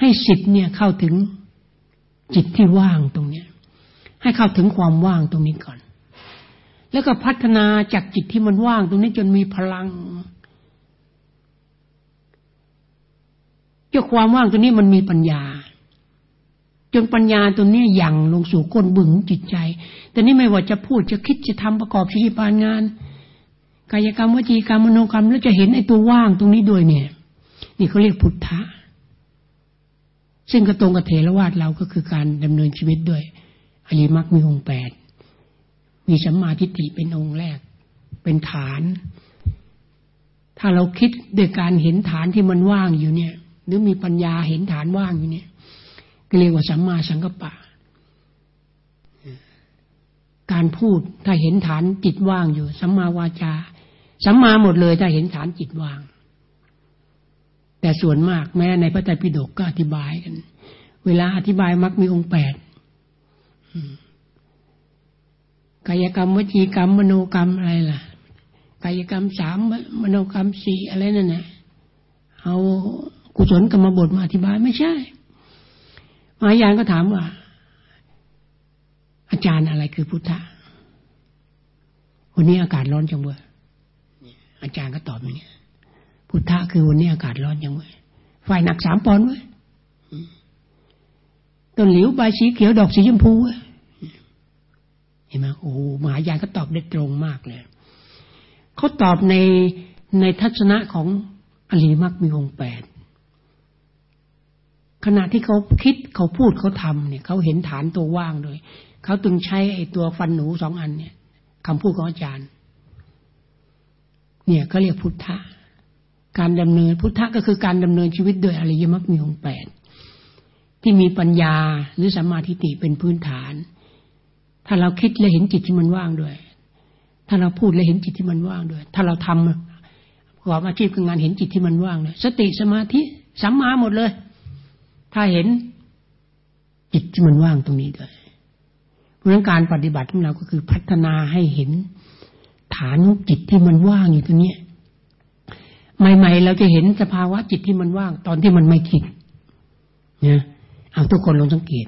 ให้สิทธิ์เนี่ยเข้าถึงจิตที่ว่างตรงเนี้ย ให้เข้าถึงความว่างตรงนี้ก่อน แล้วก็พัฒนาจากจิตที่มันว่างตรงนี้จนมีพลัง เจ้าความว่างตัวนี้มันมีปัญญา จนปัญญาตัวนี้ยั่งลงสู่ก้นบึงจิตใจ แต่นี่ไม่ว่าจะพูดจะคิดจะทำประกอบชีวิตการงาน กายกรรมวจีกรรมมโนกรรม แล้วจะเห็นไอ้ตัวว่างตรงนี้ด้วยเนี่ย นี่เขาเรียกพุทธะซึ่งกระตรงกับเทรวาสเราก็คือการดำเนินชีวิตด้วยอริมักมีองค์แปดมีสัมมาทิฏฐิเป็นองค์แรก เป็นฐาน ถ้าเราคิดด้วยการเห็นฐานที่มันว่างอยู่เนี่ย หรือมีปัญญาเห็นฐานว่างอยู่เนี่ยก็เรียกว่าสัมมาสังกัปปะ การพูดถ้าเห็นฐานจิตว่างอยู่ สัมมาวาจา สัมมาหมดเลยถ้าเห็นฐานจิตว่าง แต่ส่วนมากแม้ในพระไตรปิฎกก็อธิบายกัน เวลาอธิบายมักมีองค์แปดกายกรรมวจีกรรมมโนกรรมอะไรล่ะกายกรรมสามมโนกรรมสี่อะไรนั่นแหละเอา กุศลกรรมบทมาอธิบายไม่ใช่มายานก็ถามว่า อาจารย์อะไรคือพุทธะวันนี้อากาศร้อนจังเว้ยอาจารย์ก็ตอบอย่างนี้พุทธะคือวันนี้อากาศร้อนจังเว้ยไฟหนักสามปอนด์เว้ยต้นหลิวใบสีเขียวดอกสีชมพูเว้ยเห็นไหมโอ้มหายานก็ตอบได้ตรงมากเลยเขาตอบในในทัศนะของอริมักมีองค์แปด ขณะที่เขาคิดเขาพูดเขาทำเนี่ยเขาเห็นฐานตัวว่างเลยเขาตึงใช้ไอ้ตัวฟันหนูสองอันเนี่ยคำพูดของอาจารย์ เนี่ยเขาเรียกพุทธะการดำเนินพุทธะก็คือการดำเนินชีวิตโดยอริยมรรคมีองค์แปดที่มีปัญญาหรือสัมมาทิฏฐิเป็นพื้นฐาน ถ้าเราคิดและเห็นจิตที่มันว่างด้วย ถ้าเราพูดและเห็นจิตที่มันว่างด้วย ถ้าเราทำประกอบอาชีพการงานเห็นจิตที่มันว่างเลยสติสมาธิสัมมาหมดเลย ถ้าเห็นจิตที่มันว่างตรงนี้ด้วยเราะนั้นการปฏิบัติของเราก็คือพัฒนาให้เห็น ฐานจิตที่มันว่างอยู่ตรงนี้ใหม่ๆเราจะเห็นสภาวะจิตที่มันว่าง ตอนที่มันไม่คิดเนี่ยเอาทุกคนลองสังเกต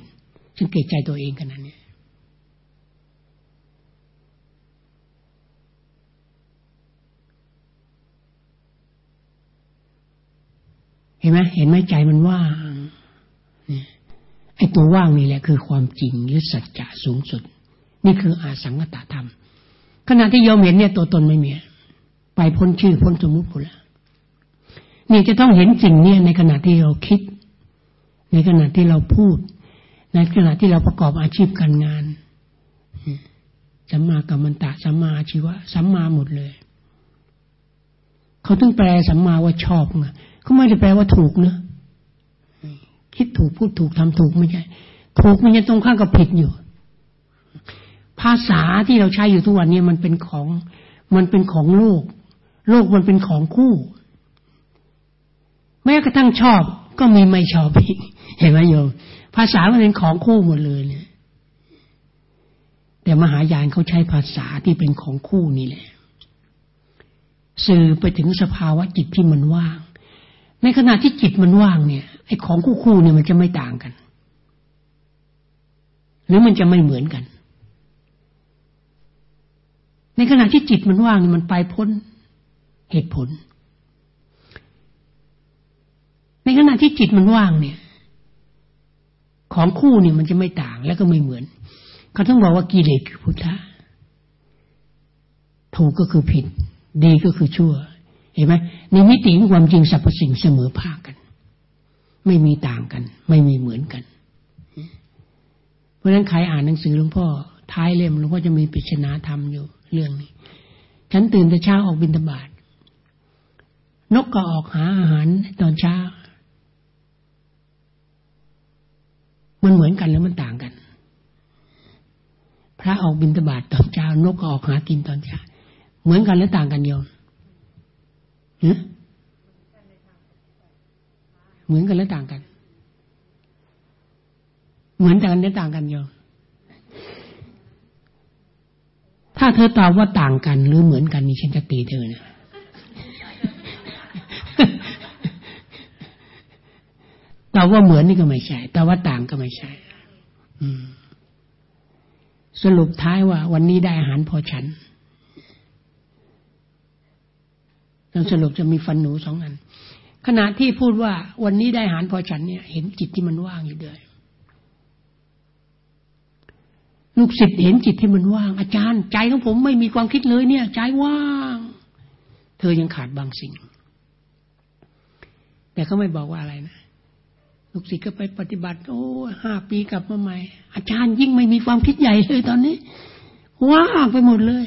สังเกตใจตัวเองกันนะเนี่ยเห็นไหมเห็นไหมใจมันว่าง ไอ้ตัวว่างนี่แหละคือความจริงหรือสัจจะสูงสุด นี่คืออาสังกตธรรม ขณะที่ยอมเห็นเนี่ยตัวตนไม่มีไปพ้นชื่อพ้นสมมุติพูแล้วนี่จะต้องเห็นสิ่งนี้ในขณะที่เราคิด ในขณะที่เราพูด ในขณะที่เราประกอบอาชีพการงานสัมมากัมมันตะสัมมาอาชีวะสัมมาหมดเลยเขาต้องแปลสัมมาว่าชอบไงเขาไม่ได้แปลว่าถูกเนะ คิดถูกพูดถูกทำถูกไม่ใช่ถูกมันจะตรงข้ามกับผิดอยู่ ภาษาที่เราใช้อยู่ทุกวันนี้มันเป็นของมันเป็นของโลก โลกมันเป็นของคู่ แม้กระทั่งชอบก็มีไม่ชอบอีกเห็นไหมโยมภาษามันเป็นของคู่หมดเลยเนี่ยแต่มหายานเขาใช้ภาษาที่เป็นของคู่นี่แหละสื่อไปถึงสภาวะจิตที่มันว่าง ในขณะที่จิตมันว่างเนี่ย ไอ้ของคู่คู่เนี่ยมันจะไม่ต่างกัน หรือมันจะไม่เหมือนกัน ในขณะที่จิตมันว่างเนี่ยมันไปพ้นเหตุผล ในขณะที่จิตมันว่างเนี่ย ของคู่เนี่ยมันจะไม่ต่างแล้วก็ไม่เหมือน เขาต้องบอกว่ากิเลสคือพุทธะถูกก็คือผิด ดีก็คือชั่ว เห็นไหมในมิติของความจริงสรรพสิ่งเสมอภาคกัน ไม่มีต่างกัน ไม่มีเหมือนกัน เพราะฉะนั้นใครอ่านหนังสือหลวงพ่อ ท้ายเล่มหลวงพ่อจะมีปริศนาธรรมอยู่เรื่องนี้ ฉันตื่นแต่เช้าออกบินตบาทนกก็ออกหาอาหารตอนเช้า มันเหมือนกันแล้วมันต่างกัน พระออกบินตบาทตอนเช้า นกก็ออกหากินตอนเช้า เหมือนกันแล้วต่างกันโยม เหมือนกันและต่างกัน เหมือนกันและต่างกันโยมถ้าเธอตอบว่าต่างกันหรือเหมือนกันนี่ฉันจะตีเธอนะตอบว่าเหมือนนี่ก็ไม่ใช่แต่ว่าต่างก็ไม่ใช่สรุปท้ายว่า วันนี้ได้อาหารพอฉันแล้วสรุปจะมีฟันหนูสองอัน ขณะที่พูดว่าวันนี้ได้อาหารพอฉันเนี่ย เห็นจิตที่มันว่างอยู่ด้วยลูกศิษย์เห็นจิตที่มันว่าง อาจารย์ ใจของผมไม่มีความคิดเลยเนี่ย ใจว่าง เธอยังขาดบางสิ่ง แต่เขาไม่บอกว่าอะไรนะลูกศิษย์ก็ไปปฏิบัติ โอ้ห้าปีกลับมาใหม่ อาจารย์ยิ่งไม่มีความคิดใหญ่เลยตอนนี้ว่างไปหมดเลย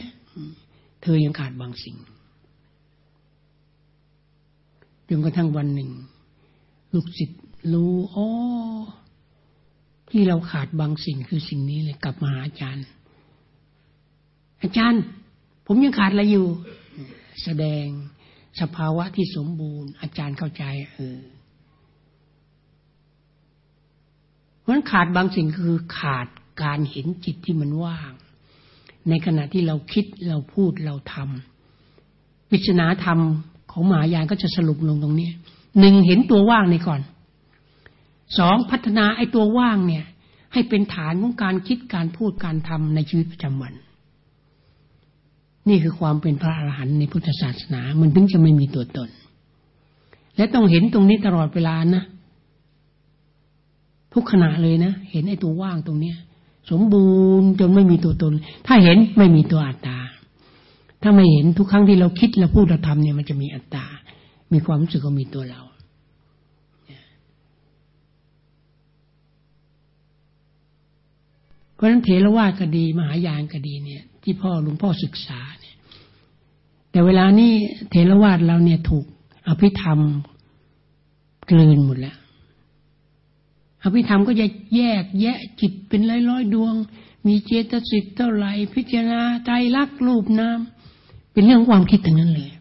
เธอยังขาดบางสิ่ง จนกระทั่งวันหนึ่ง ลูกศิษย์รู้อ๋อที่เราขาดบางสิ่งคือสิ่งนี้เลยกลับมาหาอาจารย์ อาจารย์ ผมยังขาดอะไรอยู่ แสดงสภาวะที่สมบูรณ์ อาจารย์เข้าใจ เออเพราะขาดบางสิ่งคือขาดการเห็นจิตที่มันว่าง ในขณะที่เราคิดเราพูดเราทำวิจนาธรรม ของมหายานก็จะสรุปลงตรงนี้หนึ่งเห็นตัวว่างในก่อนสองพัฒนาไอ้ตัวว่างเนี่ย ให้เป็นฐานของการคิดการพูดการทำในชีวิตประจำวัน นี่คือความเป็นพระอรหันต์ในพุทธศาสนา มันถึงจะไม่มีตัวตน และต้องเห็นตรงนี้ตลอดเวลานะทุกขณะเลยนะ เห็นไอ้ตัวว่างตรงเนี้ย สมบูรณ์จนไม่มีตัวตน ถ้าเห็นไม่มีตัวอัตตา ถ้าไม่เห็นทุกครั้งที่เราคิดเราพูดเราทำเนี่ยมันจะมีอัตตา มีความรู้สึกว่ามีตัวเราเพราะฉะนั้นเถรวาทก็ดี มหายานก็ดีเนี่ย ที่พ่อหลวงพ่อศึกษาเนี่ย แต่เวลานี้เถรวาทเราเนี่ยถูกอภิธรรมกลืนหมดแล้วอภิธรรมก็จะแยกแยะจิตเป็นร้อยร้อยดวง มีเจตสิกเท่าไหร่พิจารณาใจรักรูปน้ำ เป็นเรื่องความคิดทั้งนั้นเลย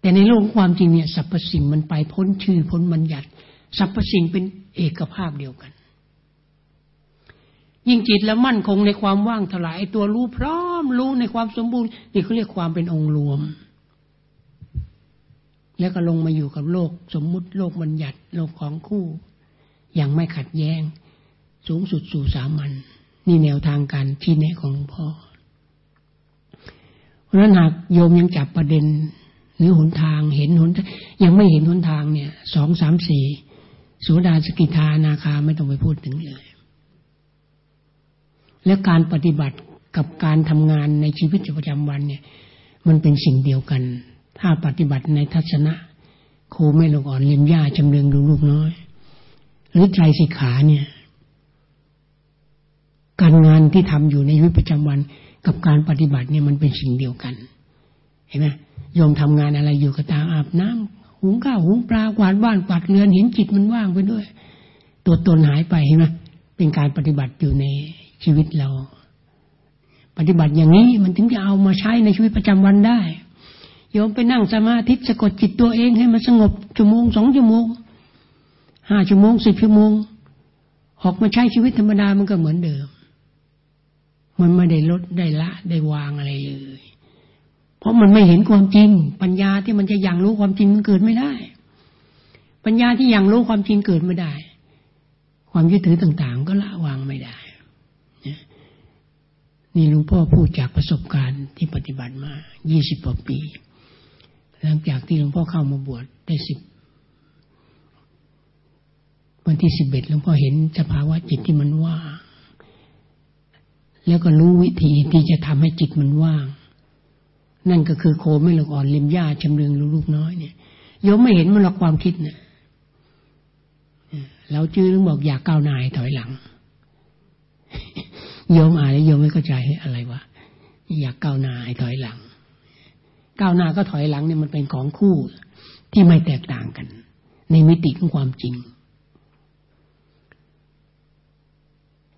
แต่ในโลกความจริงเนี่ยสรรพสิ่งมันไปพ้นชื่อพ้นบัญญัติสรรพสิ่งเป็นเอกภาพเดียวกัน ยิ่งจิตแล้วมั่นคงในความว่างถลายตัวรู้พร้อมรู้ในความสมบูรณ์นี่เขาเรียกความเป็นองค์รวม แล้วก็ลงมาอยู่กับโลกสมมุติโลกบัญญัติโลกของคู่ อย่างไม่ขัดแย้ง สูงสุดสู่สามัญนี่แนวทางการที่แนะของหลวงพ่อ เพราะนั้นหากโยมยังจับประเด็น หรือหนทางเห็นหนยังไม่เห็นหนทางเนี่ยสองสามสี่สุดาสกิทานาคาไม่ต้องไปพูดถึงเลย และการปฏิบัติกับการทำงานในชีวิตประจำวันเนี่ย มันเป็นสิ่งเดียวกัน ถ้าปฏิบัติในทัศนะโคไม่ลงอ่อนเลียมหญ้าจำเรืองดูลูกน้อย หรือใจสิกขาเนี่ย การงานที่ทำอยู่ในชีวิตประจำวัน กับการปฏิบัติเนี่ยมันเป็นสิ่งเดียวกัน เห็นไหมโยมทำงานอะไรอยู่ก็ตามอาบน้ำหุงข้าวหุงปลากวาดบ้านกวาดเรือนเห็นจิตมันว่างไปด้วย ตัวตนหายไปเห็นไหมเป็นการปฏิบัติอยู่ในชีวิตเรา ปฏิบัติอย่างนี้มันถึงจะเอามาใช้ในชีวิตประจำวันได้โยมไปนั่งสมาธิสะกดจิตตัวเองให้มันสงบชั่วโมงสองชั่วโมงห้าชั่วโมงสิบชั่วโมง ออกมาใช้ชีวิตธรรมดามันก็เหมือนเดิม มันไม่ได้ลดได้ละได้วางอะไรเลย เพราะมันไม่เห็นความจริง ปัญญาที่มันจะยังรู้ความจริงมันเกิดไม่ได้ ปัญญาที่ยังรู้ความจริงเกิดไม่ได้ ความยึดถือต่าง ๆ ก็ละวางไม่ได้นี่หลวงพ่อพูดจากประสบการณ์ที่ปฏิบัติมา ยี่สิบกว่าปี หลังจากที่หลวงพ่อเข้ามาบวชได้สิบวันที่สิบเอ็ดหลวงพ่อเห็นสภาวะจิตที่มันว่าง แล้วก็รู้วิธีที่จะทำให้จิตมันว่าง นั่นก็คือโคไม่หลอกอ่อนเล็มหญ้าชำเลืองลูกน้อยเนี่ยยมไม่เห็นมันหรอกความคิดเนี่ยเราจื้อต้องบอกอยากก้าวหน้าถอยหลังโยมอ่านแล้วโยมไม่เข้าใจอะไรวะอยากก้าวหน้าถอยหลัง ก้าวหน้าก็ถอยหลังเนี่ยมันเป็นของคู่ที่ไม่แตกต่างกัน ในมิติของความจริง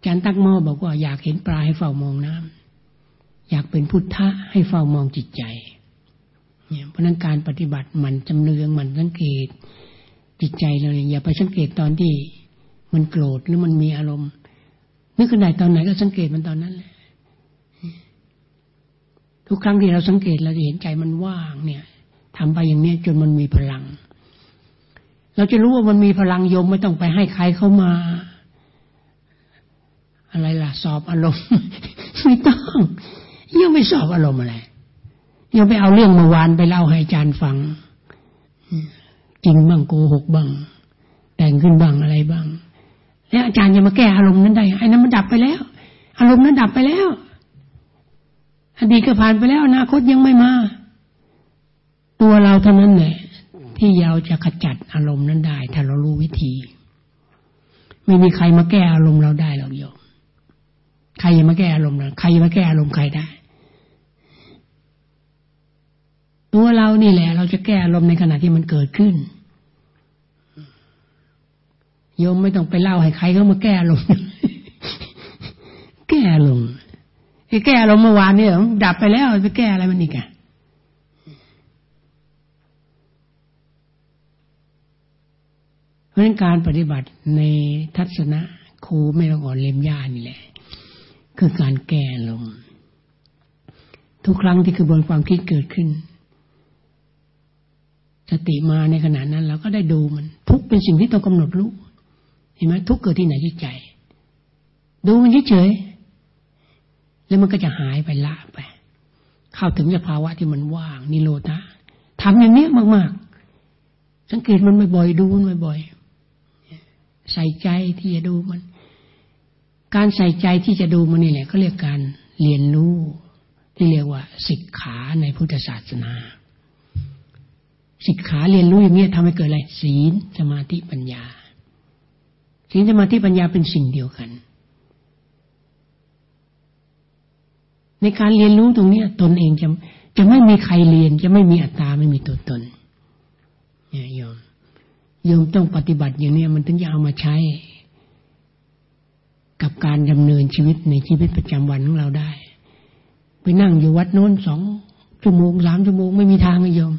จันตักมอบอกว่าอยากเห็นปลาให้เฝ้ามองน้ำอยากเป็นพุทธะให้เฝ้ามองจิตใจเนี่ยเพราะนั้นการปฏิบัติมันจำเนืองมันสังเกตจิตใจเราเนี่ยอย่าไปสังเกตตอนที่มันโกรธหรือมันมีอารมณ์นึกขึ้นไหนตอนไหนก็สังเกตมันตอนนั้นแหละทุกครั้งที่เราสังเกตเราจะเห็นใจมันว่างเนี่ยทำไปอย่างนี้จนมันมีพลัง เราจะรู้ว่ามันมีพลังโยมไม่ต้องไปให้ใครเข้ามา อะไรล่ะ สอบอารมณ์ไม่ต้องยังไม่สอบอารมณ์อะไรยังไปเอาเรื่องเมื่อวานไปเล่าให้อาจารย์ฟังจริงบ้างโกหกบ้าง แต่งขึ้นบ้างอะไรบ้าง แล้วอาจารย์จะมาแก้อารมณ์นั้นได้ไอ้นั้นมันดับไปแล้ว อารมณ์นั้นดับไปแล้วอดีตก็ผ่านไปแล้วอนาคตยังไม่มา ตัวเราเท่านั้นแหละที่เราจะขจัดอารมณ์นั้นได้ ถ้าเรารู้วิธี ไม่มีใครมาแก้อารมณ์เราได้หรอกโยม ใครมาแก้อารมณ์เราใครมาแก้อารมณ์ใครได้ ตัวเรานี่แหละ เราจะแก้อารมณ์ในขณะที่มันเกิดขึ้นโยมไม่ต้องไปเล่าให้ใครเขามาแก้อารมณ์แก้อารมณ์ไอ้แก้อารมณ์เมื่อวานเนี่ยดับไปแล้วไปแก้อะไรมันอีกอะเพราะนั้นการปฏิบัติในทัศนะครูไม่ต้องอ่อนเล็มย่านี่แหละ คือการแก้ลมทุกครั้งที่กระบวนความคิดเกิดขึ้น สติมาในขณะนั้นเราก็ได้ดูมัน ทุกเป็นสิ่งที่ต้องกำหนดรู้เห็นไหมทุกเกิดที่ไหนที่ใจ ดูมันเฉยๆแล้วมันก็จะหายไปละไป เข้าถึงสภาวะที่มันว่าง นิโรธะทำอย่างนี้มาก ๆ สังเกตมันบ่อยๆดูมันบ่อยๆใส่ใจที่จะดูมัน การใส่ใจที่จะดูมันนี่แหละก็เรียกการเรียนรู้ที่เรียกว่าศิกขาในพุทธศาสนาสิกขาเรียนรู้อย่างนี้ทำให้เกิดอะไรศีลสมาธิปัญญาศีลสมาธิปัญญาเป็นสิ่งเดียวกัน ในการเรียนรู้ตรงนี้ตนเองจะจะไม่มีใครเรียน จะไม่มีอัตตาไม่มีตัวตนเนี่ยโยมโยมต้องปฏิบัติอย่างนี้มันถึงจะเอามาใช้ กับการดำเนินชีวิตในชีวิตประจำวันของเราได้ ไปนั่งอยู่วัดโน้นสองชั่วโมงสามชั่วโมงไม่มีทางเลยโยม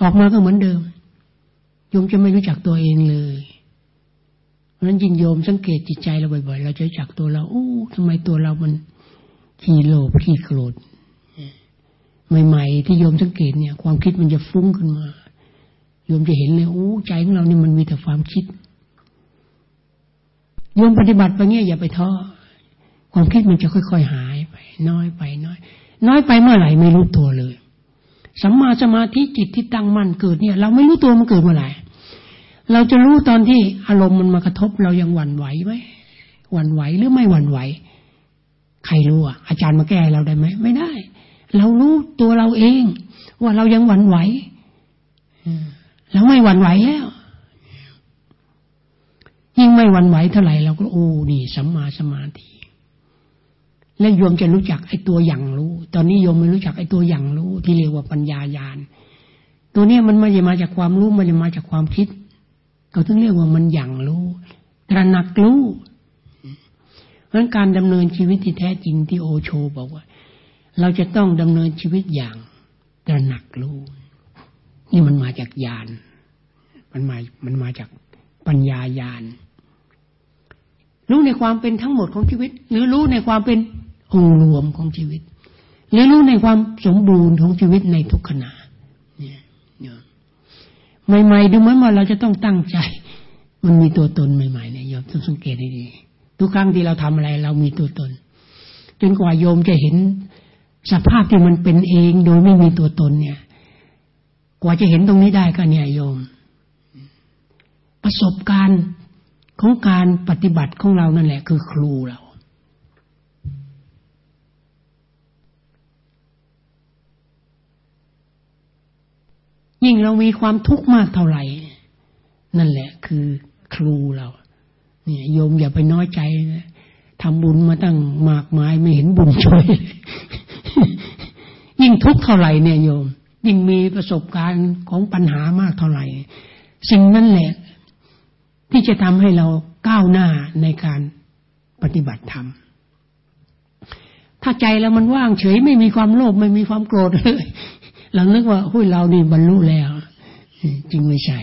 ออกมาก็เหมือนเดิมโยมจะไม่รู้จักตัวเองเลย เพราะนั้นยินโยมสังเกตจิตใจเราบ่อยๆ เราจะรู้จักตัวเราโอ้ทำไมตัวเรามันขี้โลภขี้โกรธใหม่ๆที่โยมสังเกตเนี่ย ความคิดมันจะฟุ้งขึ้นมาโยมจะเห็นเลยโอ้ใจของเรานี่มันมีแต่ความคิด โยมปฏิบัติไปเงี้ยอย่าไปท้อความคิดมันจะค่อย ๆ หายไป น้อยไปน้อย น้อยไปเมื่อไหร่ไม่รู้ตัวเลยสัมมาสมาธิจิตที่ตั้งมั่นเกิดเนี่ย เราไม่รู้ตัวมันเกิดเมื่อไหร่เราจะรู้ตอนที่อารมณ์มันมากระทบเรายังหวั่นไหวไหมหวั่นไหวหรือไม่หวั่นไหว ใครรู้อะ อาจารย์มาแก้เราได้ไหมไม่ได้ เรารู้ตัวเราเอง ว่าเรายังหวั่นไหวเราไม่หวั่นไหวแล้ว ยิ่งไม่หวั่นไหวเท่าไหร่เราก็โอ้นี่สัมมาสมาธิ และโยมจะรู้จักไอ้ตัวอย่างรู้ ตอนนี้โยมไม่รู้จักไอ้ตัวอย่างรู้ ที่เรียกว่าปัญญายาณตัวนี้มันไม่ได้มาจากความรู้มันจะมาจากความคิดก็ถึงเรียกว่ามันอย่างรู้ตระหนักรู้เพราะการดำเนินชีวิตที่แท้จริงที่โอโชบอกว่า เราจะต้องดำเนินชีวิตอย่างตระหนักรู้ นี่มันมาจากญาณมันมามันมาจากปัญญาญาณ รู้ในความเป็นทั้งหมดของชีวิต หรือรู้ในความเป็นองค์รวมของชีวิตเรียนรู้ในความสมบูรณ์ของชีวิตในทุกขณะเนี่ยใหม่ๆดูเหมือนว่าเราจะต้องตั้งใจ มันมีตัวตนใหม่ๆเนี่ยโยมต้องสังเกตให้ดีทุกครั้งที่เราทำอะไร เรามีตัวตน จนกว่าโยมจะเห็นสภาพที่มันเป็นเองโดยไม่มีตัวตนเนี่ย กว่าจะเห็นตรงนี้ได้ก็เนี่ยโยม ประสบการณ์ ของการปฏิบัติของเรานั่นแหละ คือครูเรา ยิ่งเรามีความทุกข์มากเท่าไหร่ นั่นแหละ คือครูเรา เนี่ยโยมอย่าไปน้อยใจนะทำบุญมาตั้งมากมายไม่เห็นบุญช่วย ยิ่งทุกข์เท่าไหร่เนี่ยโยม ยิ่งมีประสบการณ์ของปัญหามากเท่าไหร่ สิ่งนั้นแหละ ที่จะทำให้เราก้าวหน้าในการปฏิบัติธรรม ถ้าใจเรามันว่างเฉยไม่มีความโลภไม่มีความโกรธเลยเรานึกว่าหุ้ยเรานี่บรรลุแล้ว จริงไม่ใช่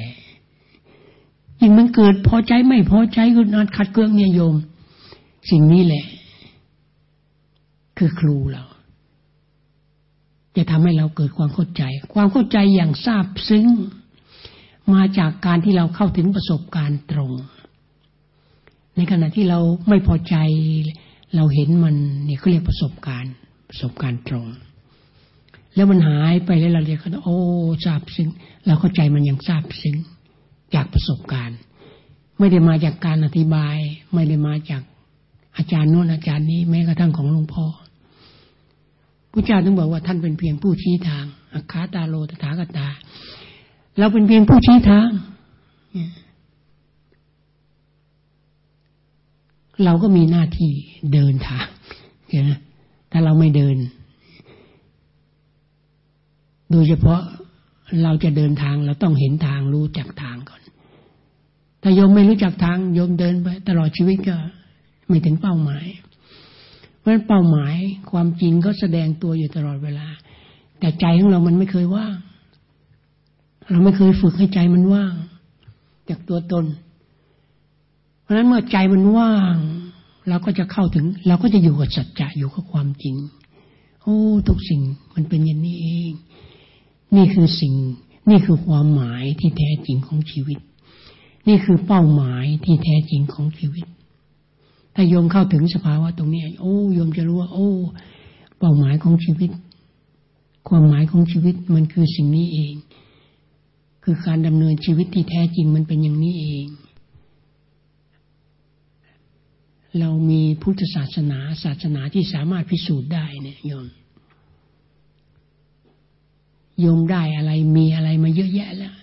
ยิ่งมันเกิดพอใจไม่พอใจก็นัดขัดเกลื่องเนี่ยโยม สิ่งนี้แหละ คือครูเรา จะทำให้เราเกิดความเข้าใจ ความเข้าใจอย่างทราบซึ้ง มาจากการที่เราเข้าถึงประสบการณ์ตรง ในขณะที่เราไม่พอใจเราเห็นมันเนี่ยเขาเรียกประสบการณ์ ประสบการณ์ตรง แล้วมันหายไปแล้วเราเรียกว่าโอ้ทราบซึ้งเราเข้าใจมันอย่างทราบซึ้งจากประสบการณ์ ไม่ได้มาจากการอธิบาย ไม่ได้มาจากอาจารย์โน้นอาจารย์นี้แม้กระทั่งของหลวงพ่อพระเจ้าถึงบอกว่าท่านเป็นเพียงผู้ชี้ทางอคคาตาโลตถาคตา เราเป็นเพียงผู้ชี้ทาง เราก็มีหน้าที่เดินทางเห็นไหมถ้าเราไม่เดิน โดยเฉพาะเราจะเดินทางเราต้องเห็นทางรู้จักทางก่อน ถ้าโยมไม่รู้จักทางโยมเดินไป ตลอดชีวิตก็ไม่ถึงเป้าหมาย เพราะฉะนั้นเป้าหมายความจริงก็แสดงตัวอยู่ตลอดเวลา แต่ใจของเรามันไม่เคยว่าง เราไม่เคยฝึกให้ใจมันว่าง จากตัวตน เพราะฉะนั้นเมื่อใจมันว่าง เราก็จะเข้าถึง เราก็จะอยู่กับสัจจะอยู่กับความจริง โอ้ทุกสิ่งมันเป็นอย่างนี้เอง นี่คือสิ่ง นี่คือความหมายที่แท้จริงของชีวิต นี่คือเป้าหมายที่แท้จริงของชีวิต ถ้าโยมเข้าถึงสภาวะตรงนี้ โอ้โยมจะรู้ว่า โอ้ เป้าหมายของชีวิต ความหมายของชีวิตมันคือสิ่งนี้เอง คือการดำเนินชีวิตที่แท้จริงมันเป็นอย่างนี้เอง เรามีพุทธศาสนาศาสนาที่สามารถพิสูจน์ได้เนี่ยโยมโยมได้อะไรมีอะไรมาเยอะแยะแล้ว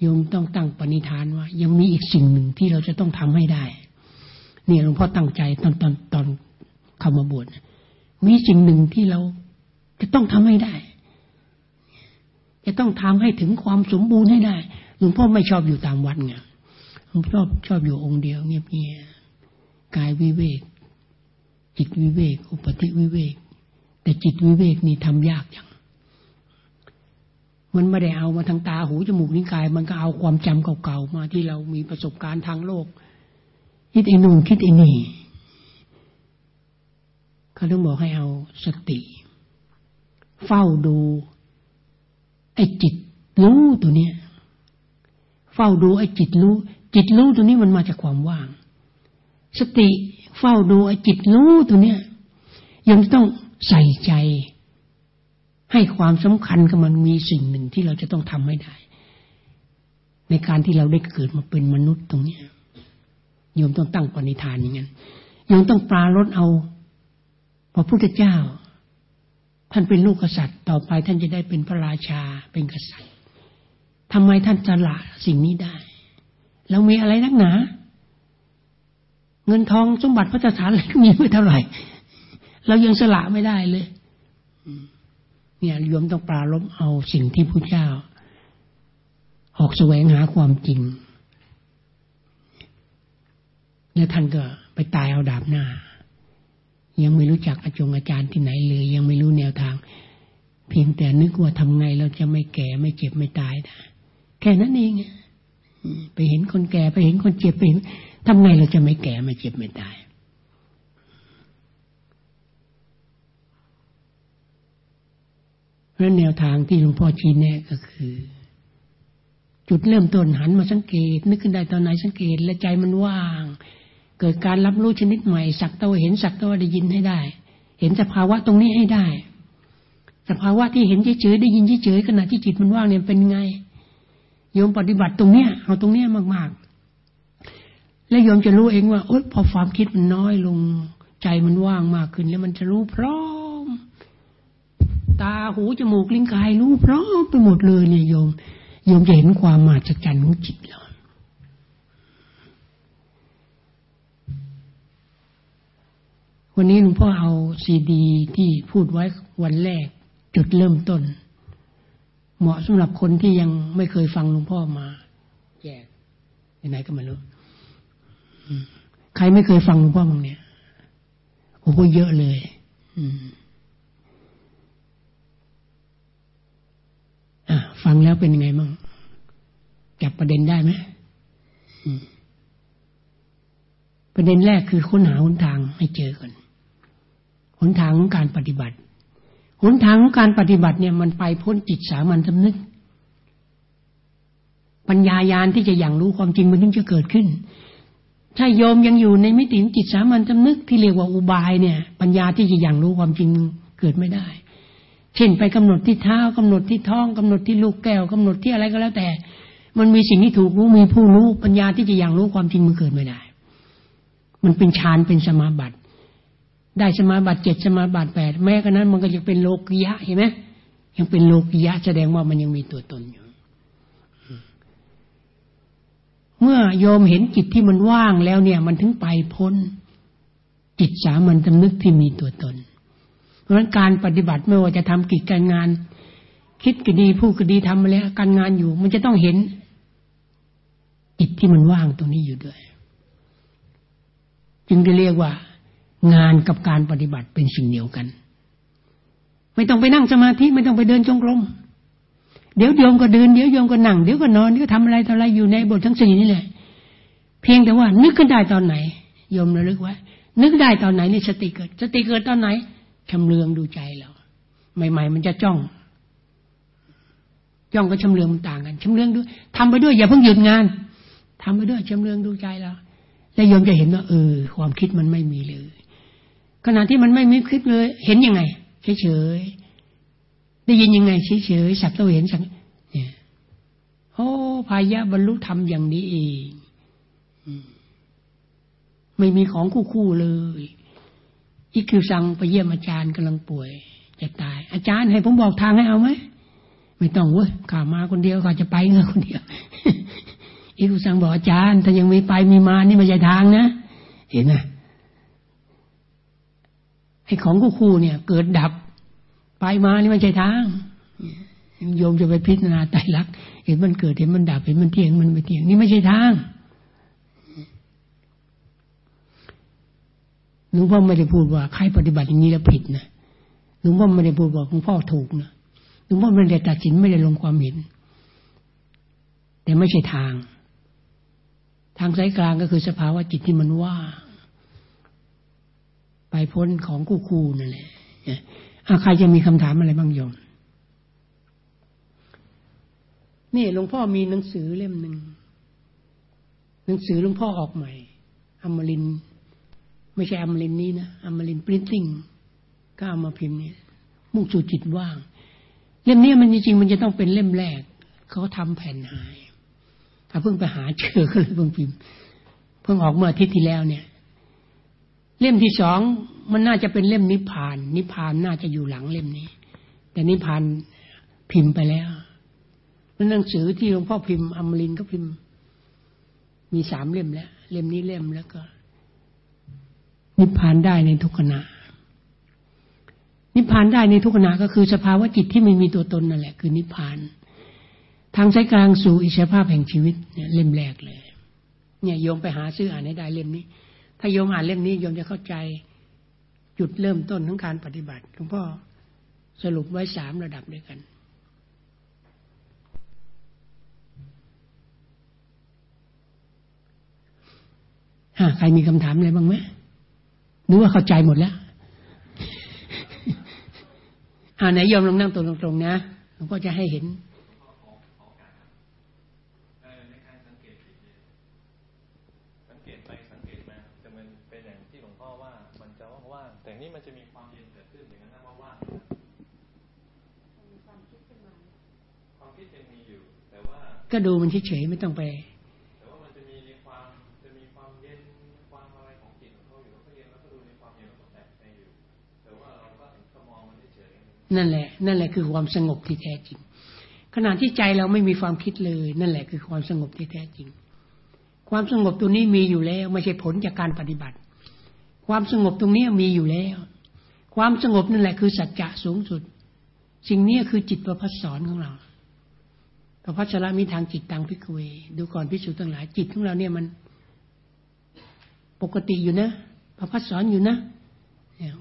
โยมต้องตั้งปณิธานว่า ยังมีอีกสิ่งหนึ่งที่เราจะต้องทำให้ได้ เนี่ยหลวงพ่อตั้งใจตอนตอนตอนเข้ามาบวชมีสิ่งหนึ่งที่เราจะต้องทำให้ได้ จะต้องทำให้ถึงความสมบูรณ์ให้ได้หลวงพ่อไม่ชอบอยู่ตามวัดไงหลวงพ่อชอบอยู่องค์เดียวเงียบเงียกายวิเวกจิตวิเวก อุปธิวิเวก แต่จิตวิเวกนี่ทำยากจังมันไม่ได้เอามาทางตาหูจมูกนิ้วกาย มันก็เอาความจำเก่าๆมาที่เรามีประสบการณ์ทางโลก คิดไอ้นู่นคิดไอ้นี่เขาต้องบอกให้เอาสติ เฝ้าดู ไอ้จิตรู้ตัวเนี้ยเฝ้าดูไอ้จิตรู้ จิตรู้ตัวนี้มันมาจากความว่าง สติเฝ้าดูไอ้จิตรู้ตัวเนี้ยยังต้องใส่ใจ ให้ความสำคัญกับมันมีสิ่งหนึ่งที่เราจะต้องทำให้ได้ ในการที่เราได้เกิดมาเป็นมนุษย์ตรงเนี้ยโยมต้องตั้งปณิธานอย่างนั้นโยมต้องปลารถเอาพระพุทธเจ้า ท่านเป็นลูกกษัตริย์ ต่อไปท่านจะได้เป็นพระราชาเป็นกษัตริย์ทำไมท่านจะละสิ่งนี้ได้ เรามีอะไรนักหนา เงินทองสมบัติพระสถานอะไรก็มีไม่เท่าไหร่ เรายังสละไม่ได้เลยเนี่ยโยมต้องปลารบเอาสิ่งที่พระเจ้า ออกแสวงหาความจริง แล้วท่านก็ไปตายเอาดาบหน้า ยังไม่รู้จักอาจงอาจารย์ที่ไหนเลยยังไม่รู้แนวทาง เพียงแต่นึกว่าทำไงเราจะไม่แก่ไม่เจ็บไม่ตายได้แค่นั้นเองไปเห็นคนแก่ไปเห็นคนเจ็บไปเห็นทำไงเราจะไม่แก่ไม่เจ็บไม่ตายเพราะแนวทางที่หลวงพ่อชี้แนะก็คือ จุดเริ่มต้นหันมาสังเกต นึกขึ้นได้ตอนไหนสังเกต และใจมันว่าง เกิดการรับรู้ชนิดใหม่ สักตัวเห็นสักตัวได้ยินให้ได้ เห็นสภาวะตรงนี้ให้ได้ สภาวะที่เห็นเฉยๆได้ยินเฉยๆขณะที่จิตมันว่างเนี่ยเป็นไง โยมปฏิบัติตรงเนี้ยเอาตรงเนี้ยมากๆ แล้วโยมจะรู้เองว่าโอ๊ยพอความคิดมันน้อยลงใจมันว่างมากขึ้น แล้วมันจะรู้พร้อม ตาหูจมูกลิ้นกายรู้พร้อมไปหมดเลยเนี่ยโยมโยมจะเห็นความมาจากจันของจิตแล้ว วันนี้หลวงพ่อเอาซีดีที่พูดไว้วันแรกจุดเริ่มต้น เหมาะสำหรับคนที่ยังไม่เคยฟังหลวงพ่อมาแยกไหนก็ไม่รู้ใครไม่เคยฟังหลวงพ่อมั้งเนี่ยโอ้โหเยอะเลยฟังแล้วเป็นยังไงมั่งจับประเด็นได้ไหมประเด็นแรกคือค้นหาหนทางให้เจอก่อน หนทางของการปฏิบัติหนทางของการปฏิบัติเนี่ยมันไปพ้นจิตสามัญสำนึก ปัญญายาณที่จะอย่างรู้ความจริงมันถึงจะเกิดขึ้น ถ้าโยมยังอยู่ในมิติจิตสามัญสำนึกที่เรียกว่าอุบายเนี่ย ปัญญาที่จะอย่างรู้ความจริงเกิดไม่ได้ เช่นไปกำหนดที่เท้ากำหนดที่ท้องกำหนดที่ลูกแก้วกำหนดที่อะไรก็แล้วแต่ มันมีสิ่งที่ถูกรู้มีผู้รู้ ปัญญาที่จะอย่างรู้ความจริงมันเกิดไม่ได้ มันเป็นฌานเป็นสมาบัติ ได้สมาบัติเจ็ดสมาบัติแปดแม้กระนั้นมันก็ยังเป็นโลกิยะเห็นไหมยังเป็นโลกิยะแสดงว่ามันยังมีตัวตนอยู่ เมื่อโยมเห็นจิตที่มันว่างแล้วเนี่ย มันถึงไปพ้น จิตสามัญสำนึกที่มีตัวตน เพราะฉะนั้นการปฏิบัติไม่ว่าจะทำกิจการงาน คิดก็ดีพูดก็ดีทำมาแล้วการงานอยู่ มันจะต้องเห็น จิตที่มันว่างตรงนี้อยู่ด้วย จึงจะเรียกว่า งานกับการปฏิบัติเป็นสิ่งเดียวกัน ไม่ต้องไปนั่งสมาธิไม่ต้องไปเดินจงกรมเดี๋ยวโยมก็เดินเดี๋ยวโยมก็นั่งเดี๋ยวก็นอนเดี๋ยวก็ทำอะไรทำอะไรอยู่ในบททั้งสี่นี่แหละเพียงแต่ว่า นึกขึ้นได้ตอนไหนโยมระลึกไว้นึกได้ตอนไหนนี่สติเกิด สติเกิดตอนไหนชำเลืองดูใจเราใหม่ ๆ มันจะจ้อง จ้องกับชำเลืองมันต่างกันชำเลืองดูทำไปด้วยอย่าเพิ่งหยุดงานทำไปด้วยชำเลืองดูใจเราแล้วโยมจะเห็นว่าเออ ความคิดมันไม่มีเลย ขณะที่มันไม่มีคิดเลย เห็นยังไงเฉยๆได้ยินยังไงเฉยๆสักตัวเห็นสักเนี่ยโอ้พายะบรรลุธรรมอย่างนี้เองไม่มีของคู่ๆเลยอีกคือสังไปเยี่ยมอาจารย์กำลังป่วย จะตาย อาจารย์ให้ผมบอกทางให้เอาไหมไม่ต้องเว้ยข้ามาคนเดียวข้าจะไปเงคนเดียวอีกคือสังบอกอาจารย์ถ้ายังไม่ไปมีมานี่ไม่ใช่ทางนะเห็นไหม อ้ของคู่เนี่ย เกิดดับ ไปมานี่ไม่ใช่ทางโยมจะไปพิจารณาไตรลักษณ์เห็นมันเกิดเห็นมันดับเห็นมันเที่ยงมันไม่เที่ยงนี่ไม่ใช่ทางหลวงพ่อไม่ได้พูดว่าใครปฏิบัติอย่างนี้แล้วผิดนะหลวงพ่อไม่ได้พูดว่าหลวงพ่อถูกนะหลวงพ่อไม่ได้ตัดสินไม่ได้ลงความเห็น แต่ไม่ใช่ทาง ทางสายกลางก็คือสภาวะจิตที่มันว่าง ไปพ้นของคู่คู่นั่นแหละอาใครจะมีคำถามอะไรบ้างโยม นี่หลวงพ่อมีหนังสือเล่มหนึ่งหนังสือหลวงพ่อออกใหม่อมริน ไม่ใช่อมรินนี้นะอมรินปรินติ้งก็เอามาพิมพ์เนี่ยมุ่งสู่จิตว่าง เล่มนี้มันจริงๆมันจะต้องเป็นเล่มแรก เขาทำแผ่นหายถ้าเพิ่งไปหาเจอก็เลยเพิ่งพิมพ์ เพิ่งออกเมื่ออาทิตย์ที่แล้วเนี่ย เล่มที่สองมันน่าจะเป็นเล่มนิพพาน นิพพานน่าจะอยู่หลังเล่มนี้ แต่นิพพานพิมพ์ไปแล้วมันหนังสือที่หลวงพ่อพิมพ์อมรินก็พิมพ์ มีสามเล่มแล้ว เล่มนี้เล่มแล้วก็ นิพพานได้ในทุกขณะนิพพานได้ในทุกขณะก็คือสภาวะจิตที่ไม่มีตัวตนนั่นแหละ คือนิพพาน ทางสายกลางสู่อิสรภาพแห่งชีวิตเนี่ยเล่มแรกเลย เนี่ยโยมไปหาซื้ออ่านให้ได้เล่มนี้ ถ้าโยมอ่านเล่มนี้โยมจะเข้าใจ จุดเริ่มต้นของการปฏิบัติหลวงพ่อสรุปไว้สามระดับด้วยกัน ใครมีคำถามอะไรบ้างไหมนึกว่าเข้าใจหมดแล้วอ่าไหนยอมลงนั่งตรงๆนะหลวงพ่อจะให้เห็น ก็ดูมันเฉยๆไม่ต้องไปแต่ว่ามันจะมีความจะมีความเย็นความอะไรของจิตของเขาอยู่เขาเย็นแล้วก็ดูในความเย็นแล้วก็แตกไปอยู่ แต่ว่าเราก็มองมันเฉยนั่นแหละ นั่นแหละคือความสงบที่แท้จริงขณะที่ใจเราไม่มีความคิดเลย นั่นแหละคือความสงบที่แท้จริง ความสงบตัวนี้มีอยู่แล้ว ไม่ใช่ผลจากการปฏิบัติ ความสงบตรงนี้มีอยู่แล้ว ความสงบนั่นแหละคือสัจจะสูงสุด สิ่งนี้คือจิตประพัสสอนของเราพระพัชระมีทางจิตตังพิกเวดูก่อนพิสูจน์ทั้งหลาย จิตของเราเนี่ยมัน ปกติอยู่นะพระพัสสอนอยู่นะ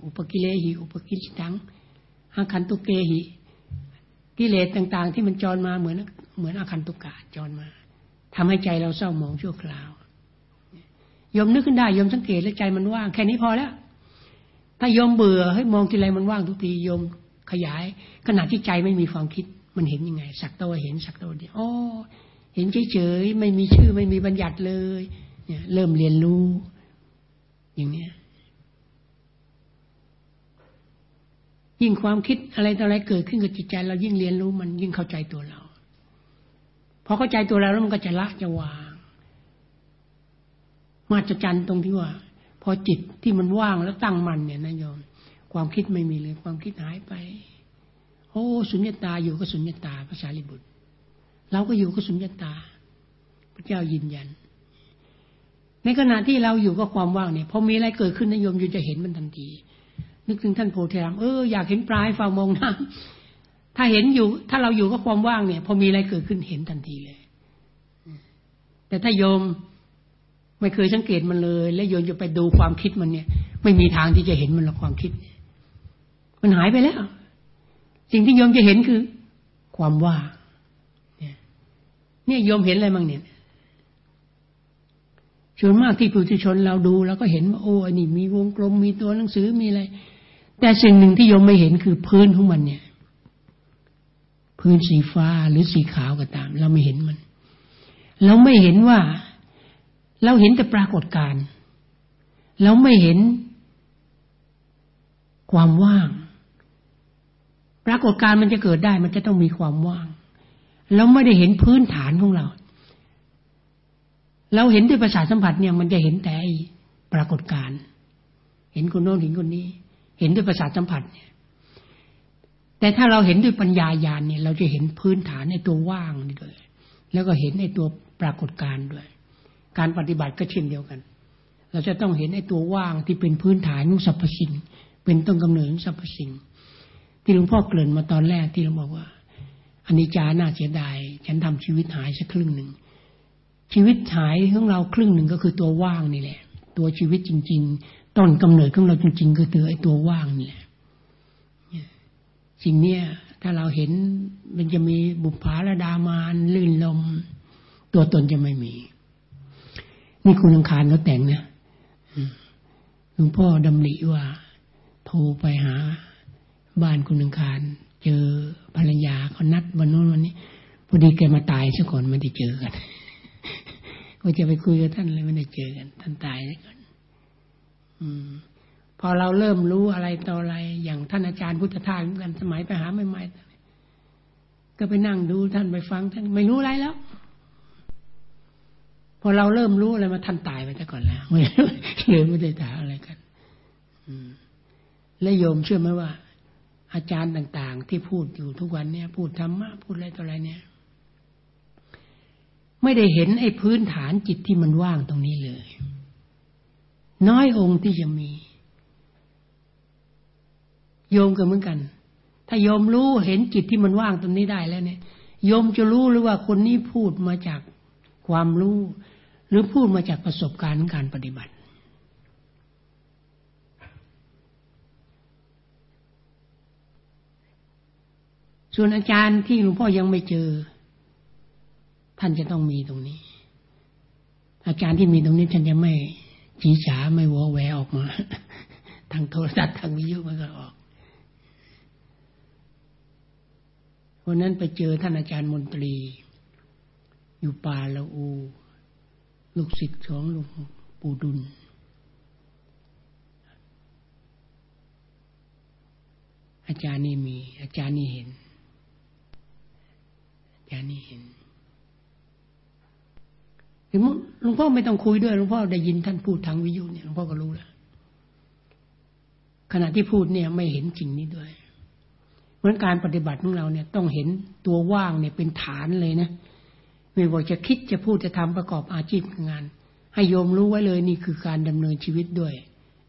อุปกิเลหิ อุปกิเลตังอาคันตุเกหิ กิเลสต่าง ๆ ที่มันจรมาเหมือนเหมือนอาคันตุกาจรมาทำให้ใจเราเศร้าหมองชั่วคราว ยมนึกขึ้นได้ยมสังเกตแล้วใจมันว่าง แค่นี้พอแล้ว ถ้ายมเบื่อให้มองทีไรมันว่างทุกทียมขยาย ขณะที่ใจไม่มีความคิด มันเห็นยังไง สักตัวเห็นสักตัวเดียวอ๋อเห็นเฉยๆไม่มีชื่อไม่มีบัญญัติเลย เนี่ย เริ่มเรียนรู้ อย่างเนี้ยยิ่งความคิดอะไรต่ออะไรเกิดขึ้นกับจิตใจ เรายิ่งเรียนรู้มันยิ่งเข้าใจตัวเราพอเข้าใจตัวเราแล้วมันก็จะละจะวาง มาจจันตรงที่ว่า พอจิตที่มันว่างแล้วตั้งมันเนี่ยนะโยมความคิดไม่มีเลยความคิดหายไป โอ้สุญญตาอยู่ก็สุญญตาภาษาลิบุตร เราก็อยู่ก็สุญญตา พระเจ้ายืนยัน ในขณะที่เราอยู่ก็ความว่างเนี่ยพอมีอะไรเกิดขึ้นนะโยมยูจะเห็นมันทันที นึกถึงท่านโพธิรามเอออยากเห็นปลายฟังมองน้ำถ้าเห็นอยู่ ถ้าเราอยู่ก็ความว่างเนี่ย พอมีอะไรเกิดขึ้นเห็นทันทีเลย แต่ถ้าโยม ไม่เคยสังเกตมันเลย และโยมจะไปดูความคิดมันเนี่ย ไม่มีทางที่จะเห็นมันหรอกความคิด มันหายไปแล้ว สิ่งที่โยมจะเห็นคือ ความว่าเนี่ยโยมเห็นอะไรบ้างเนี่ยส่วนมากที่ปุถุชนเราดูแล้วก็เห็นว่าโอ้อันนี้มีวงกลมมีตัวหนังสือมีอะไร แต่สิ่งหนึ่งที่โยมไม่เห็นคือพื้นของมันเนี่ย พื้นสีฟ้าหรือสีขาวก็ตาม เราไม่เห็นมัน เราไม่เห็นว่า เราเห็นแต่ปรากฏการณ์เราไม่เห็นความว่าง ปรากฏการณ์มันจะเกิดได้ มันจะต้องมีความว่าง เราไม่ได้เห็นพื้นฐานของเรา เราเห็นด้วยประสาทสัมผัสเนี่ย มันจะเห็นแต่ปรากฏการณ์เห็นคนโน้นเห็นคนนี้ เห็นด้วยประสาทสัมผัสเนี่ย แต่ถ้าเราเห็นด้วยปัญญาญาณเนี่ย เราจะเห็นพื้นฐานในตัวว่างด้วย แล้วก็เห็นในตัวปรากฏการณ์ด้วย การปฏิบัติก็เช่นเดียวกัน เราจะต้องเห็นในตัวว่างที่เป็นพื้นฐานของสรรพสิ่ง เป็นต้นกำเนิดสรรพสิ่ง ที่หลวงพ่อเกริ่นมาตอนแรกที่เราบอกว่าอันนี้จาน่าเสียดาย ฉันทำชีวิตหายสักครึ่งหนึ่ง ชีวิตหายของเราครึ่งหนึ่งก็คือตัวว่างนี่แหละ ตัวชีวิตจริง ๆ ต้นกำเนิดของเราจริง ๆ ก็คือไอ้ตัวว่างนี่แหละสิ่งเนี้ยถ้าเราเห็นมันจะมีบุพาระดามานลื่นลม ตัวตนจะไม่มี นี่คุณอังคารเขาแต่งนะหลวงพ่อดำริว่า โทรไปหา บ้านคุณอังคาร เจอภรรยาเขานัดวันนู้นวันนี้พอดีแกมาตายซะก่อนไม่ได้เจอกันก็จะไปคุยกับท่านเลยไม่ได้เจอกัน ท่านตายแล้วกันพอเราเริ่มรู้อะไรต่ออะไร อย่างท่านอาจารย์พุทธทาสเหมือนกันสมัยไปหาใหม่ๆก็ไปนั่งดูท่านไปฟังท่านไม่รู้อะไรแล้ว พอเราเริ่มรู้อะไรมาท่านตายไปแต่ก่อนแล้วไม่เลยไม่ได้ถามอะไรกันและโยมเชื่อไหมว่า อาจารย์ต่างๆ ที่พูดอยู่ทุกวันเนี่ย พูดธรรมะพูดอะไรต่ออะไรเนี่ย ไม่ได้เห็นไอ้พื้นฐานจิตที่มันว่างตรงนี้เลย น้อยองค์ที่จะมี โยมก็เหมือนกัน ถ้าโยมรู้เห็นจิตที่มันว่างตรงนี้ได้แล้วเนี่ยโยมจะรู้หรือว่าคนนี้พูดมาจากความรู้ หรือพูดมาจากประสบการณ์การปฏิบัติ ส่วนอาจารย์ที่หลวงพ่อยังไม่เจอ ท่านจะต้องมีตรงนี้ อาจารย์ที่มีตรงนี้ท่านจะไม่จีฉาไม่วอแวออกมา ทางโทรศัพท์ทางวิทยุมันก็ออกวันนั้นไปเจอท่านอาจารย์มนตรี อยู่ป่าละอู ลูกศิษย์ของหลวงปู่ดุล อาจารย์นี่มี อาจารย์นี่เห็น อาจารย์นี่เห็นถึงหลวงพ่อไม่ต้องคุยด้วยหลวงพ่อได้ยินท่านพูดทางวิทยุเนี่ยหลวงพ่อก็รู้แล้วขณะที่พูดเนี่ยไม่เห็นจริงนี้ด้วย เหมือนการปฏิบัติของเราเนี่ย ต้องเห็นตัวว่างเนี่ยเป็นฐานเลยนะ ไม่ว่าจะคิดจะพูดจะทำประกอบอาชีพงาน ให้โยมรู้ไว้เลยนี่คือการดำเนินชีวิตด้วย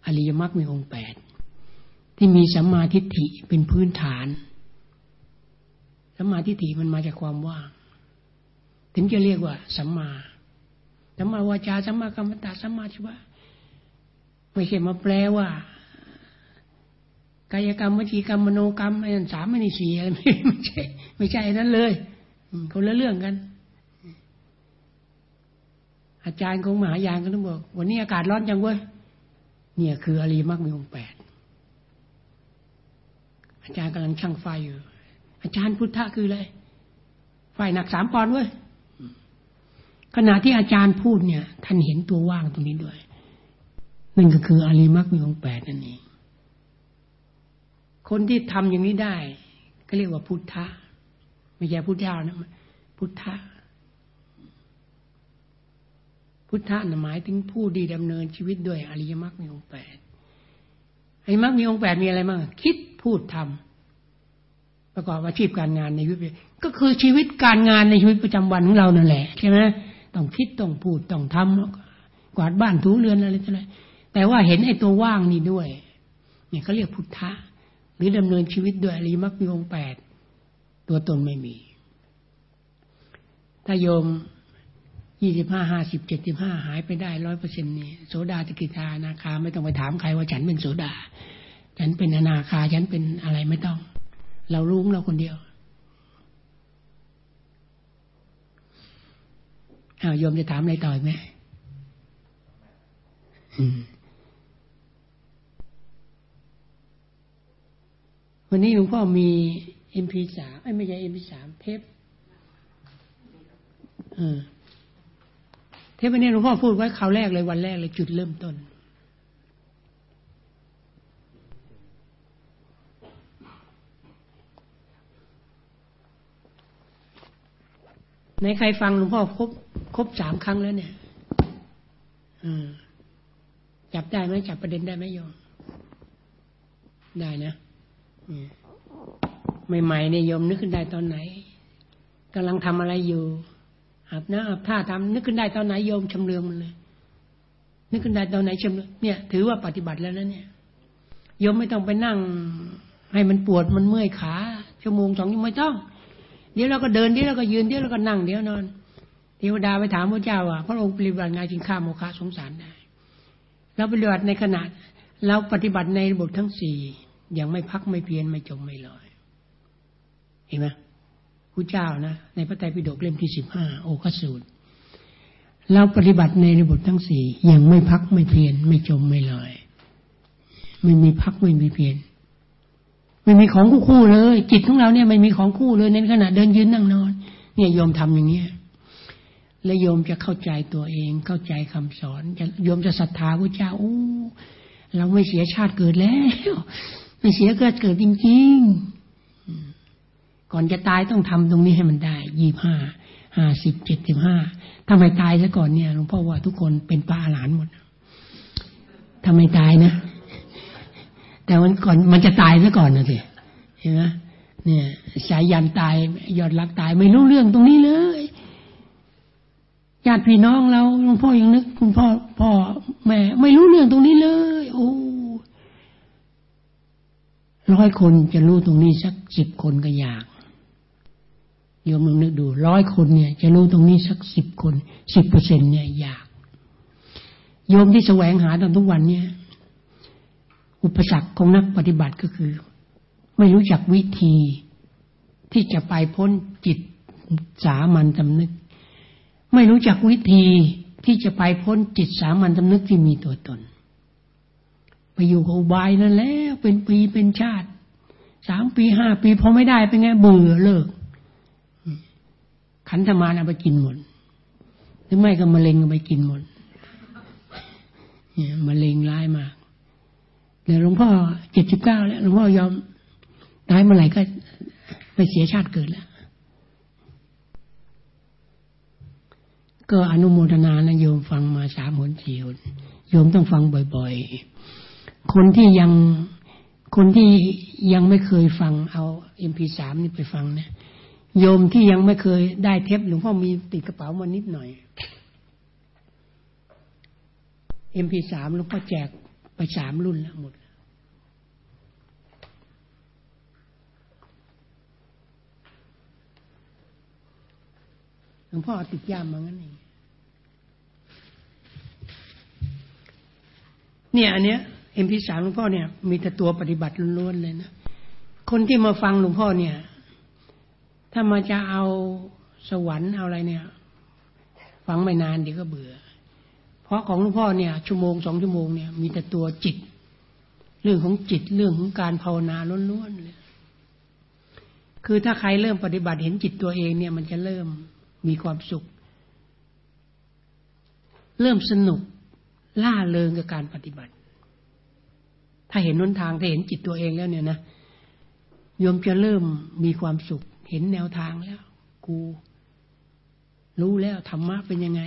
อริยมรรคมีองค์แปดที่มีสัมมาทิฏฐิเป็นพื้นฐานสัมมาทิฏฐิมันมาจากความว่าง ถึงจะเรียกว่าสัมมาสัมมาวาจาสัมมากรรมตาสัมมาชีวะไม่ใช่มาแปลว่า กายกรรมวิจีกรรมมโนกรรมไอ้นั่นสามไม่นี่สี่อะไรไม่ใช่ ไม่ใช่นั้นเลยคนละเรื่องกัน อาจารย์ของมหายานก็ต้องบอก วันนี้อากาศร้อนจังเว้ยเนี่ยคืออริมักมีองแปดอาจารย์กำลังช่างไฟอยู่ อาจารย์พุทธะคืออะไรไฟหนักสามปอนด์เว้ยขณะที่อาจารย์พูดเนี่ย ท่านเห็นตัวว่างตรงนี้ด้วย นั่นก็คืออริมักมีองแปดนั่นเองคนที่ทำอย่างนี้ได้ ก็เรียกว่าพุทธะไม่ใช่พุทธเจ้านะพุทธะ พุทธะหมายถึงผู้ดีดำเนินชีวิตด้วยอริยมรรคมีองค์แปดอริยมรรคมีองค์แปดมีอะไรบ้างคิดพูดทำประกอบอาชีพการงานในชีวิตก็คือชีวิตการงานในชีวิตประจำวันของเรานั่นแหละใช่ไหมต้องคิดต้องพูดต้องทำกวาดบ้านถูเรือนอะไรต่างๆแต่ว่าเห็นไอ้ตัวว่างนี่ด้วย เนี่ยเขาเรียกพุทธะหรือดำเนินชีวิตด้วยอริยมักมีองค์แปดตัวตนไม่มี ถ้าโยม ยี่สิบห้าห้าสิบเจ็ดสิบห้าหายไปได้ร้อยเปอร์เซ็นต์นี่โสดาตกิทานาคา ไม่ต้องไปถามใครว่าฉันเป็นโสดา ฉันเป็นอนาคาฉันเป็นอะไรไม่ต้อง เรารู้เราคนเดียวอ้าวโยมจะถามอะไรต่อไหมวันนี้หลวงพ่อมี MP3 ไม่ใช่ MP3 เทปเทปวันนี้หลวงพ่อพูดไว้คราวแรกเลยวันแรกเลยจุดเริ่มต้น ในใครฟังหลวงพ่อครบครบสามครั้งแล้วเนี่ยจับได้ไหมจับประเด็นได้ไหมโยมได้นะใหม่ๆเนี่ยโยมนึกขึ้นได้ตอนไหนกำลังทำอะไรอยู่ อาบน้ำอาบท่าทำนึกขึ้นได้ตอนไหนโยมชำเลืองมันเลย นึกขึ้นได้ตอนไหนชำเลืองเนี่ย ถือว่าปฏิบัติแล้วนะเนี่ยโยมไม่ต้องไปนั่ง ให้มันปวดมันเมื่อยขาชั่วโมงสองชั่วโมงไม่ต้อง เดี๋ยวเราก็เดินเดี๋ยวเราก็ยืนเดี๋ยวเราก็นั่งเดี๋ยวนอนเทวดาไปถามพระเจ้าว่าพระองค์ปฏิบัติงานจึงฆ่าโมฆะสงสารได้เราปฏิบัติในขณะเราปฏิบัติในระบบทั้งสี่ยังไม่พักไม่เพียนไม่จมไม่ลอย เห็นไหม พระเจ้านะ ในพระไตรปิฎกเล่มที่สิบห้าโอคสูตร เราปฏิบัติในระบบทั้งสี่ยังไม่พักไม่เพียนไม่จมไม่ลอย ไม่มีพักไม่มีเพียนไม่มีของคู่เลย จิตของเราเนี่ยไม่มีของคู่เลยในขณะเดินยืนนั่งนอน เนี่ยโยมทำอย่างเนี้ยและโยมจะเข้าใจตัวเองเข้าใจคำสอนจะโยมจะศรัทธาพระเจ้าโอ้เราไม่เสียชาติเกิดแล้ว ไม่เสียเกิดเกิดจริง ๆ ก่อนจะตายต้องทำตรงนี้ให้มันได้ยี่ห้าห้าสิบเจ็ดสิบห้าทำไมตายซะก่อนเนี่ยหลวงพ่อว่าทุกคนเป็นป้าหลานหมดทำไมตายนะ แต่วันก่อนมันจะตายซะก่อนนะสิเห็นไหมเนี่ยสายยันตายยอดรักตายไม่รู้เรื่องตรงนี้เลยญาติพี่น้องเราหลวงพ่อยังนึก คุณพ่อพ่อแม่ไม่รู้เรื่องตรงนี้เลย โอ้ร้อยคนจะรู้ตรงนี้สักสิบคนก็ยาก โยมลองนึกดูร้อยคนเนี่ย จะรู้ตรงนี้สักสิบคนสิบเปอร์เซ็นเนี่ยยาก โยมที่แสวงหาตอนทุกวันเนี่ย อุปสรรคของนักปฏิบัติก็คือ ไม่รู้จักวิธีที่จะไปพ้นจิตสามัญสำนึก ไม่รู้จักวิธีที่จะไปพ้นจิตสามัญสำนึกที่มีตัวตน ไปอยู่กับอุบายนั่นแล้วเป็นปีเป็นชาติสามปีห้าปีพอไม่ได้เป็นไงเบื่อเลิก ขันธมานเอาไปกินหมดหรือไม่ก็มะเร็งเอาไปกินหมดเนี่ยมะเร็งร้ายมากเดี๋ยวหลวงพ่อเจ็ดสิบเก้าแล้วหลวงพ่อยอมตายเมื่อไหร่ก็ไปเสียชาติเกิดแล้ว ก็อนุโมทนานะโยมฟังมาสามหนสี่หนโยมต้องฟังบ่อยๆ คนที่ยังคนที่ยังไม่เคยฟังเอาเอ็มพีสามนี่ไปฟังนะ โยมที่ยังไม่เคยได้เทปหลวงพ่อมีติดกระเป๋ามานิดหน่อยเอ็มพีสามหลวงพ่อแจกไปสามรุ่นแล้วหมดหลวงพ่อติดย่ามมางั้นเองเนี่ย อันเนี้ยเอ็มพีสามหลวงพ่อเนี่ย มีแต่ตัวปฏิบัติล้วนๆเลยนะ คนที่มาฟังหลวงพ่อเนี่ย ถ้ามาจะเอาสวรรค์เอาอะไรเนี่ย ฟังไม่นานเดี๋ยวก็เบื่อ เพราะของหลวงพ่อเนี่ยชั่วโมงสองชั่วโมงเนี่ย มีแต่ตัวจิต เรื่องของจิตเรื่องของการภาวนาล้วนๆเลยคือถ้าใครเริ่มปฏิบัติเห็นจิตตัวเองเนี่ย มันจะเริ่มมีความสุข เริ่มสนุกล่าเริงกับการปฏิบัติ ถ้าเห็นนนทางถ้าเห็นจิตตัวเองแล้วเนี่ยนะโยมจะเริ่มมีความสุข เห็นแนวทางแล้ว กู รู้แล้วธรรมะเป็นยังไง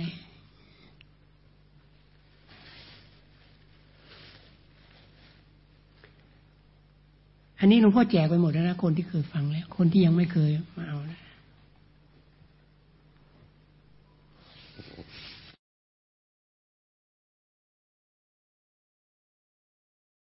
อันนี้หลวงพ่อแจกไปหมดแล้วนะคนที่เคยฟังแล้ว คนที่ยังไม่เคยมาเอานะ